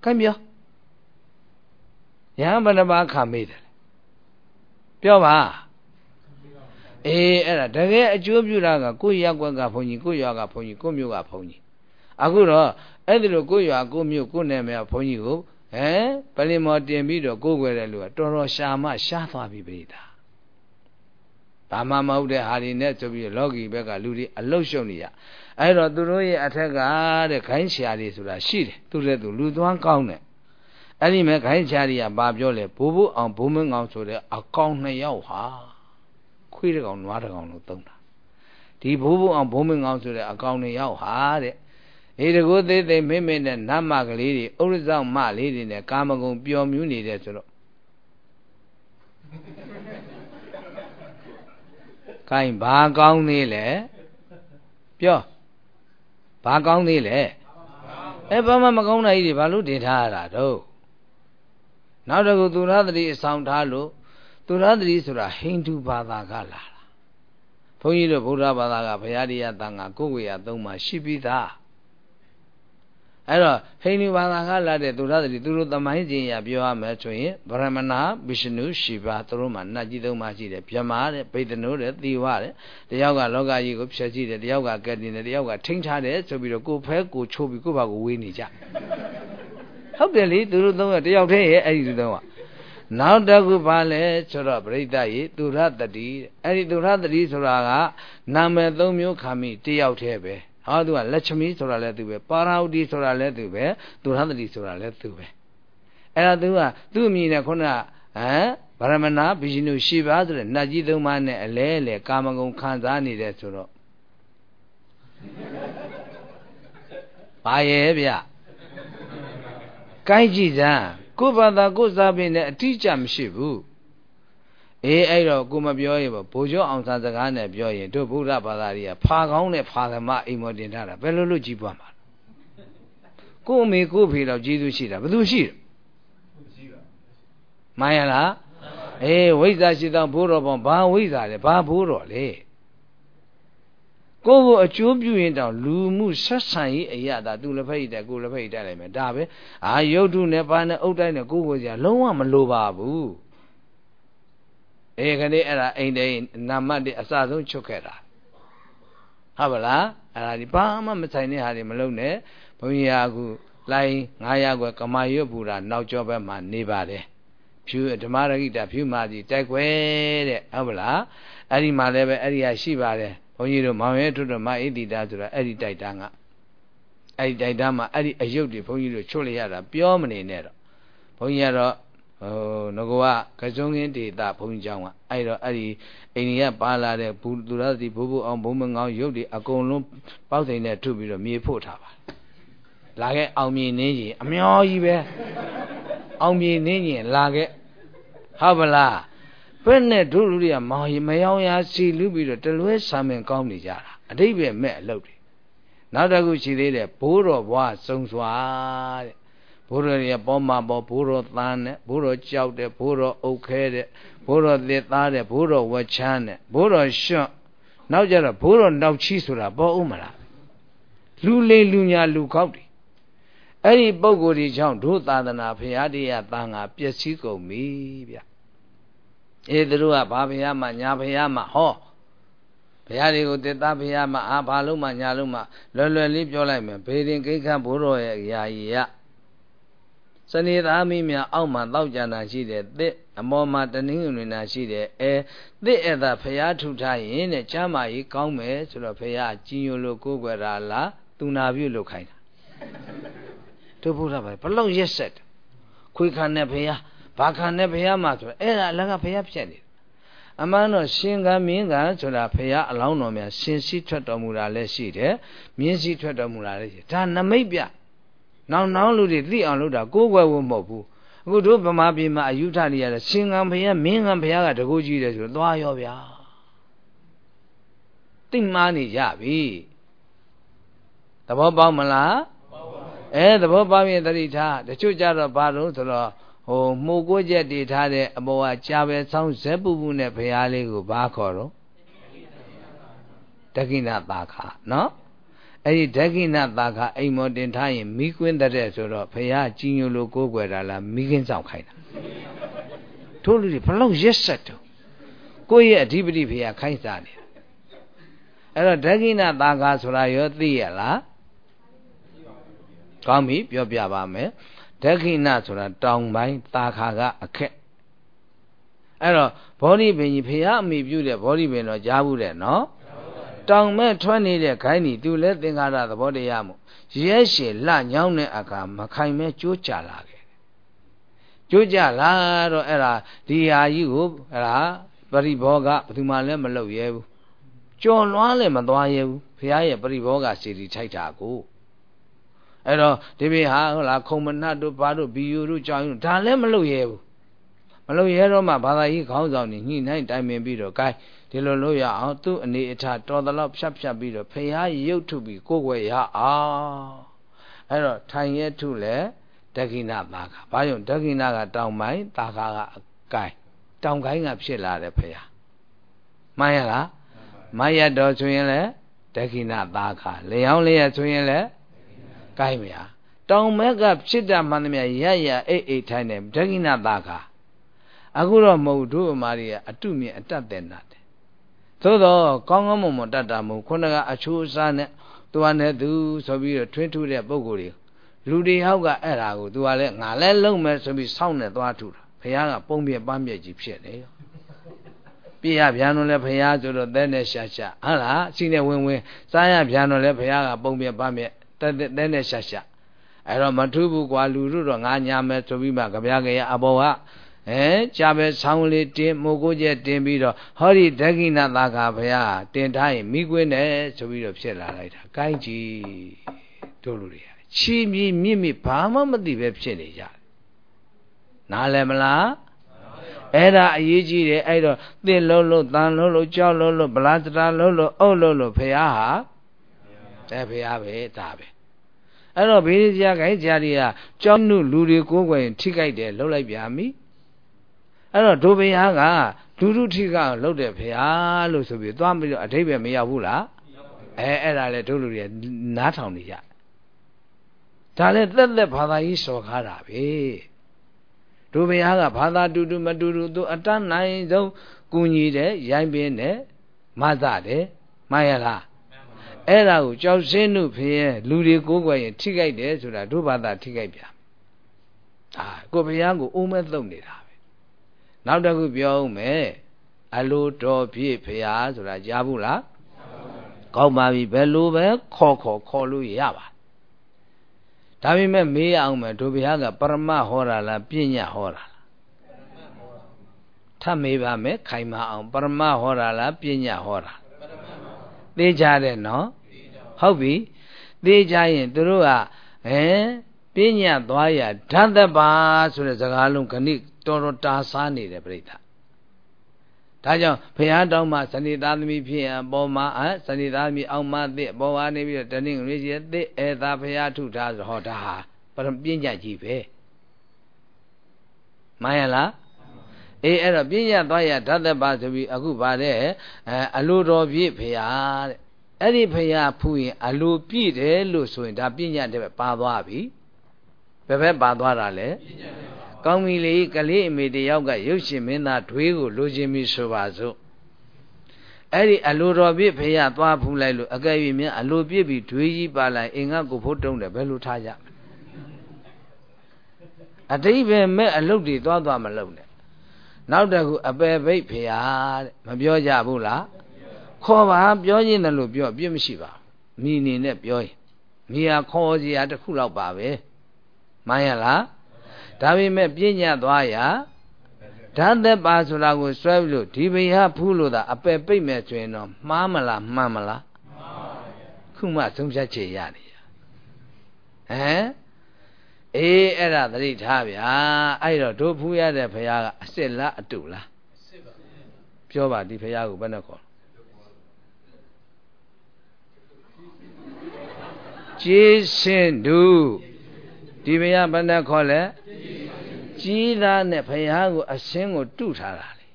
ခိုင်းပြောရဟန်းဘယ်နှပါခံမေးတယ်ပြောပါအေးအဲ့ဒါတကယ်အကျိုးပြုတာကကိုရက်ွက်ကဘုန်းကြီးကိုရွာကဘုန်းကြီးကိုမြို့ကဘုန်းကြီး အခုတော့အဲ့ဒီလိုကိုရွာကိုမြို့ကိုနယ်မြေဘုန်းကြီးကိုဟမ်ပလင်မော်တင်ပြီးတော့ကိုးကွယ်တဲ့လူကတော်တော်ရှာမှရှားသွားပြီပြိတာဘာမှမဟုတ်တဲ့ဟာတွေနဲ့ဆိုပြီးလောကီဘက်ကလူတွေအလုတ်ရှုံနေရအဲ့တော့သူတို့ရဲ့အထက်ကတဲ့ခိုင်းရှာတွေဆိုတာရှိတယ်သူလည်းသူလူသွမ်းကောင်းတယ်အဲ့ဒီမဲ့ခိုင်းရှာတွေကဘာပြောလဲဘိုးဘိုးအောင်ဘိုးမင်းကောင်ဆိုတဲ့အကောင်နှစ်ယောက်ဟာခွေးတကောင်နွားတကောင်လို့သုံးတာဒီဘိုးဘိုးအောင်ဘိုးမင်းကောင်ဆိုတဲ့အကောင်နှစ်ယောက်ဟာတဲ့ အေတကုသေးသေးမိမ့်မိမ့်နဲ့နတ်မကလေးတွေဥရဇောက်မလေးတွေနဲ့ကာမဂုဏ်ပျော်မြူးနေတယ်ဆိုတော့ခိုင်းဘာကောင်းသေးလဲပြောဘာကောင်းသေးလဲအဲဘာမှမကောင်းတာကြီးတွေဘာလို့တင်ထားရတာတော့နောက်တစ်ခုသူရသတိအဆောင်ထားလို့သူရသတိဆိုတာဟိန္ဒူဘာသာကလာတာဘုန်းကြီးတို့ဗုဒ္ဓဘာသာကဘုရားတရားတန်ခါကိုယ်ဝေယသုံးပါရှိပြီးသား အဲ့တော့ဟိန္ဒူဘာသာကလာတဲ့သူရသတိသူတို့သမိုင်းကျင်ရပြောရမယ်ဆိုရင်ဗရမဏဗိရှနုရှိပါသူတို့မှာနတ်ကြီးသုံးပါရှိတယ်ဗြဟ္မာတဲ့ဗေဒနုတဲ့သီဝတဲ့တယောက်ကလောကကြီးကိုဖြည့်ကြည့်တယ်တယောက်ကကက်တင်တယ်တယောက်ကထိန်းထားတယ်ဆိုပြီးတော့ကိုဖဲကိုချိုးပြီးကိုဘာကိုဝေးနေကြဟုတ်တယ်လေသူတို့သုံးကတယောက်တည်းရဲ့အဲ့ဒီသူသုံးကနောက်တစ်ခုပါလဲဆိုတော့ပရိသတ်ရေသူရတတိအဲ့ဒီသူရတတိဆိုတာကနာမည်၃မျိုးခံပြီးတယောက်တည်းပဲ ဟောသူကလက်ချမီဆိုတာလည်းသူပဲပါရာဟုတိဆိုတာလည်းသူပဲသူရတတိဆိုတာလည်းသူပဲအဲ့ဒါသူကသူ့အမည်နဲ့ခုနကဟမ်ဗရမဏဘိရှင်ုရှိပါဆိုတဲ့နတ်ကြီးသုံးပါးနဲ့အလဲလဲကာမဂုဏ်ခံစားနေတယ်ဆိုတော့ဘာရဲ့ဗျကိုင်းကြည့်စမ်းကိုယ်ဘာသာကိုယ်စားပင်နဲ့အတိအကျမရှိဘူး အေးအဲ့တော့ကိုမပြောရင်ပေါ့ဘိုးကျော်အောင်စာစကားနဲ့ပြောရင်တို့ဗုဒ္ဓဘာသာတွေကဖာကောင်းတဲ့ဖာသမအိမ်မော်တင်ထားတာဘယ်လိုလုပ်ကြည့်ပွားမှာကိုအမေကိုဖေတော့ကျေးဇူးရှိတာဘယ်သူရှိတယ်မှန်ရလားအေးဝိဇ္ဇာရှိသောဘိုးတော်ပေါင်းဘာဝိဇ္ဇာလဲဘာဘိုးတော်လဲကိုယ်ကိုအကျိုးပြုရင်တောင်လူမှုဆက်ဆံရေးအရာသာသူလည်းဖိတ်တယ်ကိုယ်လည်းဖိတ်တယ်လိုက်မယ်ဒါပဲအာယုတ်တုနဲ့ပါနဲ့အုတ်တိုင်းနဲ့ကိုယ်ကိုကြာလုံးဝမလိုပါဘူး အေးခဏအဲ့ဒါအိမ်တိန်နာမတ်တွေအစဆုံးချွတ်ခဲ့တာဟုတ်ပါလားအဲ့ဒါဒီဘာမှမဆိုင်တဲ့ဟာတွေမလုပ်နဲ့ဘုန်းကြီးကအခုလိုင်း900ခွဲကမာရွတ်ပူတာနောက်ကျောဘက်မှာနေပါတယ်ဖြူဓမ္မရဂိတာဖြူမာစီတိုက်ွယ်တဲ့ဟုတ်ပါလားအဲ့ဒီမှာလည်းပဲအဲ့ဒီဟာရှိပါတယ်ဘုန်းကြီးတို့မောင်ရဲထွတ်တော်မအိတိတာဆိုတာအဲ့ဒီတိုက်တန်းကအဲ့ဒီတိုက်တန်းမှာအဲ့ဒီအယုတ်တွေဘုန်းကြီးတို့ချွတ်လိုက်ရတာပြောမနေနဲ့တော့ဘုန်းကြီးကတော့ ဟိုငကောကကကြုံကင်းဒေတာဘုံကျောင်းကအဲ့တော့အဲ့ဒီအိန္ဒိယပါလာတဲ့ဘူသူရသီဘိုးဘိုးအောင်ဘုံမငောင်းရုပ်တွေအကုန်လုံးပေါက်စိန်နဲ့ထုပြီးတော့မြေဖို့ထားပါလာခဲ့အောင်မြင်နေရင်အမျောကြီးပဲအောင်မြင်နေရင်လာခဲ့ဟုတ်ပလားဘယ်နဲ့တို့လူတွေကမောင်မယောင်ရာစီလူပြီးတော့တလွဲဆာမင်ကောင်းနေကြတာအတိပ္ပယ်မဲ့အလုပ်တွေနောက်တစ်ခုရှိသေးတယ်ဘိုးတော်ဘွားစုံစွာတဲ့ ဘိုးတော်ရဲ့ပေါ်မှာပေါ်ဘိုးတော်သားနဲ့ဘိုးတော်ကြောက်တဲ့ဘိုးတော်အုပ်ခဲတဲ့ဘိုးတော်သစ်သားတဲ့ဘိုးတော်ဝက်ချမ်းတဲ့ဘိုးတော်ရွှွန့်နောက်ကြတော့ဘိုးတော်နောက်ချီဆိုတာပေါ်ဦးမလားလူလေလူညာလူကောက်တွေအဲ့ဒီပုံကိုယ်ဒီကြောင့်တို့သာသနာဘုရားတရားတန်ခါပျက်စီးကုန်ပြီဗျအေးတို့ကဘာဘုရားမှညာဘုရားမှဟောဘုရားတွေကိုတည်သားဘုရားမှအာဘာလို့မှညာလို့မှလွယ်လွယ်လေးပြောလိုက်မယ်ဘေရင်ကိခတ်ဘိုးတော်ရဲ့ယာယီရ စနေသားမင်းများအောက်မှာတောက်ကြတာရှိတယ်တစ်အမော်မှာတနင်္ဂနွေနာရှိတယ်အဲတစ်အဲ့ဒါဖရာထုထားရင်တဲ့ကျမ်းမာရေးကောင်းမယ်ဆိုတော့ဖရာကြီးညိုလို့ကိုးကွယ်တာလားသူနာပြုလို့ခိုင်းတာတို့ဘုရားပဲဘလောက်ရက်ဆက်ခွေခံတဲ့ဖရာဘာခံတဲ့ဖရာမှာဆိုအဲ့ဒါအလကဖရာဖြစ်နေအမှန်တော့ရှင်ကမင်းကဆိုတာဖရာအလောင်းတော်များရှင်စီထွက်တော်မူတာလည်းရှိတယ်မြင်းစီထွက်တော်မူတာလည်းရှိဒါနမိတ်ပြ နောက်နောက်လူတွေသိအောင်လုပ်တာကိုးကွယ်ဖို့မဟုတ်ဘူးအခုတို့ဗမာပြည်မှာအယူထနေရတဲ့ရှင်ငံဘုရားမင်းငံဘုရားကတကူကြီးတယ်ဆိုတော့သွားရောဗျာသိမှားနေကြပြီသဘောပေါက်မလားအဲသဘောပေါက်ရင်တတိထားတချို့ကြတော့ဘာလို့ဆိုတော့ဟိုမှုကိုချက်တည်ထားတဲ့အပေါ်ကကြာပဲဆောင်းဇက်ပူပူနဲ့ဘုရားလေးကိုဘာခေါ်တော့တကိဏသာခနော် အဲ့ဒီဓက္ခိဏသာခအိမ်မောတင်ထားရင်မိကွင်းတဲ့ဆိုတော့ဘုရားကြီးညိုလို့ကိုးကွယ်တာလားမိခင်းဆောင်ခိုင်းတာထို့လူတွေဘလောက်ရက်ဆက်တော့ကိုယ့်ရဲ့အဓိပတိဘုရားခိုင်းစားနေတာအဲ့တော့ဓက္ခိဏသာခဆိုတာရောသိရလားကောင်းပြီပြောပြပါမယ်ဓက္ခိဏဆိုတာတောင်ပိုင်းသာခါကအခက်အဲ့တော့ဘောဓိပင်ကြီးဘုရားအမိပြုတဲ့ဘောဓိပင်တော့ကြားဘူးတဲ့နော် တောင်မဲ့ထွက်နေတဲ့ခိုင်းဒီသူလည်းသင်္ခါရသဘောတရားမို့ရဲရှည်လညောင်းတဲ့အခါမခိုင်မဲကြိုးကြလာခဲ့ကြိုးကြလာတော့အဲ့ဒါဒီဟာကြီးကိုအဲ့ဒါပရိဘောကဘယ်သူမှလည်းမလုပ်ရဲဘူးကြော်လွားလည်းမသွားရဲဘူးဘုရားရဲ့ပရိဘောကစီတီထိုက်တာကိုအဲ့တော့ဒီဘေဟာဟုတ်လားခုံမနှတ်တို့ဘာတို့ဘီယိုတို့ကြောင်းတို့ဒါလည်းမလုပ်ရဲဘူးမလုပ်ရဲတော့မှဘာသာရေးခေါင်းဆောင်တွေညှိနှိုင်းတိုင်ပင်ပြီးတော့ gain ဒီလိုလို့ရအောင်သူ့အနေအထားတော်တလောက်ဖြတ်ဖြတ်ပြီးတော့ဖရာရုပ်ထုပြီးကိုယ်ွယ်ရအောင်အဲ့တော့ထိုင်ရဲထုလဲဒက္ခိဏသာခဘာကြောင့်ဒက္ခိဏကတောင်ပိုင်းသာခကအကိုင်တောင်ကိုင်းကဖြစ်လာတယ်ဖရာမှန်ရလားမရတော်ဆိုရင်လဲဒက္ခိဏသာခလျောင်းလျက်ဆိုရင်လဲကိုင်းမရတောင်မက်ကဖြစ်တာမှန်သမျှရရအိတ်အိတ်ထိုင်တယ်ဒက္ခိဏသာခအခုတော့မဟုတ်တို့အမာတွေကအတုမြင်အတတ်တဲ့နာတယ် သို့တော့ကောင်းကောင်းမွန်မွန်တတ်တာမဟုတ်ခုနကအချိုးအစားနဲ့သူကနဲ့သူဆိုပြီးတော့ထွင်းထူးတဲ့ပုံကိုယ်တွေလူတွေဟောက်ကအဲ့ဒါကိုသူကလည်းငါလည်းလုံမယ်ဆိုပြီးစောင့်နေသွားထူတာဘုရားကပုံပြပန်းပြကြီးဖြစ်တယ်ပြရဗျာတော့လဲဘုရားဆိုတော့တဲ့နဲ့ရှာရှာဟုတ်လားစီနဲ့ဝင်ဝင်စားရဗျာတော့လဲဘုရားကပုံပြပန်းပြတဲ့တဲ့နဲ့ရှာရှာအဲ့တော့မထူးဘူးကွာလူတို့တော့ငါညာမယ်ဆိုပြီးမှကြပြကြရအဘောက အဲကြာပဲဆောင်းလေးတင်းမိုးကိုကျက်တင်းပြီးတော့ဟောဒီဒက္ခိဏသာခဘုရားတင်ထားရင်မိကွင်းနဲ့ဆိုပြီးတော့ဖြစ်လာလိုက်တာကိုင်းကြီးတို့လူတွေချီမြည်မြင့်မြင့်ဘာမှမသိပဲဖြစ်နေကြတယ်နားလည်မလားအဲ့ဒါအရေးကြီးတယ်အဲ့တော့သစ်လုံးလို့တန်လုံးလို့ကြောက်လုံးလို့ဗလာတရာလုံးလို့အုပ်လုံးလို့ဖះဟာတဲ့ဖះပဲဒါပဲအဲ့တော့ဘေးစရာခိုင်းစရာတွေကကြောက်နုလူတွေကိုယ်ကိုယ်ထိခိုက်တယ်လှုပ်လိုက်ပြန်ပြီ အဲ့တော့ဒုဘုရားကဒုဒုထိကလှုပ်တယ်ဖះလို့ဆိုပြီးသွားပြီးတော့အထိပ္ပယ်မရောက်ဘူးလားအဲအဲ့ဒါလေတို့လူတွေနားထောင်နေကြဒါလည်းသက်သက်ဘာသာကြီးစော်ကားတာပဲတို့ဘုရားကဘာသာတူတူမတူတူသူအတတ်နိုင်ဆုံးကူညီတယ်ရိုင်းပင်းတယ်မသတယ်မှန်ရလားအဲ့ဒါကိုကြောက်စင်းတို့ဖျဲလူတွေကိုးကွယ်ရင်ထိခိုက်တယ်ဆိုတာတို့ဘာသာထိခိုက်ပြန်အာကိုဘုရားကိုအိုးမဲ့သုံးနေတာပဲ နောက်တစ်ခုပြောဦးမယ်အလိုတော်ပြည့်ဖျားဆိုတာကြားဘူးလားကောင်းပါပြီဘယ်လိုပဲခေါ်ခေါ်ခေါ်လို့ရပါဒါပေမဲ့မေးရအောင်မယ်ဒုဘုရားကပရမဟောတာလားပြညတ်ဟောတာလားထပ်မေးပါမယ်ခိုင်မအောင်ပရမဟောတာလားပြညတ်ဟောတာသိကြတယ်နော်ဟုတ်ပြီသိကြရင်သူတို့ကဟမ်ပြညတ်သွားရဓာတ်တပါဆိုတဲ့စကားလုံးခဏ တော်တော်တာစားနေတယ်ပြိဿဒါကြောင့်ဘုရားတောင်းမှစဏိသားသမီးဖြစ်ရင်အပေါ်မှာအဲစဏိသားသမီးအောင်မသစ်ပေါ်ကနေပြီးတော့တနင်္ဂနွေကြီးသစ်အဲသာဘုရားထုထားဆိုဟောဒါဟာပရမပြဉ္ညာကြီးပဲမှန်ရလားအေးအဲ့တော့ပြဉ္ညာသွားရဓာတ်သက်ပါဆိုပြီးအခုဗါတဲ့အဲအလိုတော်ပြည့်ဘုရားတဲ့အဲ့ဒီဘုရားဖူးရင်အလိုပြည့်တယ်လို့ဆိုရင်ဒါပြဉ္ညာတဲ့ပါသွားပြီဘယ်ဘက်ပါသွားတာလဲပြဉ္ညာ ကောင်းပြီလေကလေးအမေတယောက်ကရုပ်ရှင်မင်းသားဒွေးကိုလိုချင်ပြီဆိုပါစို့အဲ့ဒီအလိုတော်ပြည့်ဖေရသွားဖူးလိုက်လို့အကယ်၍မြန်အလိုပြည့်ပြီးဒွေးကြီးပါလိုက်အင်္ဂကိုဖို့တုံးတယ်ဘယ်လိုထားကြအတိဘယ်မဲ့အလုတ်တွေသွားသွားမလုပ်နဲ့နောက်တကူအပယ်ဘိတ်ဖေရတဲ့မပြောကြဘူးလားခေါ်ပါပြောရင်လည်းလို့ပြောပြစ်မရှိပါမိနေနဲ့ပြောရင်မိဟာခေါ်စရာတစ်ခုတော့ပါပဲမှန်ရလား ဒါပေမဲ့ပြညတ်သွားရဓာတ်သက်ပါဆိုတာကိုစွဲလို့ဒီဘိဟာဖူးလို့သာအပယ်ပိတ်မဲ့ဆိုရင်တော့မှားမလားမှန်မလားမှန်ပါဗျာခုမှသုံးဖြတ်ချေရနေရဟမ်အေးအဲ့ဒါသတိထားဗျာအဲ့တော့တို့ဖူးရတဲ့ဘုရားကအစ်စ်လားအတုလားအစ်စ်ပါပြောပါဒီဘုရားကိုဘယ်နဲ့ခေါ်ကျေးစင်သူ ဒီဘုရားဘယ်နဲ့ခေါ်လဲကြီးသားနဲ့ဘုရားကိုအရှင်းကိုတုထားတာလေ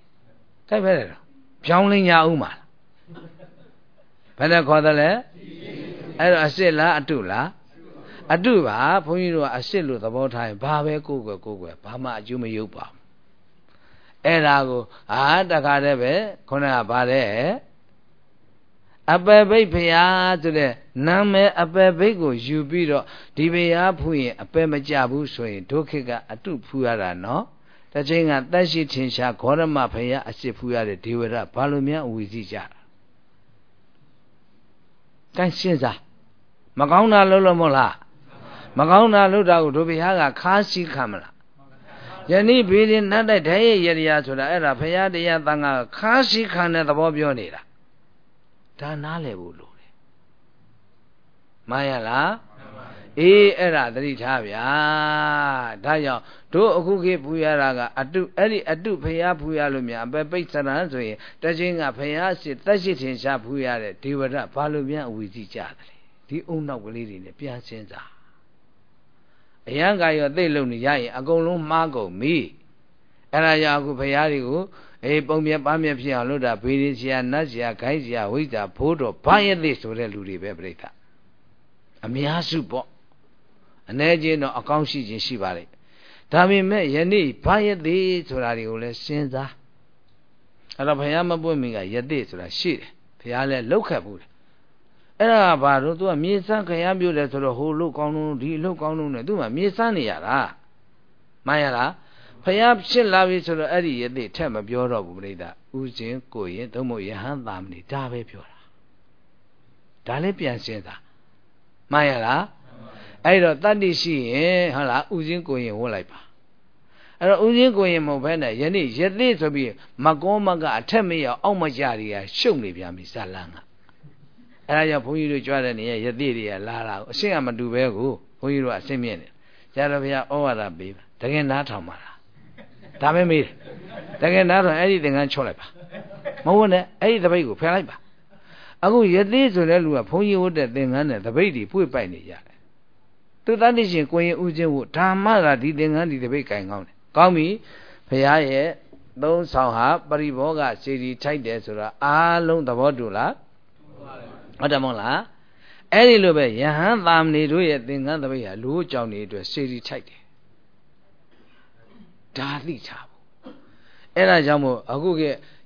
တိုက်ဖက်တယ်တော့ပြောင်းလင်းရအောင်ပါဘယ်နဲ့ခေါ်တယ်လဲအဲ့တော့အစ်စ်လားအတုလားအတုပါဘုန်းကြီးတို့ကအစ်စ်လို့သဘောထားရင်ဘာပဲကိုယ်ကွယ်ကိုယ်ကွယ်ဘာမှအကျိုးမရုပ်ပါဘူးအဲ့ဒါကိုအာတခါတည်းပဲခုနကဗါတဲ့ အပယ်ဘိတ်ဖရာဆိုတဲ့နာမည်အပယ်ဘိတ်ကိုယူပြီးတော့ဒီဖရာဖူးရင်အပယ်မကြဘူးဆိုရင်ဒုက္ခကအတုဖူးရတာနော်တချိန်ကတက်ရှိထင်ရှားဂေါရမဖရာအစ်စ်ဖူးရတဲ့ဒေဝရဘာလို့များအဝီစီကြတာကဲရှင်းစားမကောင်းတာလုပ်လို့မဟုတ်လားမကောင်းတာလုပ်တာကိုဒုဗရာကခါးစီခံမလားယနေ့ဘေးရင်နတ်တိုက်တည်းရဲ့ရရဆိုတာအဲ့ဒါဖရာတရားတန်ခါခါးစီခံတဲ့သဘောပြောနေတာ ဒါနားလည်ဖို့လိုတယ်မှန်ရလားအေးအဲ့ဒါသတိထားဗျာဒါကြောင့်တို့အခုခေတ်ဖူရတာကအတုအဲ့ဒီအတုဖျားဖူရလို့များအပပိတ်စရံဆိုရင်တချင်းကဖျားစစ်သက်ရှိထင်ရှားဖူရတဲ့ဒေဝရဘာလို့များအဝီစီကြတယ်ဒီအုံနောက်ကလေးတွေနဲ့ပြန်စင်းစားအရန်ကရောသိလုံနေရရင်အကုန်လုံးမှားကုန်ပြီအဲ့ဒါကြောင့်အခုဖျားတွေကို အေးပုံမြက်ပန်းမြက်ဖြစ်အောင်လုပ်တာဘေးရဆရာနတ်ဆရာခိုင်းဆရာဝိဇ္ဇာဘိုးတော်ဘာရသိဆိုတဲ့လူတွေပဲပြိဿအများစုပေါ့အ ਨੇ ချင်းတော့အကောင်းရှိခြင်းရှိပါလိမ့်ဒါပေမဲ့ယနေ့ဘာရသိဆိုတာတွေကိုလည်းစဉ်းစားအဲ့တော့ဘုရားမပွင့်မီကယသိဆိုတာရှိတယ်ဘုရားလည်းလောက်ခတ်ဘူးအဲ့ဒါကဘာလို့သူကမြေစမ်းခရမ်းပြုတ်တယ်ဆိုတော့ဟိုလုတ်ကောင်းလုံးဒီလုတ်ကောင်းလုံးနဲ့သူကမြေစမ်းနေရတာမှန်ရလား ဖျားဖြစ်လာပြီဆိုတော့အဲ့ဒီယသိထက်မပြောတော့ဘူးပြိဿဥစဉ်ကိုရင်သုံးမို့ယဟန်သာမဏေဒါပဲပြောတာဒါလည်းပြန်ရှင်းတာမှန်ရလားအဲ့တော့တတ္တိရှိရင်ဟုတ်လားဥစဉ်ကိုရင်ဝတ်လိုက်ပါအဲ့တော့ဥစဉ်ကိုရင်မဟုတ်ဘဲနဲ့ယနေ့ယသိဆိုပြီးမကောမကအထက်မရအောက်မကြတွေကရှုပ်နေပြန်ပြီဇလန်းကအဲ့ဒါကြောင့်ဘုန်းကြီးတို့ကြွတဲ့နေရယသိတွေကလာတာကိုအရှင်းကမတူပဲကိုဘုန်းကြီးတို့ကအရှင်းမြင့်နေဆရာတော်ဘုရားဩဝါဒပေးပါတကယ်နားထောင်ပါလား ဒါပဲမေးတယ်တကယ်နားထောင်အဲ့ဒီသင်္ကန်းချော့လိုက်ပါမဟုတ်နဲ့အဲ့ဒီတပိတ်ကိုဖယ်လိုက်ပါအခုယသိဆိုတဲ့လူကဘုန်းကြီးဝတ်တဲ့သင်္ကန်းနဲ့တပိတ်တွေပွေ့ပိုက်နေကြတယ်သူတတ်ရှင်ကိုရင်ဥချင်းဝဓမ္မကဒီသင်္ကန်းဒီတပိတ်ကင်ကောင်းတယ်ကောင်းပြီဘုရားရဲ့သုံးဆောင်ဟာပရိဘောဂစေတီထိုက်တယ်ဆိုတာအားလုံးသဘောတူလားဟုတ်တယ်မဟုတ်လားအဲ့ဒီလိုပဲယဟန်သာမဏေတို့ရဲ့သင်္ကန်းတပိတ်ဟာလူကြောင့်နေအတွက်စေတီထိုက်တယ် ဒါသိချဖို့အဲ့ဒါကြောင့်မို့အခုက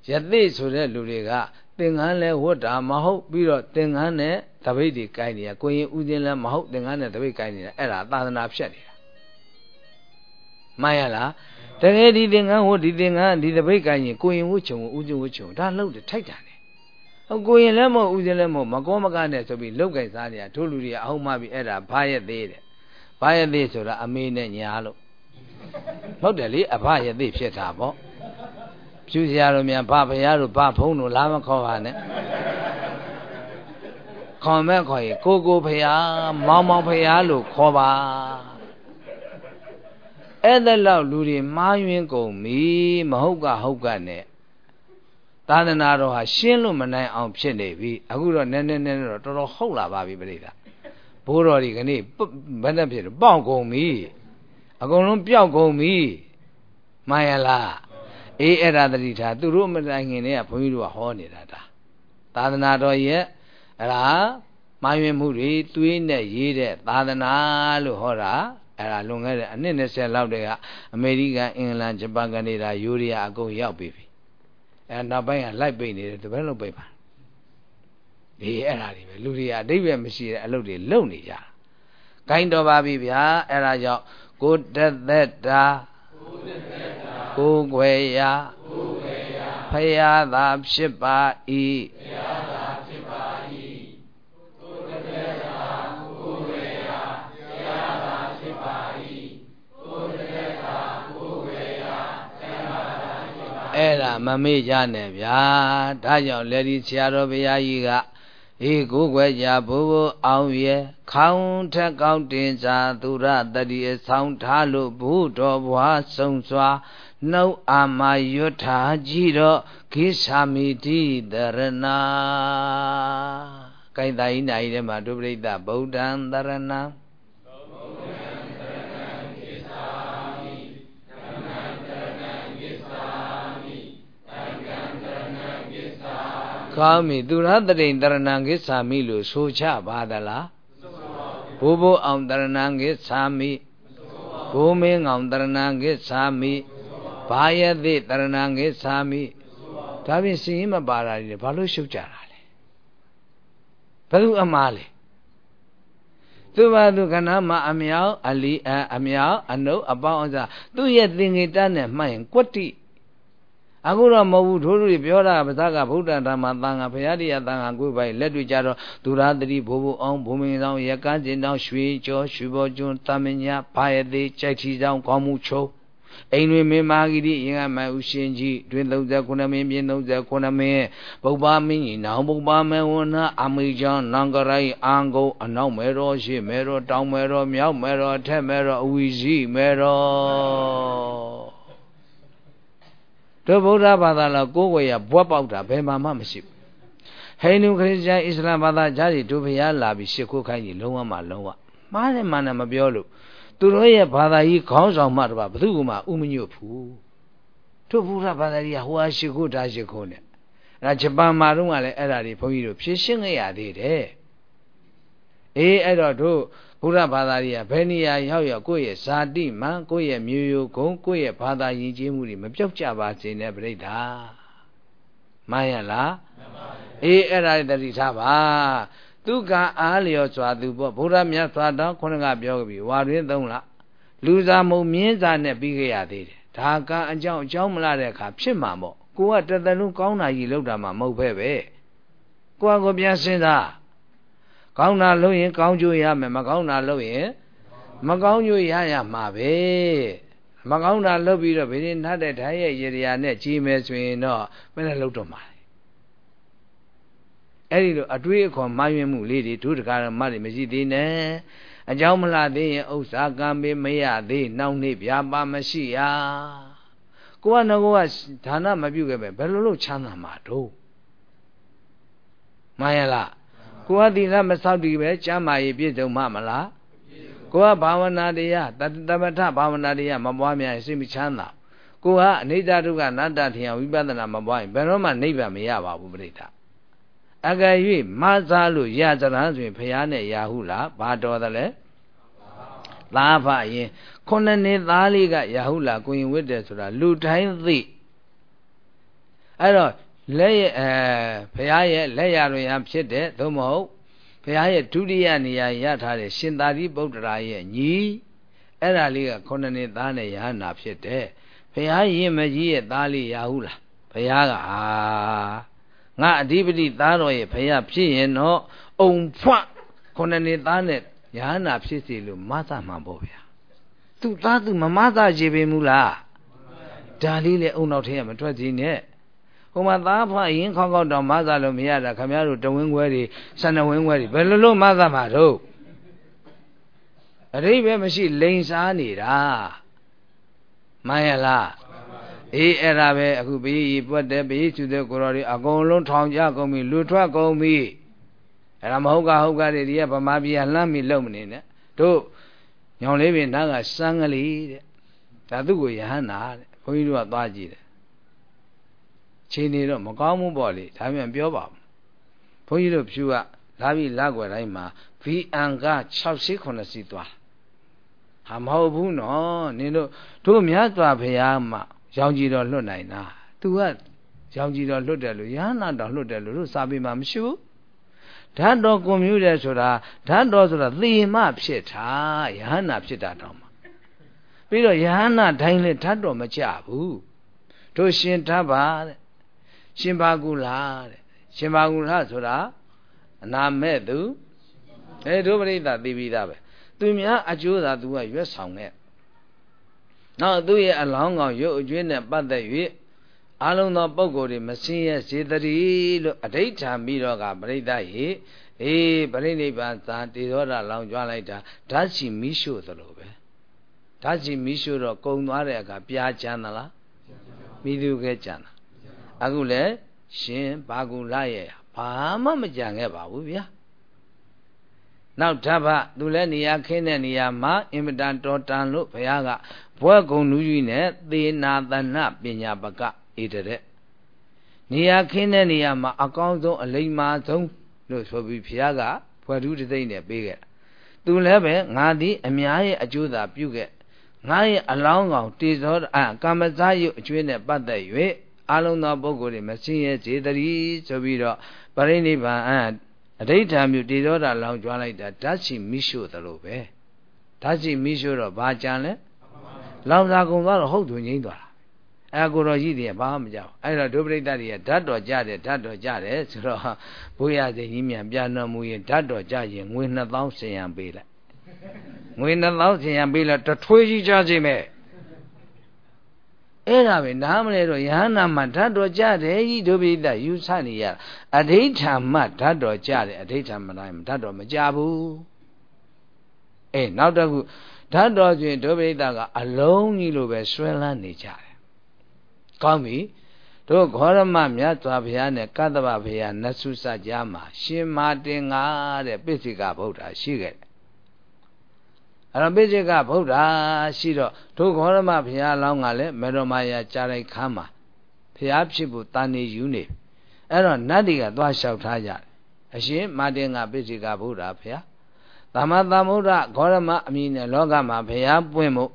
ယသိဆိုတဲ့လူတွေကသင်္ကန်းလဲဝတ်တာမဟုတ်ပြီးတော့သင်္ကန်းနဲ့တပိတ်တွေကိုင်းနေတာကိုရင်ဥစဉ်လဲမဟုတ်သင်္ကန်းနဲ့တပိတ်ကိုင်းနေတာအဲ့ဒါသာသနာဖြတ်နေတာမှန်ရလားတကယ်ဒီသင်္ကန်းဝတ်ဒီသင်္ကန်းဒီတပိတ်ကိုင်းရင်ကိုရင်ဝတ်ချုံဥစဉ်ဝတ်ချုံဒါလှုပ်တယ်ထိုက်တာလေဟိုကိုရင်လည်းမဟုတ်ဥစဉ်လည်းမဟုတ်မကောမကနဲ့ဆိုပြီးလှုပ်ကြိုက်စားနေတာတို့လူတွေအဟုတ်မှပြီအဲ့ဒါဘာရဲ့သေးတယ်ဘာရဲ့သေးဆိုတာအမေနဲ့ညာလို့ ဟုတ်တယ်လေအဘယသိဖြစ်တာပေါ့ဖြူစရာတို့များဘဖရားတို့ဘဖုံးတို့လာမခေါ်ပါနဲ့ခေါ်မဲ့ခေါ်ရင်ကိုကိုဖရားမောင်မောင်ဖရားလို့ခေါ်ပါအဲ့ဒါလောက်လူတွေမှားယွင်းကုန်ပြီမဟုတ်ကဟုတ်ကနဲ့သာသနာတော်ဟာရှင်းလို့မနိုင်အောင်ဖြစ်နေပြီအခုတော့နည်းနည်းနည်းတော့တော်တော်ဟုတ်လာပါပြီပြိတ္တာဘိုးတော်ဒီကနေ့ဘယ်နဲ့ဖြစ်တော့ပေါက်ကုန်ပြီ အကုန်လုံးပျောက်ကုန်ပြီမှန်ရလားအေးအဲ့ဒါတတိထားသူတို့မတိုင်ခင်တည်းကဘုန်းကြီးတို့ကဟောနေတာဒါသာသနာတော်ရဲ့အဲ့ဒါမှားယွင်းမှုတွေတွေးနဲ့ရေးတဲ့သာသနာလို့ဟောတာအဲ့ဒါလွန်ခဲ့တဲ့အနှစ်20လောက်တည်းကအမေရိကန်အင်္ဂလန်ဂျပန်ကနေဒါယူရီးယားအကုန်ရောက်ပြီအဲ့နောက်ပိုင်းကလိုက်ပိတ်နေတယ်တပည့်လို့ပိတ်ပါဒီအဲ့ဒါတွေပဲလူတွေကအတိတ်ပဲမရှိတဲ့အလုပ်တွေလုပ်နေကြတာဂိုင်းတော်ပါပြီဗျာအဲ့ဒါကြောင့် ကိုတသက်တာကိုွယ်ရာဖရာသာဖြစ်ပါ၏အဲ့ဒါမမေ့ကြနဲ့ဗျာဒါကြောင့်လက်ဒီဆရာတော်ဘုရားကြီးက အေကိုွယ်ကြဘိုးဘိုးအောင်ရဲ့ခေါင်းထက်ကောင်းတင်စာသူရတတိအဆောင်ထားလို့ဘုတော်ဘွားဆုံစွာနှုတ်အာမရွတ်ထားကြည့်တော့ခိသာမိတိတရဏကိုင်တာဤနာဤထဲမှာဒုပရိသဗုဒ္ဓံတရဏံ ကောင်းပြီသူရတတိန်တရဏံကိသာမိလို့ဆိုချပါသလားဘိုးဘိုးအောင်တရဏံကိသာမိဘိုးမင်းအောင်တရဏံကိသာမိဘာယသိတရဏံကိသာမိဒါဖြင့်စင်ရင်မပါတာလေဘာလို့ရှုပ်ကြတာလဲဘယ်သူအမားလဲသူဘာသူကဏမအမြောက်အလီအမြောက်အနုအပေါင်းအစားသူ့ရဲ့သင်္ကေတနဲ့မှတ်ရင်ကွတ္တိ အခုတော့မဟုတ်ဘူးတို့တွေပြောတာပါဇကဗုဒ္ဓဓမ္မသံဃာဘုရားတရားသံဃာကိုယ်ပိုင်လက်တွေ့ကြတော့ဒုရသတိဘိုးဘိုးအောင်ဘုံမင်းဆောင်ရကန်းကျင်တောင်ရွှေကျော်ရွှေဘောကျွန်းတမညာဘာယသေးကြိုက်ထီဆောင်ကောင်းမှုချုံအိမ်တွင်မင်းမာဂိတိရင်ကမဥရှင်ကြီးတွင်39မင်းပြင်း39မင်းပုပ္ပမင်းကြီးနောင်ပုပ္ပမေဝနာအမိချောင်းနံကရိုင်းအံကုအနောက်မဲတော်ရှိမဲတော်တောင်မဲတော်မြောက်မဲတော်ထက်မဲတော်အဝီရှိမဲတော် တို့ဗုဒ္ဓဘာသာလောက်ကိုယ်ဝေရဘွက်ပေါက်တာဘယ်မှမှမရှိဘူးဟိန္ဒူခရစ်ယာန်အစ္စလာမ်ဘာသာကြားတွေတို့ဘုရားလာပြီးရှ िख ုခိုင်းကြီးလုံးဝမှလုံးဝမှားတယ်မှန်တယ်မပြောလို့သူတို့ရဲ့ဘာသာကြီးခေါင်းဆောင်မှတပါဘယ်သူမှဥမညွတ်ဘူးတို့ဘုရားဘာသာကြီးကဟိုဟာရှ िख ုဒါရှ िख ုနဲ့အဲ့ဒါဂျပန်မှာတော့ကလည်းအဲ့ဒါတွေဘုန်းကြီးတို့ဖြည့်ရှင်းခဲ့ရသေးတယ်အေးအဲ့တော့တို့ ဘုရားဘာသာကြီးကဘယ်နေရာရောက်ရောက်ကိုယ့်ရဲ့ဇာတိမှန်ကိုယ့်ရဲ့မျိုးရိုးဂုံကိုယ့်ရဲ့ဘာသာယဉ်ကျေးမှုတွေမပြောက်ကြပါစေနဲ့ပြိဋ္ဌာမှန်ရလားမှန်ပါအေးအဲ့ဒါတတိထားပါသူကအားလျော်စွာသူပေါ့ဗုဒ္ဓမြတ်စွာတော်ခုနကပြောပြီဝါရင်းသုံးလလူစားမုံမြင်းစားနဲ့ပြီးခဲ့ရသေးတယ်ဒါကအကြောင်းအကြောင်းမလားတဲ့အခါဖြစ်မှာပေါ့ကိုကတသက်လုံးကောင်းတာကြီးလောက်တာမှမဟုတ်ပဲပဲကိုကကိုပြန်စဉ်းစား ကောင်းတာလုပ်ရင် ကောင်းကျိုးရမယ်မကောင်းတာလုပ်ရင်မကောင်းကျိုးရရမှာပဲမကောင်းတာလုပ်ပြီးတော့ဗေဒနာတဲ့ဓာတ်ရဲ့ရေရာနဲ့ကြီးမယ်ဆိုရင်တော့မင်းလည်းလုပ်တော့မှာအဲ့ဒီလိုအတွေးအခေါ်မှားယွင်းမှုလေးတွေဒုဒကာရမတွေမရှိသေးနဲ့အကြောင်းမလားသေးရင်ဥစ္စာကံပေးမရသေးနောက်နေ့ဗျာပါမရှိရကိုကငကောကဒါနမပြုတ်ခဲ့ပဲဘယ်လိုလုပ်ချမ်းသာမှာတော့မှန်ရလား ကိုကသီလမဆောက်တည်ပဲကျမ်းမာရေးပြည့်စုံမှမလားကိုကဘာဝနာတရားတမထဘာဝနာတရားမပွားများစိတ်မချမ်းသာကိုကအနိစ္စဒုက္ခအနတ္တထင်ဝိပဿနာမပွားရင်ဘယ်တော့မှနိဗ္ဗာန်မရပါဘူးပြိဋ္ဌာအကယ်၍မစားလို့ရကြတာဆိုရင်ဖះနဲ့ရာဟုလားဘာတော်တယ်လဲသားဖရင်ခုနှစ်နှစ်သားလေးကရာဟုလားကိုရင်ဝတ်တယ်ဆိုတာလူတိုင်းသိအဲ့တော့ လက်ရဲ့အဲဖះရဲ့လက်ရတွင်ရဖြစ်တဲ့သို့မဟုတ်ဘုရားရဲ့ဒုတိယနေရာရထားတဲ့ရှင်သာရိပုတ္တရာရဲ့ညီအဲ့ဒါလေးကခုနှစ်နှစ်သားနဲ့ရဟနာဖြစ်တဲ့ဘုရားရင်မကြီးရဲ့သားလေးရဟုလားဘုရားကအာငါအဓိပတိသားတော်ရဲ့ဘုရားဖြစ်ရင်တော့အုံဖွခုနှစ်နှစ်သားနဲ့ရဟနာဖြစ်စီလို့မသမှာပေါ့ဗျာသူသားသူမမသရေပေမူလားဒါလေးလေအုံနောက်ထဲကမထွက်သေးနဲ့ ဟိုမှာသားဖွာရင်ခေါက်ခေါက်တော့မသလို့မရတာခမရတို့တဝင်းခွဲတွေဆန္ဒဝင်းခွဲတွေဘယ်လိုလုပ်မသမှာတော့အရိပဲမရှိလိန်စားနေတာမှန်ရလားအေးအဲ့ဒါပဲအခုဘေးကြီးပွက်တယ်ဘေးချူတဲ့ကိုတော်တွေအကုန်လုံးထောင်ကြကုန်ပြီလူထွက်ကုန်ပြီအဲ့ဒါမဟုတ်ကဟုတ်ကတွေဒီကဗမာပြည်လှမ်းပြီးလုံမနေနဲ့တို့ညောင်လေးပင်နားကစမ်းကလေးတဲ့ဒါသူ့ကိုယဟန္တာတဲ့ဘုန်းကြီးတို့ကသွားကြည့်တယ် ချိန်နေတော့မကောင်းဘူးပေါ့လေဒါပြန်ပြောပါဦးဘုန်းကြီးတို့ဖြူကလာပြီးလာွယ်တိုင်းမှာ VN က6 8စီသွားဟာမဟုတ်ဘူးနော်နင်တို့တို့မြတ်စွာဘုရားမှာရောင်ကြည်တော်လွတ်နိုင်တာ तू ကရောင်ကြည်တော်လွတ်တယ်လို့ရဟနာတော်လွတ်တယ်လို့တို့စာပေမှာမရှိဘူးဓာတ်တော်ကွန်မြူတယ်ဆိုတာဓာတ်တော်ဆိုတာသေမဖြစ်တာယဟနာဖြစ်တာတောင်မှပြီးတော့ယဟနာတိုင်းလဲဓာတ်တော်မကြဘူးတို့ရှင်ဓာတ်ပါတဲ့ ရှင်ဘာကုလားတဲ့ရှင်ဘာကုလားဆိုတာအနာမဲ့သူအဲတို့ပရိသတ်သိပြီးသားပဲသူများအကျိုးသာသူကရွက်ဆောင်တဲ့နောက်သူ့ရဲ့အလောင်းကောင်ရုပ်အကျွေးနဲ့ပတ်သက်၍အလုံးသောပုဂ္ဂိုလ်တွေမစင်းရဲ့စေတရီလို့အဋိဋ္ဌာပြီးတော့ကပရိသတ်ရေအေးပရိနိဗ္ဗာန်သာတေသောတာလောင်ကြွလိုက်တာဓာတ်စီမိရှုသလိုပဲဓာတ်စီမိရှုတော့ကုံသွားတဲ့အခါပြားချမ်းသလားမိသူခဲချမ်းတာ အခုလဲရှင်ဘာကူလာရဲ့ဘာမှမကြံခဲ့ပါဘူးဗျာနောက်ဓဗ္ဗသူလည်းနေရာခင်းတဲ့နေရာမှာအင်မတန်တော်တန်လို့ဘုရားကဘွဲကုံလူကြီးနဲ့သေနာတဏပညာပကဧတတဲ့နေရာခင်းတဲ့နေရာမှာအကောင်းဆုံးအလိမ္မာဆုံးလို့ဆိုပြီးဘုရားကဘွဲထုတသိမ့်နဲ့ပေးခဲ့သူလည်းပဲငါသည်အများရဲ့အကျိုးသာပြုခဲ့ငါရဲ့အလောင်းကောင်တေဇောအာကာမဇယုအကျွေးနဲ့ပတ်သက်၍ အလုံးသောပုဂ္ဂိုလ်တွေမစင်းရဲစေတည်းဆိုပြီးတော့ပရိနိဗ္ဗာန်အဋိဋ္ဌာမျိုးတေဇောတာလောင်ကျွမ်းလိုက်တာဓာတ်စီမိရှုသလိုပဲဓာတ်စီမိရှုတော့ဘာကြံလဲလောင်စာကုန်သွားတော့ဟုတ်သူငိမ့်သွားတာအဲကိုတော်ကြီးတွေဘာမှမကြောက်အဲ့တော့ဒုပရိသတ်တွေကဓာတ်တော်ကြတယ်ဓာတ်တော်ကြတယ်ဆိုတော့ဘုရားစိန်ကြီးမြန်ပြန်တော်မူရင်ဓာတ်တော်ကြရင်ငွေ2000ဆင်ရန်ပေးလိုက်ငွေ2000ဆင်ရန်ပေးလိုက်တထွေးကြီးကြစီမဲ့ အဲ့ဒါပဲနားမလဲတော့ယဟန္တာမှာဓာတ်တော်ကြတယ်ဤဒုပိတယူဆနေရအဋိဋ္ဌာမဓာတ်တော်ကြတယ်အဋိဋ္ဌာမတိုင်းဓာတ်တော်မကြဘူးအေးနောက်တစ်ခုဓာတ်တော်ချင်းဒုပိတကအလုံးကြီးလိုပဲဆွဲလန်းနေကြတယ်ကောင်းပြီတို့ဂေါရမမြတ်စွာဘုရားနဲ့ကတ္တဗဘုရားနတ်ဆုစကြားမှာရှင်မာတင်ငါတဲ့ပိစိကဗုဒ္ဓရှိခဲ့တယ် အဲ့တော့ပိစိကဗုဒ္ဓရှိတော့တို့ဂေါရမဘုရားလောင်းကလည်းမေတော်မာယာကြားလိုက်ခမ်းမှာဘုရားဖြစ်ဖို့တာနေယူနေအဲ့တော့နတ်တွေကသွားလျှောက်ထားကြတယ်အရှင်မာတင်ငါပိစိကဗုဒ္ဓဘုရားသမသမုဒ္ဒဂေါရမအမည်နဲ့လောကမှာဘုရားပွင့်ဖို့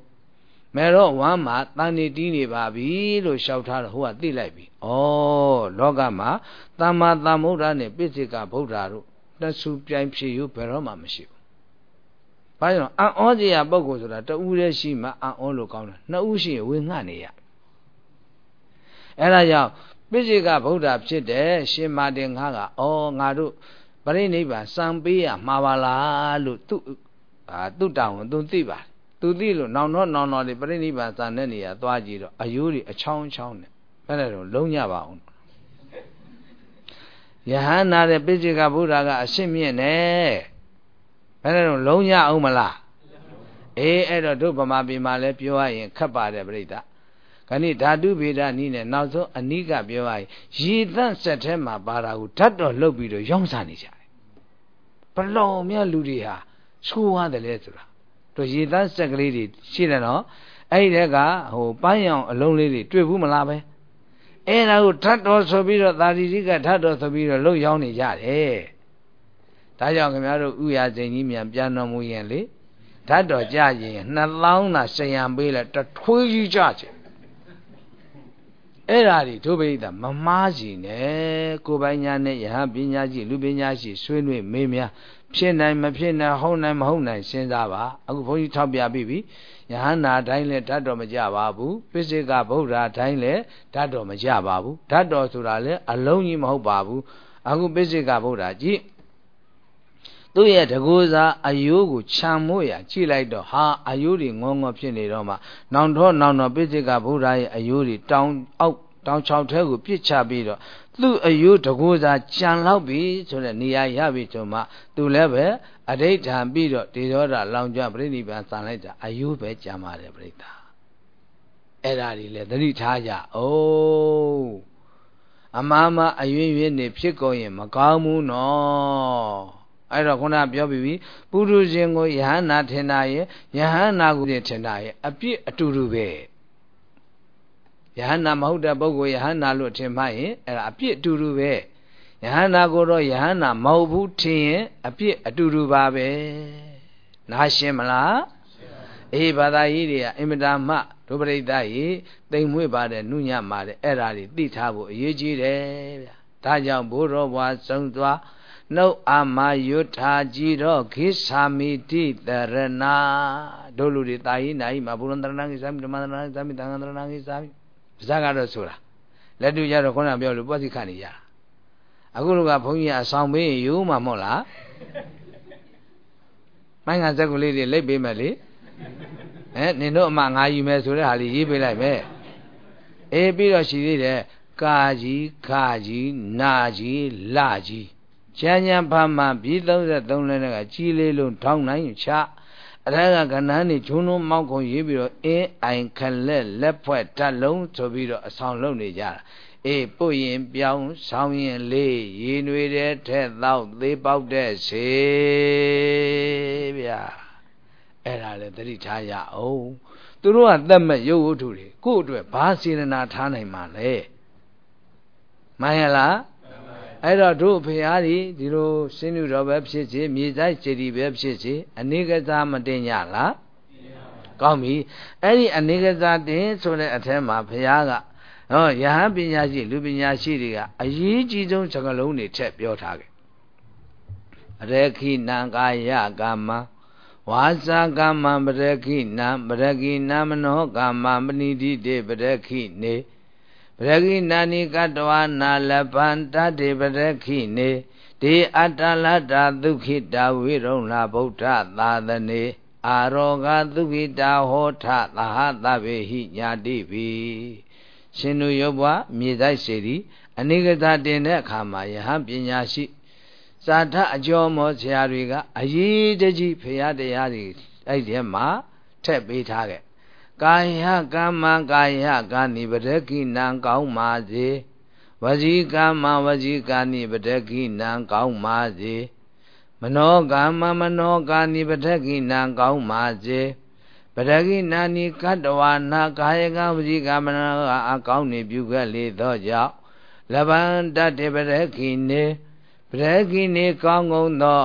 မဲတော့ဝမ်းမှာတန်နေတီးနေပါပြီလို့လျှောက်ထားတော့ဟိုကသိလိုက်ပြီ။ဩလောကမှာသမ္မာသမ္ဗုဒ္ဓနဲ့ပိစိကဗုဒ္ဓတို့တဆူပြိုင်ဖြစ်ယူဘယ်တော့မှမရှိဘူး။ ဘာကြောင့်အံ့ဩစရာပုဂ္ဂိုလ်ဆိုတာတဦးတည်းရှိမှအံ့ဩလို့ကောင်းတယ်။နှစ်ဦးရှိရင်ဝေငှနေရ။အဲဒါကြောင့်ပိစိကဗုဒ္ဓဖြစ်တဲ့ရှင်မာတင်ငါကဩငါတို့ပရိနိဗ္ဗာန်စံပေးရမှာပါလားလို့သူ့အာသူ့တောင်းသူသိပါတယ်သူသိလို့နောင်တော့နောင်တော့ဒီပြိဋိဘံစာတဲ့နေရာသွားကြည့်တော့အယိုးတွေအချောင်းချောင်းနဲ့ဘယ်နဲ့တော့လုံးညပါအောင်ယဟန်နာတဲ့ပိစိကဗုဒ္ဓကအရှင်းမြင့်နေ ဘယ်နဲ့တော့လုံးညအောင်မလားအေးအဲ့တော့တို့ဗမာပြည်မှာလည်းပြောရရင်ခက်ပါတယ်ပြိဋ္ဌခဏိဓာတုဗေဒနီးနဲ့နောက်ဆုံးအနိကပြောရရင်ရေသန့်ဆက်ထဲမှာပါတာကိုဓာတ်တော်လှုပ်ပြီးတော့ရောင်းစားနေကြတယ်ဘလောင်မြတ်လူတွေဟာဆိုးရတယ်လေဆိုတာတို့ရေသားစက်ကလေးတွေရှိတယ်နော်အဲ့ဒီတက်ကဟိုပန်းရောင်အလုံးလေးတွေတွေ့ဘူးမလားပဲအဲ့ဒါကိုဓာတ်တော်ဆိုပြီးတော့သာတိတိကဓာတ်တော်ဆိုပြီးတော့လှုပ်ရောင်းနေကြတယ် ဒါကြောင့်ခင်ဗျားတို့ဥရစိန်ကြီးမြန်ပြန်တော်မူရင်လေဓာတ်တော်ကြရင်နှစ်လောင်းသာရှယံပေးလိုက်တထွေးကြီးကြချင်အဲ့ဓာဒီဒုဗိဒမမားစီနဲ့ကိုယ်ပိုင်ညာနဲ့ယဟပညာရှိလူပညာရှိဆွေးနွေးမေးများဖြစ်နိုင်မဖြစ်နိုင်ဟုတ်နိုင်မဟုတ်နိုင်စဉ်းစားပါအခုဘုန်းကြီးထောက်ပြပြီးပြီယဟန္တာတိုင်းလည်းဓာတ်တော်မကြပါဘူးပိစိကဗုဒ္ဓတိုင်းလည်းဓာတ်တော်မကြပါဘူးဓာတ်တော်ဆိုတာလည်းအလုံးကြီးမဟုတ်ပါဘူးအခုပိစိကဗုဒ္ဓကြည့် သူ့ရဲ့တကူစားအယိုးကိုခြံမို့ရကြည့်လိုက်တော့ဟာအယိုးတွေငေါငေါဖြစ်နေတော့မှနောင်တော့နောင်တော့ပိစိကဗုဒ္ဓရဲ့အယိုးတွေတောင်းအောက်တောင်ချောက်ထဲကိုပြစ်ချပြီးတော့သူ့အယိုးတကူစားကြံလောက်ပြီဆိုတဲ့နေရာရပြီဆိုမှသူလည်းပဲအဋိဋ္ဌံပြီးတော့ဒေရောဓလောင်ကျွမ်းပြိဋိဘံဆန်လိုက်တာအယိုးပဲကြံပါတယ်ပြိဋ္ဌာအဲ့ဒါတွေလည်းသတိထားကြအိုးအမားမအယွင်းယွင်းနေဖြစ်ကုန်ရင်မကောင်းဘူးနော် အဲ့တော့ခုနပြောပြီးပြီပုရုရှင်ကိုယဟန္တာထင်တာရဲ့ယဟန္တာကိုထင်တာရဲ့အပြစ်အတူတူပဲယဟန္တာမဟုတ်တဲ့ပုဂ္ဂိုလ်ယဟန္တာလို့ထင်မှရင်အဲ့ဒါအပြစ်အတူတူပဲယဟန္တာကိုတော့ယဟန္တာမဟုတ်ဘူးထင်ရင်အပြစ်အတူတူပါပဲနားရှင်းမလားအေးဘာသာကြီးတွေကအင်မတန်မှဒုပရိသတ်ကြီးတိမ်မွေ့ပါတယ်နုညံ့ပါတယ်အဲ့ဒါတွေသိထားဖို့အရေးကြီးတယ်ဗျာဒါကြောင့်ဘိုးတော်ဘွားဆုံးသွား နှုတ်အာမယုထာကြည်တော့ခိသာမိတိတရဏတို့လူတွေတာယိနာယိမဘုရံတရဏံကိသာမိဓမ္မတရဏံကိသာမိသံဃာတရဏံကိသာမိပါဇာကတော့ဆိုတာလက်တူကြတော့ခုနပြောလို့ပွက်စီခတ်နေကြအခုလူကဘုန်းကြီးအဆောင်ပေးရင်ယူမှာမဟုတ်လားမိုင်းကဇက်ကူလေးတွေလိပ်ပေးမယ်လေအဲနင်တို့အမငါယူမယ်ဆိုတဲ့ဟာလေးရေးပေးလိုက်ပဲအေးပြီးတော့ရှိသေးတယ်ကာကြီးခကြီးနာကြီးလကြီး ချမ်းချမ်းဖမ်းမှပြီး33လဲကကြီးလေးလုံးထောင်းနိုင်ချအရကကဏ္ဍနေဂျုံလုံးမောက်ခုံရေးပြီးတော့အင်းအိုင်ခလက်လက်ဖွဲ့ဓာတ်လုံးဆိုပြီးတော့အဆောင်လုပ်နေကြတာအေးပုတ်ရင်ပြောင်းဆောင်းရင်လေးရေနွေတဲ့ထက်တော့သေးပေါက်တဲ့စေဗျာအဲ့ဒါလည်းသတိထားရအောင်သူတို့ကသတ်မဲ့ရုပ်ဝတ္ထုတွေကိုယ့်အတွက်ဘာစေတနာထားနိုင်မှာလဲမှန်ရလား အဲ့တော့တို့ဖရာကြီးဒီလိုရှင်းညူတော်ပဲဖြစ်စေမြေဆိုင်စေတီပဲဖြစ်စေအနေကစားမတင်ရလားကောင်းပြီအဲ့ဒီအနေကစားတင်ဆိုတဲ့အထက်မှာဖရာကဟောယဟန်ပညာရှိလူပညာရှိတွေကအရေးကြီးဆုံးစကားလုံးတွေထည့်ပြောထားခဲ့ရေခိနံကာယကာမဝါစာကာမပရခိနံပရခိနမနောကာမပဏိတိတေပရခိနေ ပရခိနာနိကတဝနာလပန္တတေပရခိနေဒေအတ္တလတ္တဒုက္ခိတဝိရုံလာဗုဒ္ဓသာသနေအာရောဂသုခိတာဟောထသဟသဗ္ဗေဟိညာတိပိရှင်တို့ရုပ်ဘွားမြေဆိုင်စေတီအနိကတာတင်တဲ့အခါမှာယဟန်ပညာရှိစာထအကျော်မောဆရာတွေကအရေးတကြီးဖရာတရားတွေအဲ့ဒီမှာထက်ပေးထားခဲ့ ကာယကမ္မကာယကာနိပဒကိနံကောင်းပါစေဝစီကမ္မဝစီကာနိပဒကိနံကောင်းပါစေမနောကမ္မမနောကာနိပဒကိနံကောင်းပါစေပဒကိနာနိကတ္တဝနာကာယကဝစီကမ္မနာအကောင်းနေပြုခဲ့လေသောကြောင့်လဗန္တတေပဒကိနေပဒကိနေကောင်းကုန်သော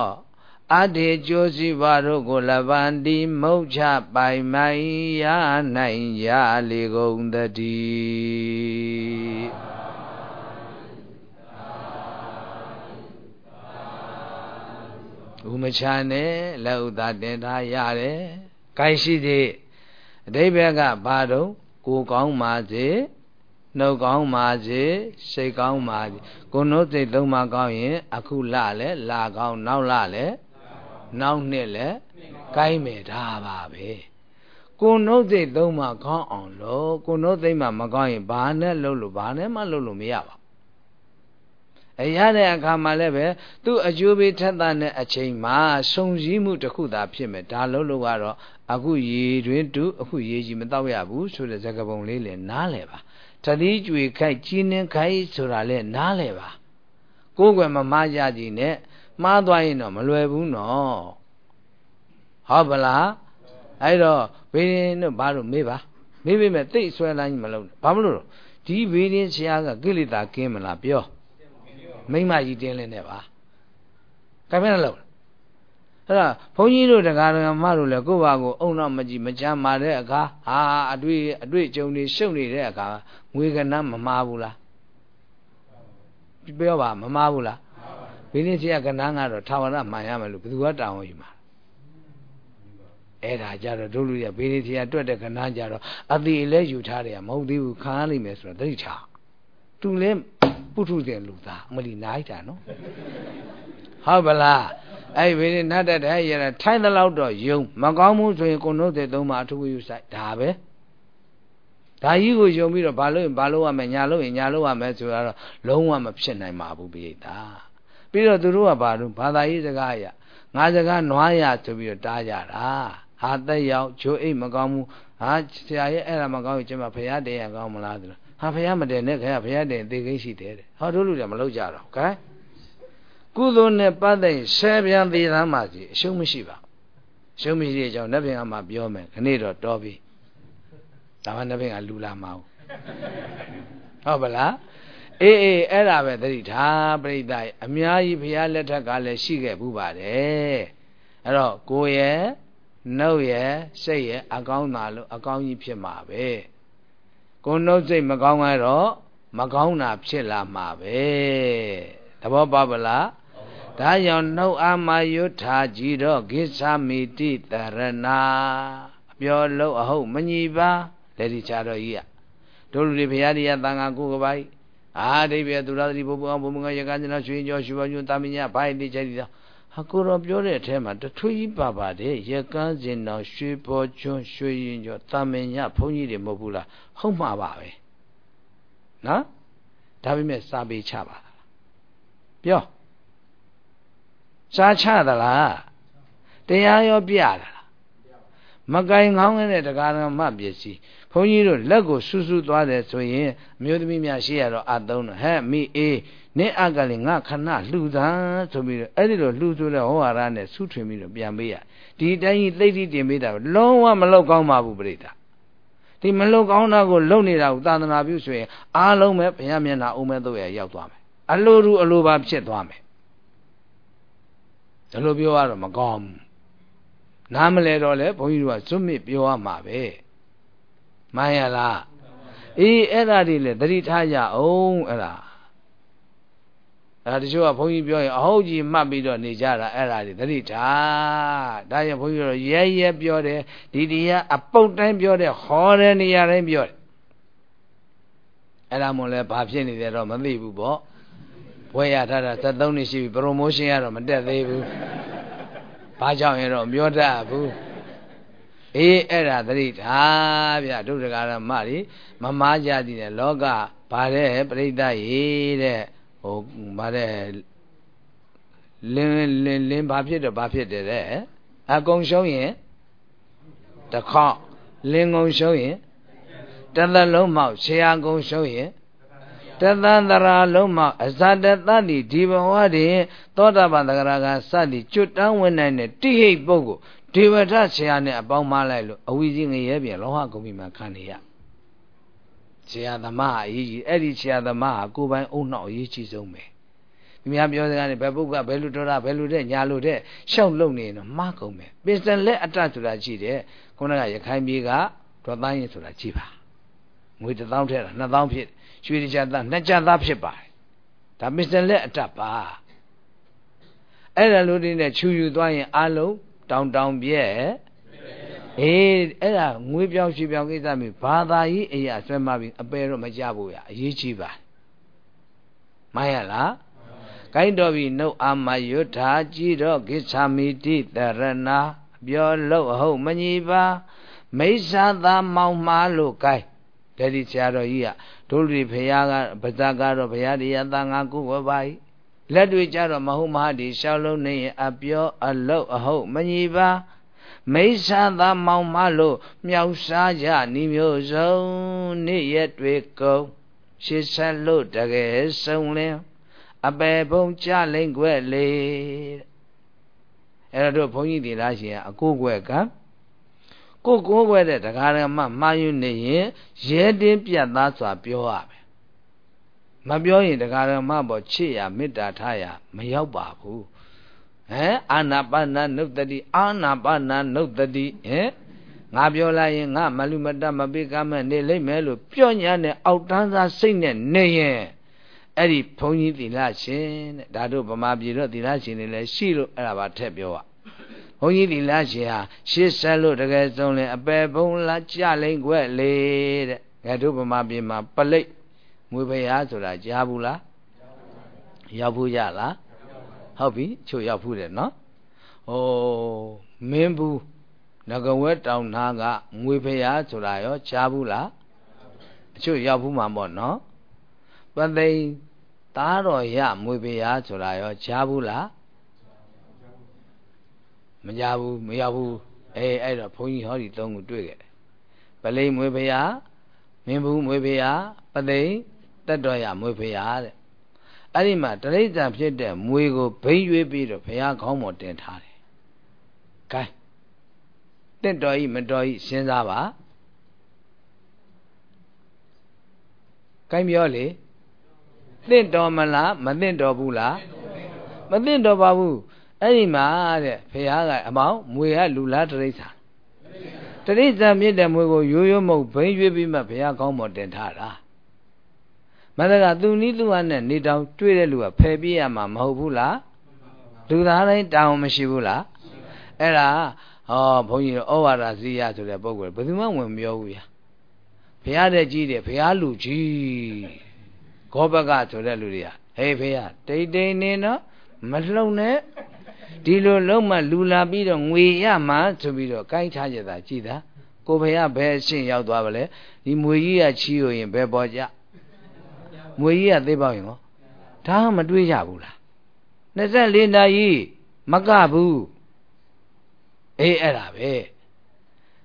အတေကျိုးစီပါတို့ကိုလဗန္တိမုတ်ချပိုင်မိုင်ရနိုင်ရလေကုန်တည်းဥမချနဲ့လက်ဥသာတင်ထားရတယ်။ကိုင်းရှိသေးအတိဘက်ကဘာတော့ကိုကောင်းပါစေနှုတ်ကောင်းပါစေစိတ်ကောင်းပါစေကိုနှုတ်စိတ်သုံးပါကောင်းရင် အခုလလဲလာကောင်းနောက်လလဲ နောက်နှစ်လဲကိုင်းမယ်ဒါပါပဲကိုနှုတ်စိတ်သုံးပါကောင်းအောင်လို့ကိုနှုတ်သိမ့်မှမကောင်းရင်ဘာနဲ့လှုပ်လို့ဘာနဲ့မှလှုပ်လို့မရပါအရတဲ့အခါမှာလည်းပဲသူ့အကျိုးပေးထက်သန်တဲ့အချိန်မှာစုံစည်းမှုတစ်ခုသာဖြစ်မယ်ဒါလုံးလို့ကတော့အခုရေတွင်တူအခုရေကြီးမတော့ရဘူးဆိုတဲ့ဇကပုံလေးလည်းနားလဲပါတတိကြွေခိုက်ကြီးနှင်းခိုက်ဆိုတာလည်းနားလဲပါကိုယ်ွယ်မမကြကြည့်နဲ့ မှားသွားရင်တော့မလွယ်ဘူးနော်ဟုတ်ပလားအဲ့တော့ဘေးရင်တို့ဘာလို့မေးပါမေးပေမဲ့တိတ်ဆွဲလိုက်မလို့ဘာမလို့ဒီဘေးရင်ဆရာကကိလေသာကင်းမလားပြောမိမကြီးတင်းလင်းနေပါကဲမင်းလို့အဲ့ဒါဘုန်းကြီးတို့တရားတော်မတို့လည်းကိုယ့်ဘာကိုအုံတော့မကြည့်မကြမ်းမာတဲ့အခါဟာအတွေ့အတွေ့ကြုံနေရှုပ်နေတဲ့အခါငွေကနမမားဘူးလားပြောပါမမားဘူးလား ဘိနည်းစီကကနန်းကတော့ထာဝရမှန်ရမယ်လို့ဘယ်သူကတောင်းယူမှာအဲ့ဒါကြတော့တို့လူရဘိနည်းစီကတွက်တဲ့ကနန်းကြတော့အတိလဲယူထားတယ်မဟုတ်သေးဘူးခံရလိမ့်မယ်ဆိုတော့သတိထားသူလဲပုထုဇဉ်လူသားအမလီနိုင်တာနော်ဟုတ်ပလားအဲ့ဘယ်နတ်တဲ့တဲ့ရထိုင်းသလောက်တော့ယုံမကောင်းမှုဆိုရင်ကိုနှုတ်တဲ့သုံးပါအထူးယူဆိုင်ဒါပဲဒါကြီးကိုယုံပြီးတော့ဘာလို့ရင်ဘာလို့ရမယ်ညာလို့ရင်ညာလို့ရမယ်ဆိုတော့လုံးဝမဖြစ်နိုင်ပါဘူးပိဋက ပြီးတော့သူတို့ကဘာလို့ဘာသာရေးစကားရငါစကားနွားရဆိုပြီးတော့တားကြတာဟာသက်ရောက်ဂျိုးအိတ်မကောင်းဘူးဟာဆရာရဲ့အဲ့ဒါမကောင်းဘူးကျမဖရားတရားကောင်းမလားဆိုတော့ဟာဖရားမတည်နဲ့ခင်ဗျဖရားတည်သေကိန်းရှိတယ်တဲ့ဟောတို့လူတွေမလုပ်ကြတော့ကဲကုသိုလ်နဲ့ပတ်သက်ဆယ်ပြန်သေးသားမှစီအရှုံးမရှိပါရှုံးမရှိတဲ့အကြောင်းနတ်ပြန်ကမှပြောမယ်ခဏတော့တော်ပြီဒါမှနတ်ပြန်ကလူလာမအောင်ဟုတ်ပါလား အေးအေးအဲ့ဒါပဲသတိထားပြိဿရဲ့အများကြီးဘုရားလက်ထက်ကလည်းရှိခဲ့ဘူးပါတယ်အဲ့တော့ကိုယ်ရဲ့နှုတ်ရဲ့စိတ်ရဲ့အကောင်းသာလို့အကောင်းကြီးဖြစ်မှာပဲကိုနှုတ်စိတ်မကောင်းကတော့မကောင်းတာဖြစ်လာမှာပဲသဘောပေါက်ပလားဒါကြောင့်နှုတ်အာမယုထာကြည်တော့ကိစ္ဆာမိတိတရဏအပြောလို့အဟုတ်မညီပါလက်ဒီချတော်ကြီးကတို့လူတွေဘုရားတရားတန်ခါကိုကပိုက် အာဒိဗေသူရတိဘုဘုံဘုံငါရကန်းကျနာရွှေကျော်ရွှေဘညွတာမညဘိုင်တိချက်ဒီဟာကိုတော့ပြောတဲ့အထဲမှာတထွေးကြီးပါပါတယ်ရကန်းစင်တော်ရွှေပေါ်ကျွန်းရွှေရင်ကျော်တာမညဘုန်းကြီးတွေမဟုတ်ဘူးလားဟုတ်မှာပါပဲနော်ဒါပေမဲ့စာပေချပါလားပြောစာချသလားတရားရောပြတာလား မကင်ကောင်းတဲ့တရားဓမ္မပစ္စည်းဘုန်းကြီးတို့လက်ကိုဆူဆူသွားတယ်ဆိုရင်အမျိုးသမီးများရှိရတော့အသုံးတော့ဟဲ့မိအေးနင့်အကလည်းငါခဏလှူသာဆိုပြီးတော့အဲ့ဒီလိုလှူဆိုတဲ့ဟောဟာရနဲ့ဆုထွင်ပြီးတော့ပြန်ပေးရဒီတိုင်းကြီးသိသိတင်ပေးတာလုံးဝမလောက်ကောင်းပါဘူးပြိတ္တာဒီမလောက်ကောင်းတာကိုလုံနေတာကိုသာသနာပြုဆိုရင်အားလုံးပဲဘုရားမျက်နှာအုံးမဲ့တော့ရရောက်သွားမယ်အလိုတူအလိုပါဖြစ်သွားမယ်ဒါလိုပြောရတော့မကောင်းဘူး နားမလဲတော့လေဘုန်းကြီးတို့ကစွန့်မစ်ပြောရမှာပဲမှန်ရလားအေးအဲ့ဒါတွေလေသတိထားကြအောင်အဲ့ဒါအဲ့ဒါတချို့ကဘုန်းကြီးပြောရင်အဟုတ်ကြီးမှတ်ပြီးတော့နေကြတာအဲ့ဒါတွေသတိထားဒါရင်ဘုန်းကြီးတို့ရဲရဲပြောတယ်ဒီတရားအပုတ်တိုင်းပြောတယ်ဟောတဲ့နေရာတိုင်းပြောတယ်အဲ့ဒါမှလည်းဘာဖြစ်နေတယ်တော့မသိဘူးပေါ့ဘွဲရထားတာ73နှစ်ရှိပြီပရိုမိုးရှင်းရတော့မတက်သေးဘူး ဘာကြောင့်ရတော့ပြောတတ်ဘူးအေးအဲ့ဒါသတိထားဗျဒုဒကာရမတွေမမားကြသည်တဲ့လောကဗါတဲ့ပြိဋ္ဌာရေတဲ့ဟိုဗါတဲ့လင်းလင်းလင်းဘာဖြစ်တော့ဘာဖြစ်တယ်တဲ့အကုန်ရှုံးရင်တခေါက်လင်းကုန်ရှုံးရင်တသက်လုံးမောက်ဆရာကုန်ရှုံးရင် တသန္တရာလုံးမောက်အဇတတတိဒီဘဝတည်းသောတာပန်တဂရကစသည်ကျွတ်တန်းဝင်နိုင်တဲ့တိဟိတ်ပုဂ္ဂိုလ်ဒေဝထဆရာနဲ့အပေါင်းမလိုက်လို့အဝီကြီးငရဲပြန်လောဟဂုံမိမှာခံနေရဆရာသမားအရေးကြီးအဲ့ဒီဆရာသမားဟာကိုယ်ပိုင်အုံနှောက်အရေးကြီးဆုံးပဲဒီများပြောစကားနဲ့ဘယ်ပုဂ္ဂဘယ်လိုတော်တာဘယ်လိုတဲ့ညာလိုတဲ့ရှောက်လုံနေတော့မှားကုန်မယ်ပင်စံလက်အတ္တဆိုတာရှိတယ်ခုနကရခိုင်ပြည်ကဒေါ်သားရင်ဆိုတာကြည်ပါငွေတစ်သောင်းထဲတာနှစ်သောင်းဖြစ် ရွှေတကြသားနှစ်ကြသားဖြစ်ပါတယ်ဒါပင်စံလက်အတ္တပါအဲ့ဒါလိုတွေနဲ့ခြူယူသွားရင်အလုံးတောင်တောင်ပြဲအေးအဲ့ဒါငွေပြောင်းရွှေပြောင်းကိစ္စမျိုးဘာသာရေးအရာဆွဲမှပြီးအပေတော့မကြဘူးရအရေးကြီးပါမှန်ရလားကိုင်းတော်ပြီနှုတ်အာမယုထာကြည်တော့ကိစ္ဆာမိတိတရဏပြောလို့အဟုတ်မညီပါမိစ္ဆာသာမောင်မှားလို့ကိုင်းတတိဆရာတော်ကြီးက ဒုတိဖရာကပဇာကတော့ဘုရားတရားသာငါကုဝပါ၏လက်တွေကြတော့မဟုတ်မဟာဒီရှောက်လုံးနေရင်အပြောအလုတ်အဟုတ်မညီပါမိစ္ဆာသာမောင်မလို့မြောက်စားကြနိမျိုးစုံနေ့ရက်တွေကုန်ရှေ့ဆက်လို့တကယ်ဆုံးလင်းအပေပုံကြလိမ့်ွက်လေအဲ့တော့ဘုန်းကြီးတွေလားရှင်အကိုကွက် ကကိုကိုွက်တဲ့တရားဓမ္မမှားယွနေရင်ရဲတင်းပြတ်သားစွာပြောရမယ်မပြောရင်တရားဓမ္မပေါ်ချစ်ရမေတ္တာထားရမရောက်ပါဘူးဟမ်အာနာပါနာနုတ္တိအာနာပါနာနုတ္တိဟမ်ငါပြောလိုက်ရင်ငါမလူမတမပိကမနေလိမ့်မယ်လို့ပြောညာနဲ့အောက်တန်းစားစိတ်နဲ့နေရင်အဲ့ဒီဘုန်းကြီးသီလရှင်တဲ့ဒါတို့ဗမာပြည်တော့သီလရှင်တွေလည်းရှိလို့အဲ့ဒါပါထက်ပြောอ่ะ ဘုန်းကြီးသီလရှင်ဟာရှေ့ဆက်လို့တကယ်ဆုံးလဲအပယ်ဘုံလာကြလိမ့်ွက်လေတဲ့ငါတို့ဗမာပြည်မှာပလိတ်မွေဖရားဆိုတာကြားဘူးလားရောက်ဘူးကြလားဟုတ်ပြီချို့ရောက်ဘူးတယ်နော်ဟိုမင်းဘူးငကဝဲတောင်နာကမွေဖရားဆိုတာရောကြားဘူးလားအချို့ရောက်ဘူးမှာပေါ့နော်ပသိမ်သားတော်ရမွေဖရားဆိုတာရောကြားဘူးလား မကြဘူးမရောက်ဘူးအေးအဲ့တော့ဘုန်းကြီးဟောဒီသုံးခုတွေ့ခဲ့တယ်ပလိမ်မွေဖရားမင်းဘူးမွေဖရားပသိမ်တတ်တော်ရမွေဖရာတဲ့အဲ့ဒီမှာတရိစ္ဆာန်ဖြစ်တဲ့မွေကိုဘိန်းရွေးပြီးတော့ဘုရားခေါင်းပေါ်တင်ထားတယ်။ကဲတက်တော်ဤမတော်ဤစဉ်းစားပါ။ကိုင်းပြောလေသင့်တော်မလားမသင့်တော်ဘူးလားမသင့်တော်ပါဘူး အဲ့ဒီမှာတဲ့ဘုရားကအမောင်မွေကလူလားတရိစ္ဆာန်တရိစ္ဆာန်မြင့်တဲ့မွေကိုရိုးရိုးမဟုတ်ဘိန်းရွေးပြီးမှဘုရားခေါင်းပေါ်တင်ထားတာ။မန္တကသူနီးသူ့ဟာနဲ့နေတောင်တွေ့တဲ့လူကဖယ်ပြရမှာမဟုတ်ဘူးလားလူသားတိုင်းတောင်းမရှိဘူးလားအဲ့ဒါဟောဘုန်းကြီးတို့ဩဝါဒဇီယဆိုတဲ့ပုဂ္ဂိုလ်ဘယ်သူမှဝင်မပြောဘူးဗျာဘုရားတဲ့ကြီးတယ်ဘုရားလူကြီးဂောဘကဆိုတဲ့လူတွေကဟေးဘုရားတိတ်တိတ်နေတော့မလှုံနဲ့ ဒီလိုလုံးမလူလာပြီးတော့ငွေရမှာဆိုပြီးတော့ကိုင်းထားကြတာကြည်တာကိုဘုရားဘယ်အရှင်းရောက်သွားပါလဲဒီမွေကြီးကချီးရင်ဘယ်ပေါ်ကြမွေကြီးကသိပေါက်ရင်ဟောဒါမတွေးကြဘူးလား24နာရီမကဘူးအေးအဲ့ဒါပဲ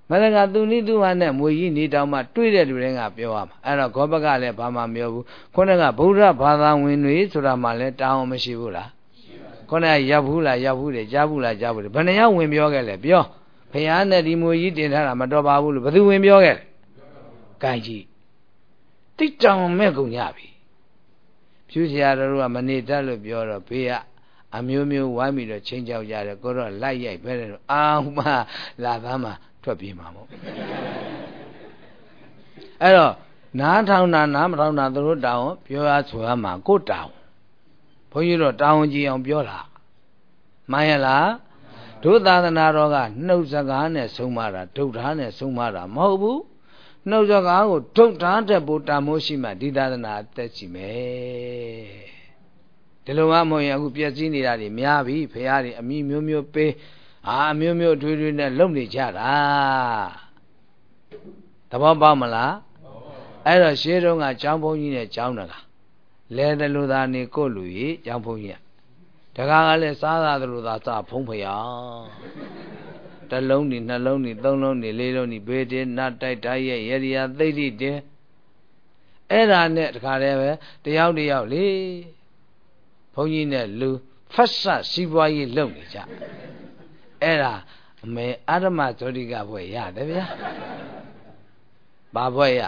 မလကသူနိသူဟာနဲ့မွေကြီးနေတောင်မှတွေးတဲ့လူတွေကပြောရမှာအဲ့တော့ဂောဘကလည်းဘာမှမပြောဘူးခုနကဗုဒ္ဓဘာသာဝင်တွေဆိုတာမှလည်းတောင်းမရှိဘူးလား ခုနကရပ်ဘူးလားရပ်ဘူးတယ်ကြားဘူးလားကြားဘူးတယ်ဘယ်နှယောက်ဝင်ပြောခဲ့လဲပြောဖះနဲ့ဒီမွေကြီးတင်ထားတာမတော်ပါဘူးလို့ဘယ်သူဝင်ပြောခဲ့လဲကဲကြည့်တိတောင်မဲ့ကုန်ကြပြီဖြူဆရာတို့ကမနေတတ်လို့ပြောတော့ဘေးကအမျိုးမျိုးဝိုင်းပြီးတော့ချင်းကြောက်ကြတယ်ကိုတော့လိုက်ရိုက်ပဲတယ်အာမှလာသားမှထွက်ပြေးမှာမို့အဲ့တော့နားထောင်တာနားမထောင်တာသူတို့တောင်းပြောရဆိုရမှာကိုတောင်း ဘုန်းကြီးတို့တောင်းကြည့်အောင်ပြောလားမှန်ရလားတို့သာသနာတော်ကနှုတ်စကားနဲ့ဆုံးမတာဒုဋ္ဌာနဲ့ဆုံးမတာမဟုတ်ဘူးနှုတ်စကားကိုထုတ်ထားတဲ့ဘူတာမိုးရှိမှဒီသာသနာအသက်ရှိမယ်ဒီလိုမှမဟုတ်ရင်အခုပြည့်စည်နေတာတွေများပြီဖះတွေအမိမျိုးမျိုးပေးအာအမျိုးမျိုးထွေးထွေးနဲ့လုံနေကြတာသဘောပေါက်မလားအဲ့တော့ရှေးတုန်းကကျောင်းဘုန်းကြီးနဲ့ကျောင်းတကာ လဲတယ်လို့သာနေကိုလူကြီးကျောင်းဘုန်းကြီးတကားကလည်းစားသာတယ်လို့သာစဖုံးဖျားတလုံးနေနှလုံးနေသုံးလုံးနေလေးလုံးနေဘေးတင်းနတ်တိုက်တိုက်ရဲ့ရရိယာသိတိတင်းအဲ့ဒါနဲ့တခါတည်းပဲတယောက်တယောက်လေဘုန်းကြီးနဲ့လူဖတ်ဆစီးပွားရေးလုပ်နေကြအဲ့ဒါအမေအာရမဇောတိကဘွဲ့ရတယ်ဗျာဘာဘွဲ့ရ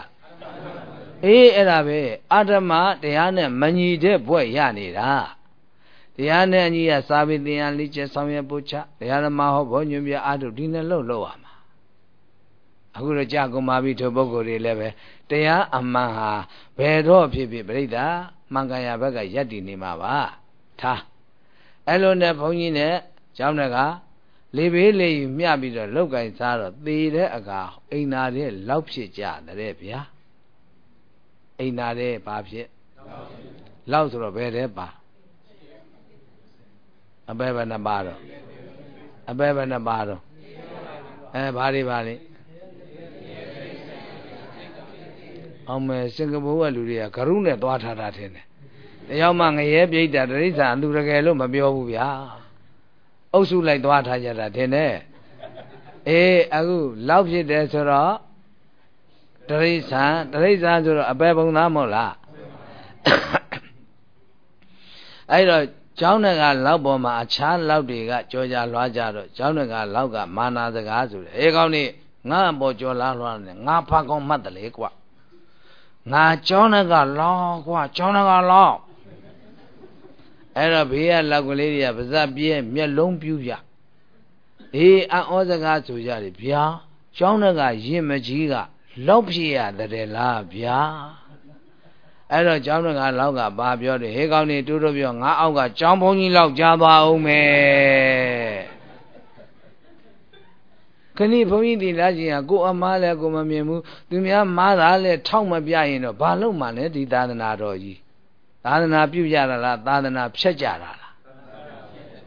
အေးအဲ့ဒါပဲအာရမတရားနဲ့မညီတဲ့ဘွဲ့ရနေတာတရားနဲ့အညီကစာပေသင်ရလိကျဆောင်ရွက်ပို့ချတရားဓမ္မဟောဘောညွန်ပြအာထုဒီနဲ့လှုပ်လှုပ်ရမှာအခုတော့ကြာကုန်ပါပြီထိုပုဂ္ဂိုလ်တွေလည်းပဲတရားအမှန်ဟာဘယ်တော့ဖြစ်ဖြစ်ပြိဿမှန်ကန်ရဘက်ကယက်တည်နေမှာပါထားအဲ့လိုနဲ့ဘုန်းကြီးနဲ့ကျောင်းကလေဘေးလေယူမျှပြီးတော့လောက်ကင်စားတော့သေတဲ့အခါအိမ်နာတဲ့လောက်ဖြစ်ကြတဲ့ဗျာ အိမ်နာတဲ့ဘာဖြစ်လောက်ဆိုတော့ဘယ်တဲ့ပါအပဲဘယ်နှပါတော့အပဲဘယ်နှပါတော့အဲဘာတွေပါလဲအောင်မယ်စင်ကာပူကလူတွေကဂရုနဲ့သွားထားတာထင်တယ်တယောက်မှငရဲပြိတ္တာတရိစ္ဆာအလူတကယ်လို့မပြောဘူးဗျာအုပ်စုလိုက်သွားထားကြတာထင်တယ်အေးအခုလောက်ဖြစ်တယ်ဆိုတော့ တရိစ္ဆာတရိစ္ဆာဆိုတော့အပေပုံသားမဟုတ်လားအဲ့တော့ကျောင်းကလောက်ပေါ်မှာအခြားလောက်တွေကကြောကြလွားကြတော့ကျောင်းကလောက်ကမာနာစကားဆိုတယ်အေးကောင်းနေငါအပေါ်ကြောလားလွားတယ်ငါဖတ်ကောင်းမှတ်တယ်လေကွငါကျောင်းကလောက်ကွကျောင်းကလောက်အဲ့တော့ဘေးကလောက်ကလေးတွေကပါဇက်ပြဲမျက်လုံးပြူးပြအေးအံ့ဩစကားဆိုကြတယ်ဗျာကျောင်းကရင်မကြီးက လောက်ဖြစ်ရတယ်လားဗျာအဲ့တော့ကျောင်းတော်ကလောက်ကဘာပြောတယ်ဟေးကောင်းနေတူတို့ပြောငါအောက်ကကျောင်းဘုန်းကြီးလောက်ကြားသွားအောင်မယ်ခဏိဘုန်းကြီးဒီလာချင်းကကိုအမားလည်းကိုမမြင်ဘူးသူများမားတာလည်းထောက်မပြရင်တော့ဘာလို့မှလဲဒီသာသနာတော်ကြီးသာသနာပြုကြတာလားသာသနာဖြတ်ကြတာလား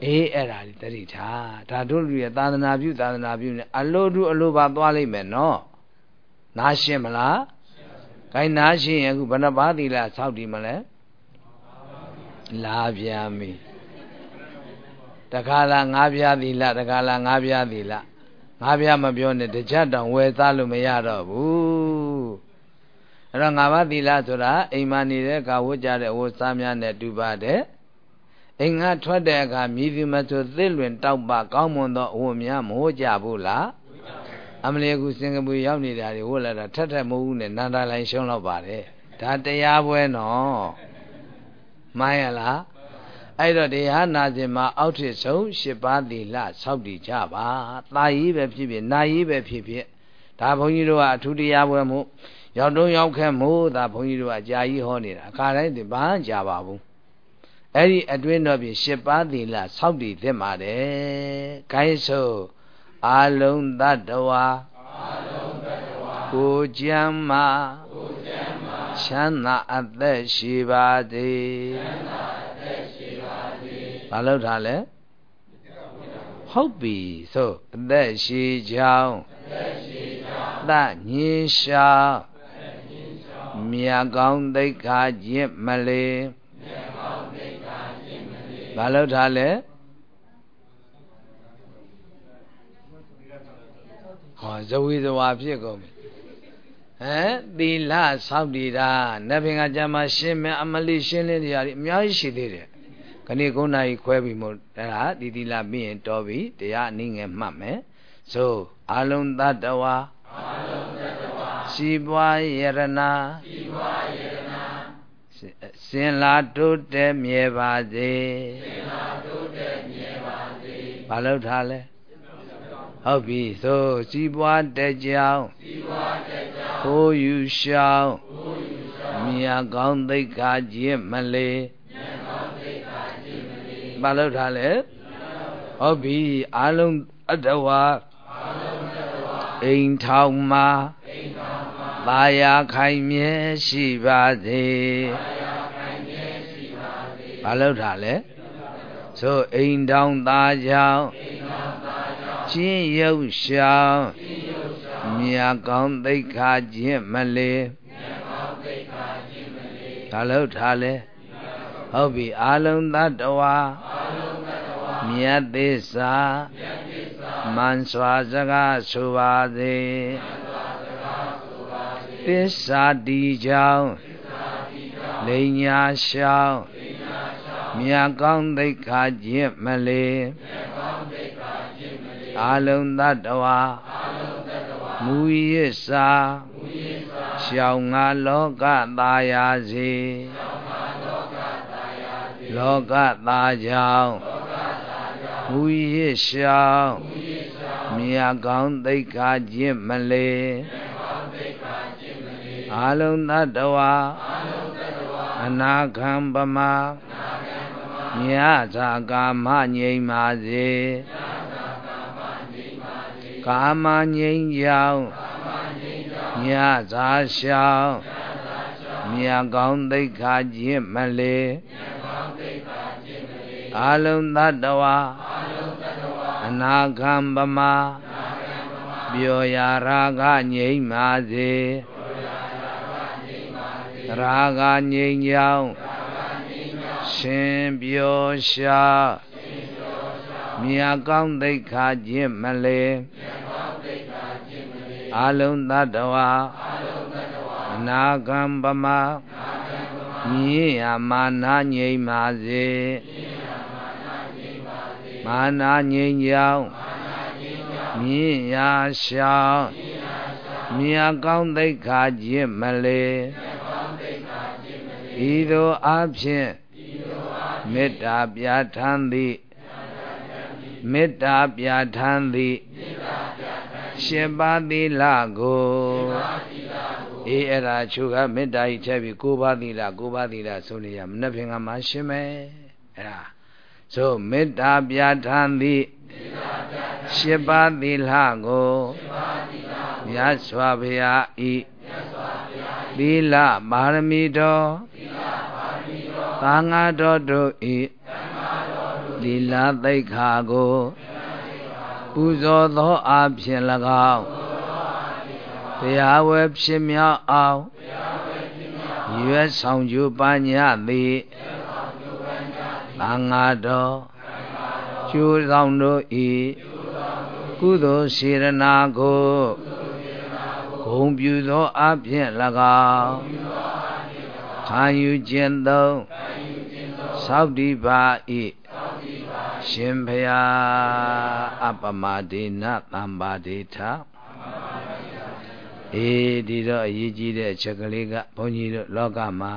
အေးအဲ့ဒါဒီတတိထားဒါတို့လူရဲ့သာသနာပြုသာသနာပြုနေအလိုတူအလိုပါသွားလိမ့်မယ်နော် နားရှင်းမလားခိုင်းနားရှင်းရင်အခုဘယ်နှပါးသီလဆောက်တည်မလဲလာပြန်ပြီတခါလာငါးပြားသီလတခါလာငါးပြားသီလငါးပြားမပြောနဲ့တကြတောင်ဝယ်သားလို့မရတော့ဘူးအဲ့တော့ငါးပါးသီလဆိုတာအိမ်မှာနေတဲ့ကဝတ်ကြတဲ့ဝတ်စားများနဲ့တူပါတယ်အိမ်ကထွက်တဲ့အခါမြည်သူမဆိုသစ်လွင်တောက်ပကောင်းမွန်သောအဝတ်များမဟုတ်ကြဘူးလား အမလီအခုစင်ကာပူရောက်နေတာတွေဝတ်လာတာထက်ထက်မဟုတ်ဘူးနဲ့နန္ဒာလိုင်းရှုံးတော့ပါတယ်ဒါတရားပွဲနော်မှန်ရလားအဲ့တော့တရားနာခြင်းမှာအောက်ထစ်ဆုံး၈ပါးသီလစောင့်တည်ကြပါ။ตาရေးပဲဖြစ်ဖြစ်နာရေးပဲဖြစ်ဖြစ်ဒါဘုန်းကြီးတို့ကအထူးတရားပွဲမှုရောက်တော့ရောက်ခဲ့မှုဒါဘုန်းကြီးတို့ကအကြာကြီးဟောနေတာအခါတိုင်းဒီဘာမှကြာပါဘူး။အဲ့ဒီအတွင်းတော့ပြင်၈ပါးသီလစောင့်တည်သင့်ပါတယ်။ခိုင်းဆို အာလုံးတတ္တဝါအာလုံးတတ္တဝါကိုကြမ်းမာကိုကြမ်းမာချမ်းသာအသက်ရှိပါစေချမ်းသာအသက်ရှိပါစေဘာလို့ထားလဲဟုတ်ပြီဆိုအသက်ရှိကြောင်းအသက်ရှိကြောင်းသညင်းရှောင်းမြတ်ကောင်းသိက္ခာကျင့်မလေးမြတ်ကောင်းသိက္ခာကျင့်မလေးဘာလို့ထားလဲ ဟောဇဝေဇဝါဖြစ်ကုန်ပြီဟမ်သီလစောင့်တည်တာနတ်ဘင်ကကြမှာရှင်းမယ်အမလိရှင်းလင်းတရားတွေအများကြီးရှိသေးတယ်ခဏ9နာရီခွဲပြီးမို့အဲ့ဒါဒီသီလပြီးရင်တော်ပြီတရားအနည်းငယ်မှတ်မယ်ဆိုအာလုံးတတဝါအာလုံးတတဝါရှိပွားယရဏရှိပွားယရဏစင်လာတိုးတဲ့မြဲပါစေစင်လာတိုးတဲ့မြဲပါစေဘာလို့ထားလဲ ဟုတ်ပြီသို့စီးပွားတဲ့ကြောင်းစီးပွားတဲ့ကြောင်းကိုယူရှောင်းကိုယူရှောင်းမြတ်ကောင်းသိက္ခာခြင်းမလေးမြတ်ကောင်းသိက္ခာခြင်းမလေးဘာလို့ထားလဲဟုတ်ပြီအာလုံးအတဝါအာလုံးအတဝါအိမ်ထောင်မှာအိမ်ထောင်မှာပါရခိုင်မြဲရှိပါစေပါရခိုင်မြဲရှိပါစေဘာလို့ထားလဲဆိုအိမ်ထောင်သားကြောင့်အိမ်ထောင်သား ကြောင့်ကျင့်ရုပ်ရှောင်းမြတ်ကောင်းသိက္ခာကျင့်မလေဒါလို့ထားလဲဟုတ်ပြီအာလုံသတ္တဝါမြတ်သစ္စာမန်စွာစကားဆိုပါစေသစ္စာတီကြောင့်လိညာရှောင်းမြတ်ကောင်းသိက္ခာကျင့်မလေ အာလုံသတ္တဝါမူရစ်စာရှောင်းငါလောကသာယာစေလောကသာကြောင့်မူရစ်ရှောင်းမြတ်ကောင်းသိက္ခာကျင့်မလေအာလုံသတ္တဝါအနာခံပမမြတ်သာကာမငြိမ်ပါစေ ကာမငြိမ်ကြောင်းမြတ်သာရှောင်းမြတ်ကောင်းသိက္ခာကျင့်မလေအာလုံသတ္တဝါအနာခံပမပြောရာရာဂငြိမ်ပါစေရာဂငြိမ်ကြောင်းရှင်ပြောရှာ မြတ်ကောင်းသိက္ခာကျင့်မလေအာလုံတတဝါအနာကံပမမြည်ရမာနာငြိမ်ပါစေမာနာငြိမ်ကြောင်းမြည်ရရှောင်းမြတ်ကောင်းသိက္ခာကျင့်မလေဤသို့အဖြစ်မေတ္တာပြဋ္ဌာန်းသည် မေတ္တာပြဋ္ဌာန်းသည်ရှင်ပါးသီလကိုအေးအဲ့ဒါသူကမေတ္တာကြီးထည့်ပြီးကိုးပါးသီလကိုးပါးသီလဆိုနေရမနှက်ဖင်ကမှရှင်းမယ်အဲ့ဒါဆိုမေတ္တာပြဋ္ဌာန်းသည်ရှင်ပါးသီလကိုမြတ်စွာဘုရားဤသီလပါရမီတော်သံဃာတော်တို့ဤ သီလသိက္ခာကိုပူဇော်သောအဖြစ်၎င်းတရားဝဲဖြစ်မြောက်အောင်ရွယ်ဆောင်ကြပညာသည်သံဃာတော်ကျိုးဆောင်တို့ဤကုသိုလ်စေရနာကိုဂုံပြုသောအဖြစ်၎င်းခံယူခြင်းသုံး သောက်တိပါဤရှင်ဖျားအပမဒေနသံပါဒေထအေးဒီတော့အရေးကြီးတဲ့အချက်ကလေးကဘုန်းကြီးတို့လောကမှာ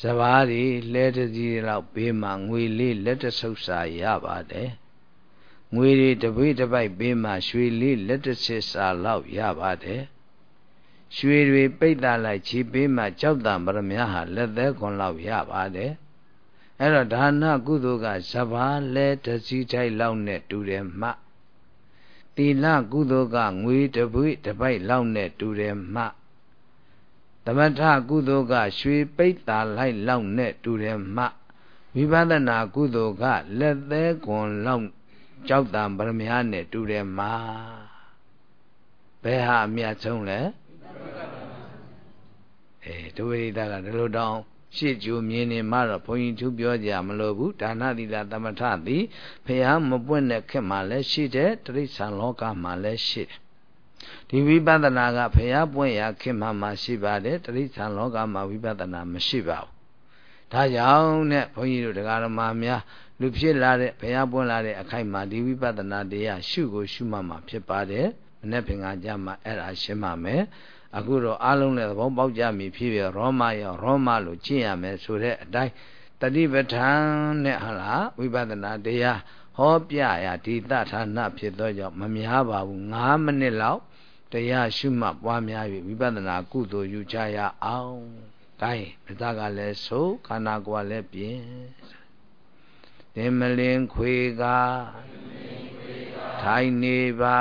စဘာတွေလဲတစည်းလောက်ဘေးမှာငွေလေးလက်တဆုပ်စာရပါတယ်ငွေတွေတပိတပိုက်ဘေးမှာရွှေလေးလက်တဆစ်စာလောက်ရပါတယ်ရွှေတွေပိတ်တာလိုက်ခြေပေးမှကြောက်တံပရမဟာလက်သေးခွန်လောက်ရပါတယ် အဲ့တော့ဒါနကုသိုလ်ကဇဘာလဲတစည်းထိုက်လောက်နဲ့တူတယ်မှသီလကုသိုလ်ကငွေတပွေတပိုက်လောက်နဲ့တူတယ်မှသမထကုသိုလ်ကရွှေပိတ်တာလိုက်လောက်နဲ့တူတယ်မှဝိပဿနာကုသိုလ်ကလက်သေးခွန်လောက်ကြောက်တံပရမဟာနဲ့တူတယ်မှဘယ်ဟာအမြတ်ဆုံးလဲအဲဒုဝိဒကဒီလိုတောင်း ရှေ့ကျိုးမြင်နေမှတော့ဘုန်းကြီးသူပြောကြမလို့ဘူးဒါနသီလသမထသည်ဖះမပွင့်တဲ့ခက်မှလည်းရှိတယ်တိရစ္ဆာန်လောကမှာလည်းရှိတယ်ဒီဝိပဿနာကဖះပွင့်ရာခက်မှမှရှိပါတယ်တိရစ္ဆာန်လောကမှာဝိပဿနာမရှိပါဘူးဒါကြောင့်နဲ့ဘုန်းကြီးတို့တရားဓမ္မများလူဖြစ်လာတဲ့ဘုရားပွင့်လာတဲ့အခိုက်မှာဒီဝိပဿနာတရားရှုကိုရှုမှမှာဖြစ်ပါတယ်မနေ့ပင်ကကြမှာအဲ့ဒါရှင်းပါမယ် အခုတော့အားလုံးလည်းသဘောပေါက်ကြပြီဖြစ်ပြရောမရောရောမလို့ကျင့်ရမယ်ဆိုတဲ့အတိုင်းတတိပဋ္ဌာန်နဲ့ဟလားဝိပဿနာတရားဟောပြရဒီတဌာနဖြစ်သောကြောင့်မများပါဘူး9မိနစ်လောက်တရားရှုမှတ်ပွားများ၍ဝိပဿနာကုသိုလ်ယူကြရအောင်။ဒါရင်မသားကလည်းဆိုခန္ဓာကိုယ်လည်းပြင်တင်မလင်ခွေကထိုင်နေပါ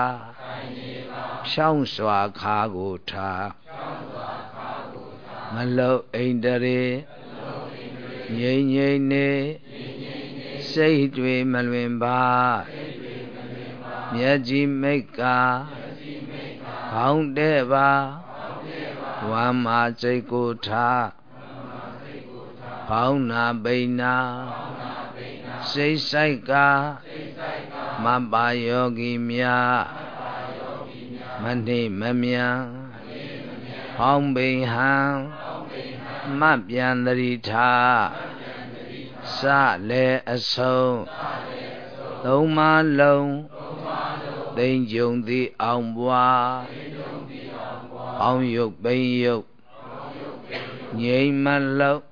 ဖြောင်းစွာခါကိုထားမလုတ်အိန္ဒရေငြိမ့်ငြိမ့်နေစိတ်တွေမလွင်ပါမျက်ကြည်မိတ်ကာခေါင်းတဲ့ပါဝမ်းမာစိတ်ကိုထားဖောင်းနာပိနာစိတ်ဆိုင်ကမပါယောဂီများ မနှိမမြန်ဖောင်းပိဟံမပြန်တရိထားစလေအဆုံးသုံးမလုံးသိမ့်ကြုံသည်အောင်ပွားအောင်ယုတ်ပိန်ယုတ်ငြိမ်မလောက်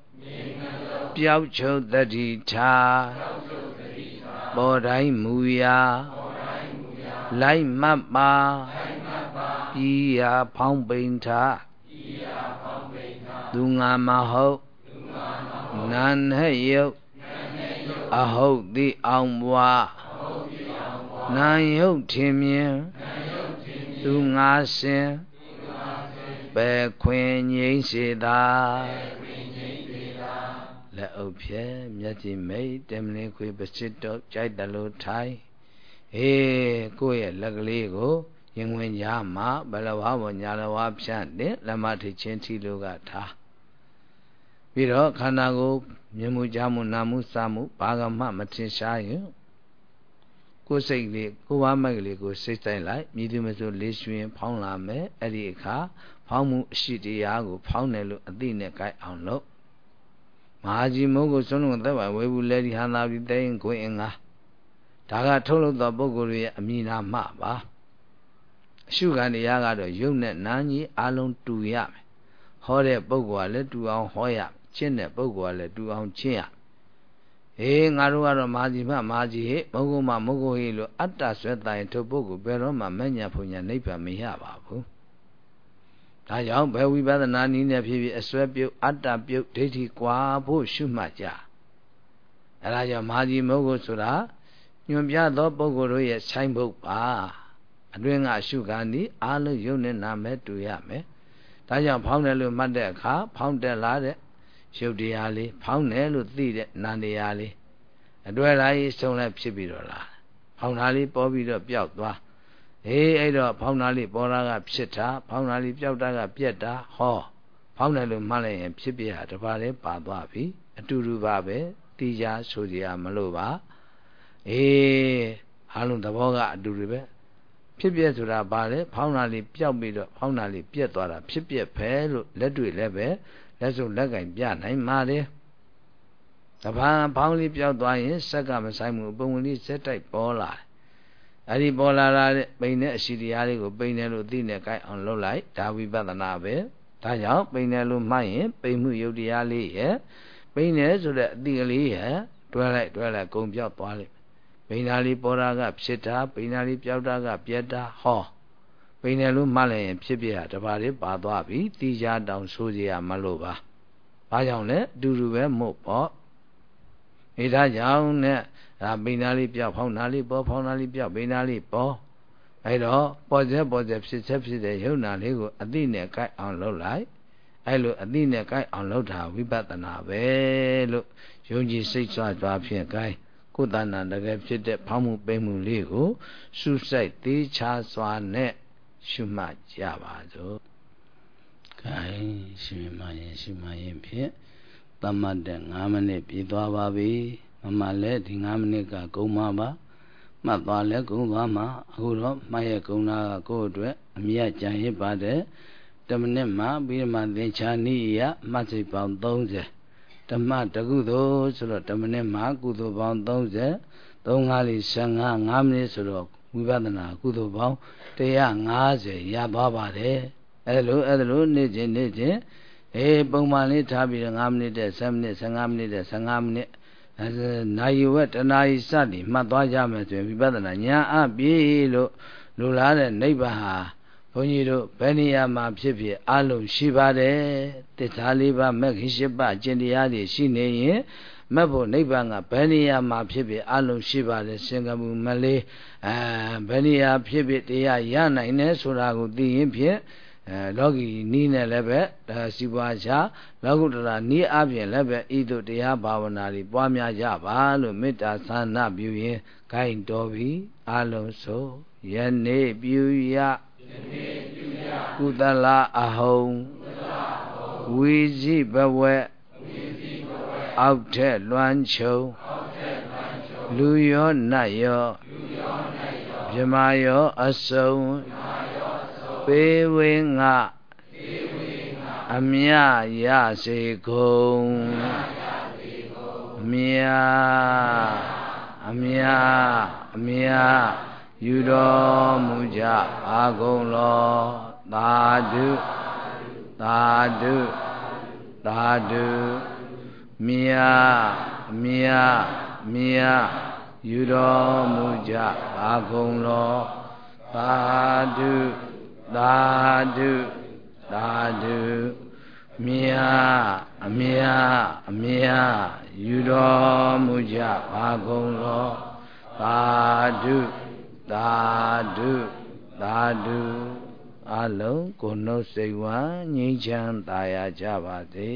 ပျောက်ချုပ်တတိထားပေါ်တိုင်းမူရာလိုက်မတ်ပါ ပြည်ရာဖောင်းပိန်ထားသူငါမဟုတ်နာနဲ့ယုတ်အဟုတ်သည်အောင်ဘွားနာယုတ်ထင်မြင်သူငါရှင်ပဲခွင်ငိမ့်စေသာလက်အုပ်ဖြဲမျက်ကြည်မိတ်တမလင်းခွေပစစ်တော့ကြိုက်တယ်လို့ထိုင်ဟေးကိုယ့်ရဲ့လက်ကလေးကို ရင်ဝင်ကြမှာဘလဝါဘောညာလဝါဖြန့်တဲ့လက်မထိချင်းထီလို့ကထားပြီးတော့ခန္ဓာကိုယ်မြင်မှုကြားမှုနာမှုစားမှုဘာကမှမထင်ရှားရင်ကိုယ်စိတ်လေးကိုယ်ဝါမိုက်ကလေးကိုစိတ်ဆိုင်လိုက်မြည်သူမဆိုလေးရွှင် ဖောင်းလာမယ်အဲ့ဒီအခါဖောင်းမှုအရှိတရားကိုဖောင်းတယ်လို့အသိနဲ့ကြိုက်အောင်လုပ်မဟာကြီးမိုးကိုစွန့်လုံးသက်ပါဝေဘူးလဲဒီဟန္တာပြီးတဲ့ရင်ကိုယ်အင်္ဂါဒါကထုတ်လုပ်သောပုဂ္ဂိုလ်ရဲ့အမိနာမှပါ အရှုခံတရားကတော့ယုတ်နဲ့နာကြီးအလုံးတူရမယ်ဟောတဲ့ပုဂ္ဂိုလ်ကလည်းတူအောင်ဟောရကျင့်တဲ့ပုဂ္ဂိုလ်ကလည်းတူအောင်ကျင့်ရဟေးငါတို့ကတော့မာကြီးမမာကြီးဟေ့မဟုတ်မမဟုတ်ဟေ့လို့အတ္တဆွဲတိုင်ထုတ်ပုဂ္ဂိုလ်ဘယ်တော့မှမညာဖုန်ညာနိဗ္ဗာန်မရပါဘူးဒါကြောင့်ဘယ်ဝိပဿနာနည်းနဲ့ဖြစ်ဖြစ်အစွဲပြုတ်အတ္တပြုတ်ဒိဋ္ဌိကွာဖို့ရှုမှတ်ကြအဲဒါကြောင့်မာကြီးမဟုတ်ဆိုတာညွန်ပြသောပုဂ္ဂိုလ်တို့ရဲ့ဆိုင်ဘုတ်ပါ အတွင်းကရှုခံသည်အာလုံးယုံနဲ့နာမဲတူရမယ်ဒါကြောင့်ဖောင်းတယ်လို့မှတ်တဲ့အခါဖောင်းတက်လာတဲ့ရုပ်တရားလေးဖောင်းတယ်လို့သိတဲ့နာမ်တရားလေးအတွဲလာရေးဆုံးလိုက်ဖြစ်ပြီးတော့လာဖောင်းတာလေးပေါ်ပြီးတော့ပျောက်သွားအေးအဲ့တော့ဖောင်းတာလေးပေါ်လာကဖြစ်တာဖောင်းတာလေးပျောက်တာကပြက်တာဟောဖောင်းတယ်လို့မှတ်လိုက်ရင်ဖြစ်ပြဟာတပါးလေးပါသွားပြီအတူတူပါပဲတိကြဆိုကြရမလို့ပါအေးအားလုံးသဘောကအတူတူပဲ ဖြစ်ပြဆိုတာဘာလဲဖောင်းတာလေးပျောက်ပြီးတော့ဖောင်းတာလေးပြက်သွားတာဖြစ်ပြပဲလို့လက်တွေ့လည်းပဲလက်စုပ်လက်ကင်ပြနိုင်ပါတယ်တပံဖောင်းလေးပြောက်သွားရင်စက်ကမဆိုင်ဘူးပုံဝင်လေးစက်တိုက်ပေါ်လာတယ်အဲ့ဒီပေါ်လာတဲ့ပိန်တဲ့အရှိတရားလေးကိုပိန်တယ်လို့သိနေကြအောင်လုပ်လိုက်ဒါဝိပဿနာပဲဒါကြောင့်ပိန်တယ်လို့မှတ်ရင်ပိန်မှုယုတ်တရားလေးရဲ့ပိန်တယ်ဆိုတဲ့အတိကလေးရဲ့တွဲလိုက်တွဲလိုက်ကုံပြောက်သွားလိမ့် မယ်ပိန်သားလေးပေါ်တာက ဖြစ်တာပိန်သားလေးပြောက်တာကပြက်တာဟောပိန်တယ်လို့မှတ်လိုက်ရင် ဖြစ်ပြတာတပါးလေးပါသွားပြီတိကြတောင်ဆိုကြရမလို့ပါဘာကြောင့်လဲအတူတူပဲမို့ပေါ့အဲဒါကြောင့်နဲ့ဒါပိန်သားလေးပြောက်ဖောင်းသားလေးပေါ်ဖောင်းသားလေးပြောက်ပိန်သားလေးပေါ်အဲတော့ပေါ်စေပေါ်စေဖြစ်ချက်ဖြစ်တဲ့ယုံနာလေးကိုအတိနဲ့ကြိုက်အောင်လုပ်လိုက်အဲလိုအတိနဲ့ကြိုက်အောင်လုပ်တာဝိပဿနာပဲလို့ယုံကြည်စိတ်ဆွကြွားဖြင့်ကြိုက် ကိုယ်တဏ္ဍတကယ်ဖြစ်တဲ့ဖောင်းမှုပိန်မှုလေးကိုစူးစိုက်သေးချာစွာနဲ့ရှုမှတ်ကြပါစို့။ခိုင်ရှုမှရင်ရှုမှရင်ဖြင့်တမတ်တဲ့9မိနစ်ပြည့်သွားပါပြီ။မမလည်းဒီ9မိနစ်ကကုန်ပါပါ။မှတ်သွားလဲကုန်သွားမှာအခုတော့မှတ်ရကုန်တာကကိုယ့်အတွက်အမြတ်ကြံရစ်ပါတယ်။တမနစ်မှပြီးမှသင်္ချာနိယမှတ်စိတ်ပေါင်း30 ဓမ္မတကုသိုလ်ဆိုတော့ဓမ္မနဲ့မှာကုသိုလ်ပေါင်း30 3 5 15 5မိနစ်ဆိုတော့ဝိပဿနာကုသိုလ်ပေါင်း150ရသွားပါတယ်အဲ့လိုအဲ့လိုနေ့ချင်းနေ့ချင်းအေးပုံမှန်လေးထားပြီးတော့5မိနစ်တဲ့7မိနစ်15မိနစ်တဲ့15မိနစ်နိုင်ဝက်တနာရီစသည်မှတ်သွားကြမယ်ဆိုရင်ဝိပဿနာဉာဏ်အပြည့်လို့လူလားတဲ့နိဗ္ဗာန်ဟာဘု န်းကြီးတို့ဘယ်နေရာမှာဖြစ်ဖြစ်အလုံးရှိပါတယ်တစ္ဆာလေးပါးမဂ္ဂင်၈ပါးကျင့်တရားတွေရှိနေရင်မက်ဖို့နိဗ္ဗာန်ကဘယ်နေရာမှာဖြစ်ဖြစ်အလုံးရှိပါတယ်စင်ကမူမလေးအဲဘယ်နေရာဖြစ်ဖြစ်တရားရနိုင်တယ်ဆိုတာကိုသိရင်ဖြင့်အဲလောကီနီးနဲ့လည်းပဲဒါစီပွားချလောကုတ္တရာနီးအပြင်လည်းပဲဤသို့တရားဘာဝနာတွေပွားများကြပါလို့မေတ္တာဆန္ဒပြုရင်ဂိုင်းတော်ပြီအလုံးစုံယနေ့ပြုရ ကုသလအဟုံဝီစီဘဝက်အောက်ထက်လွမ်းချုံလူရောနတ်ရောမြမရောအစုံပေဝေငါအမြရစေကုန်အမြအမြအမြ ယူတော်မူကြပါကုန်လောသာဓုသာဓုသာဓုမြအမြမြယူတော်မူကြပါကုန်လောသာဓုသာဓုသာဓုမြအမြအမြယူတော်မူကြပါကုန်လောသာဓု သာဓုသာဓုအလုံးကိုယ်နှုတ်စိတ်ဝမ်းငြိမ်းချမ်းသာယာကြပါစေ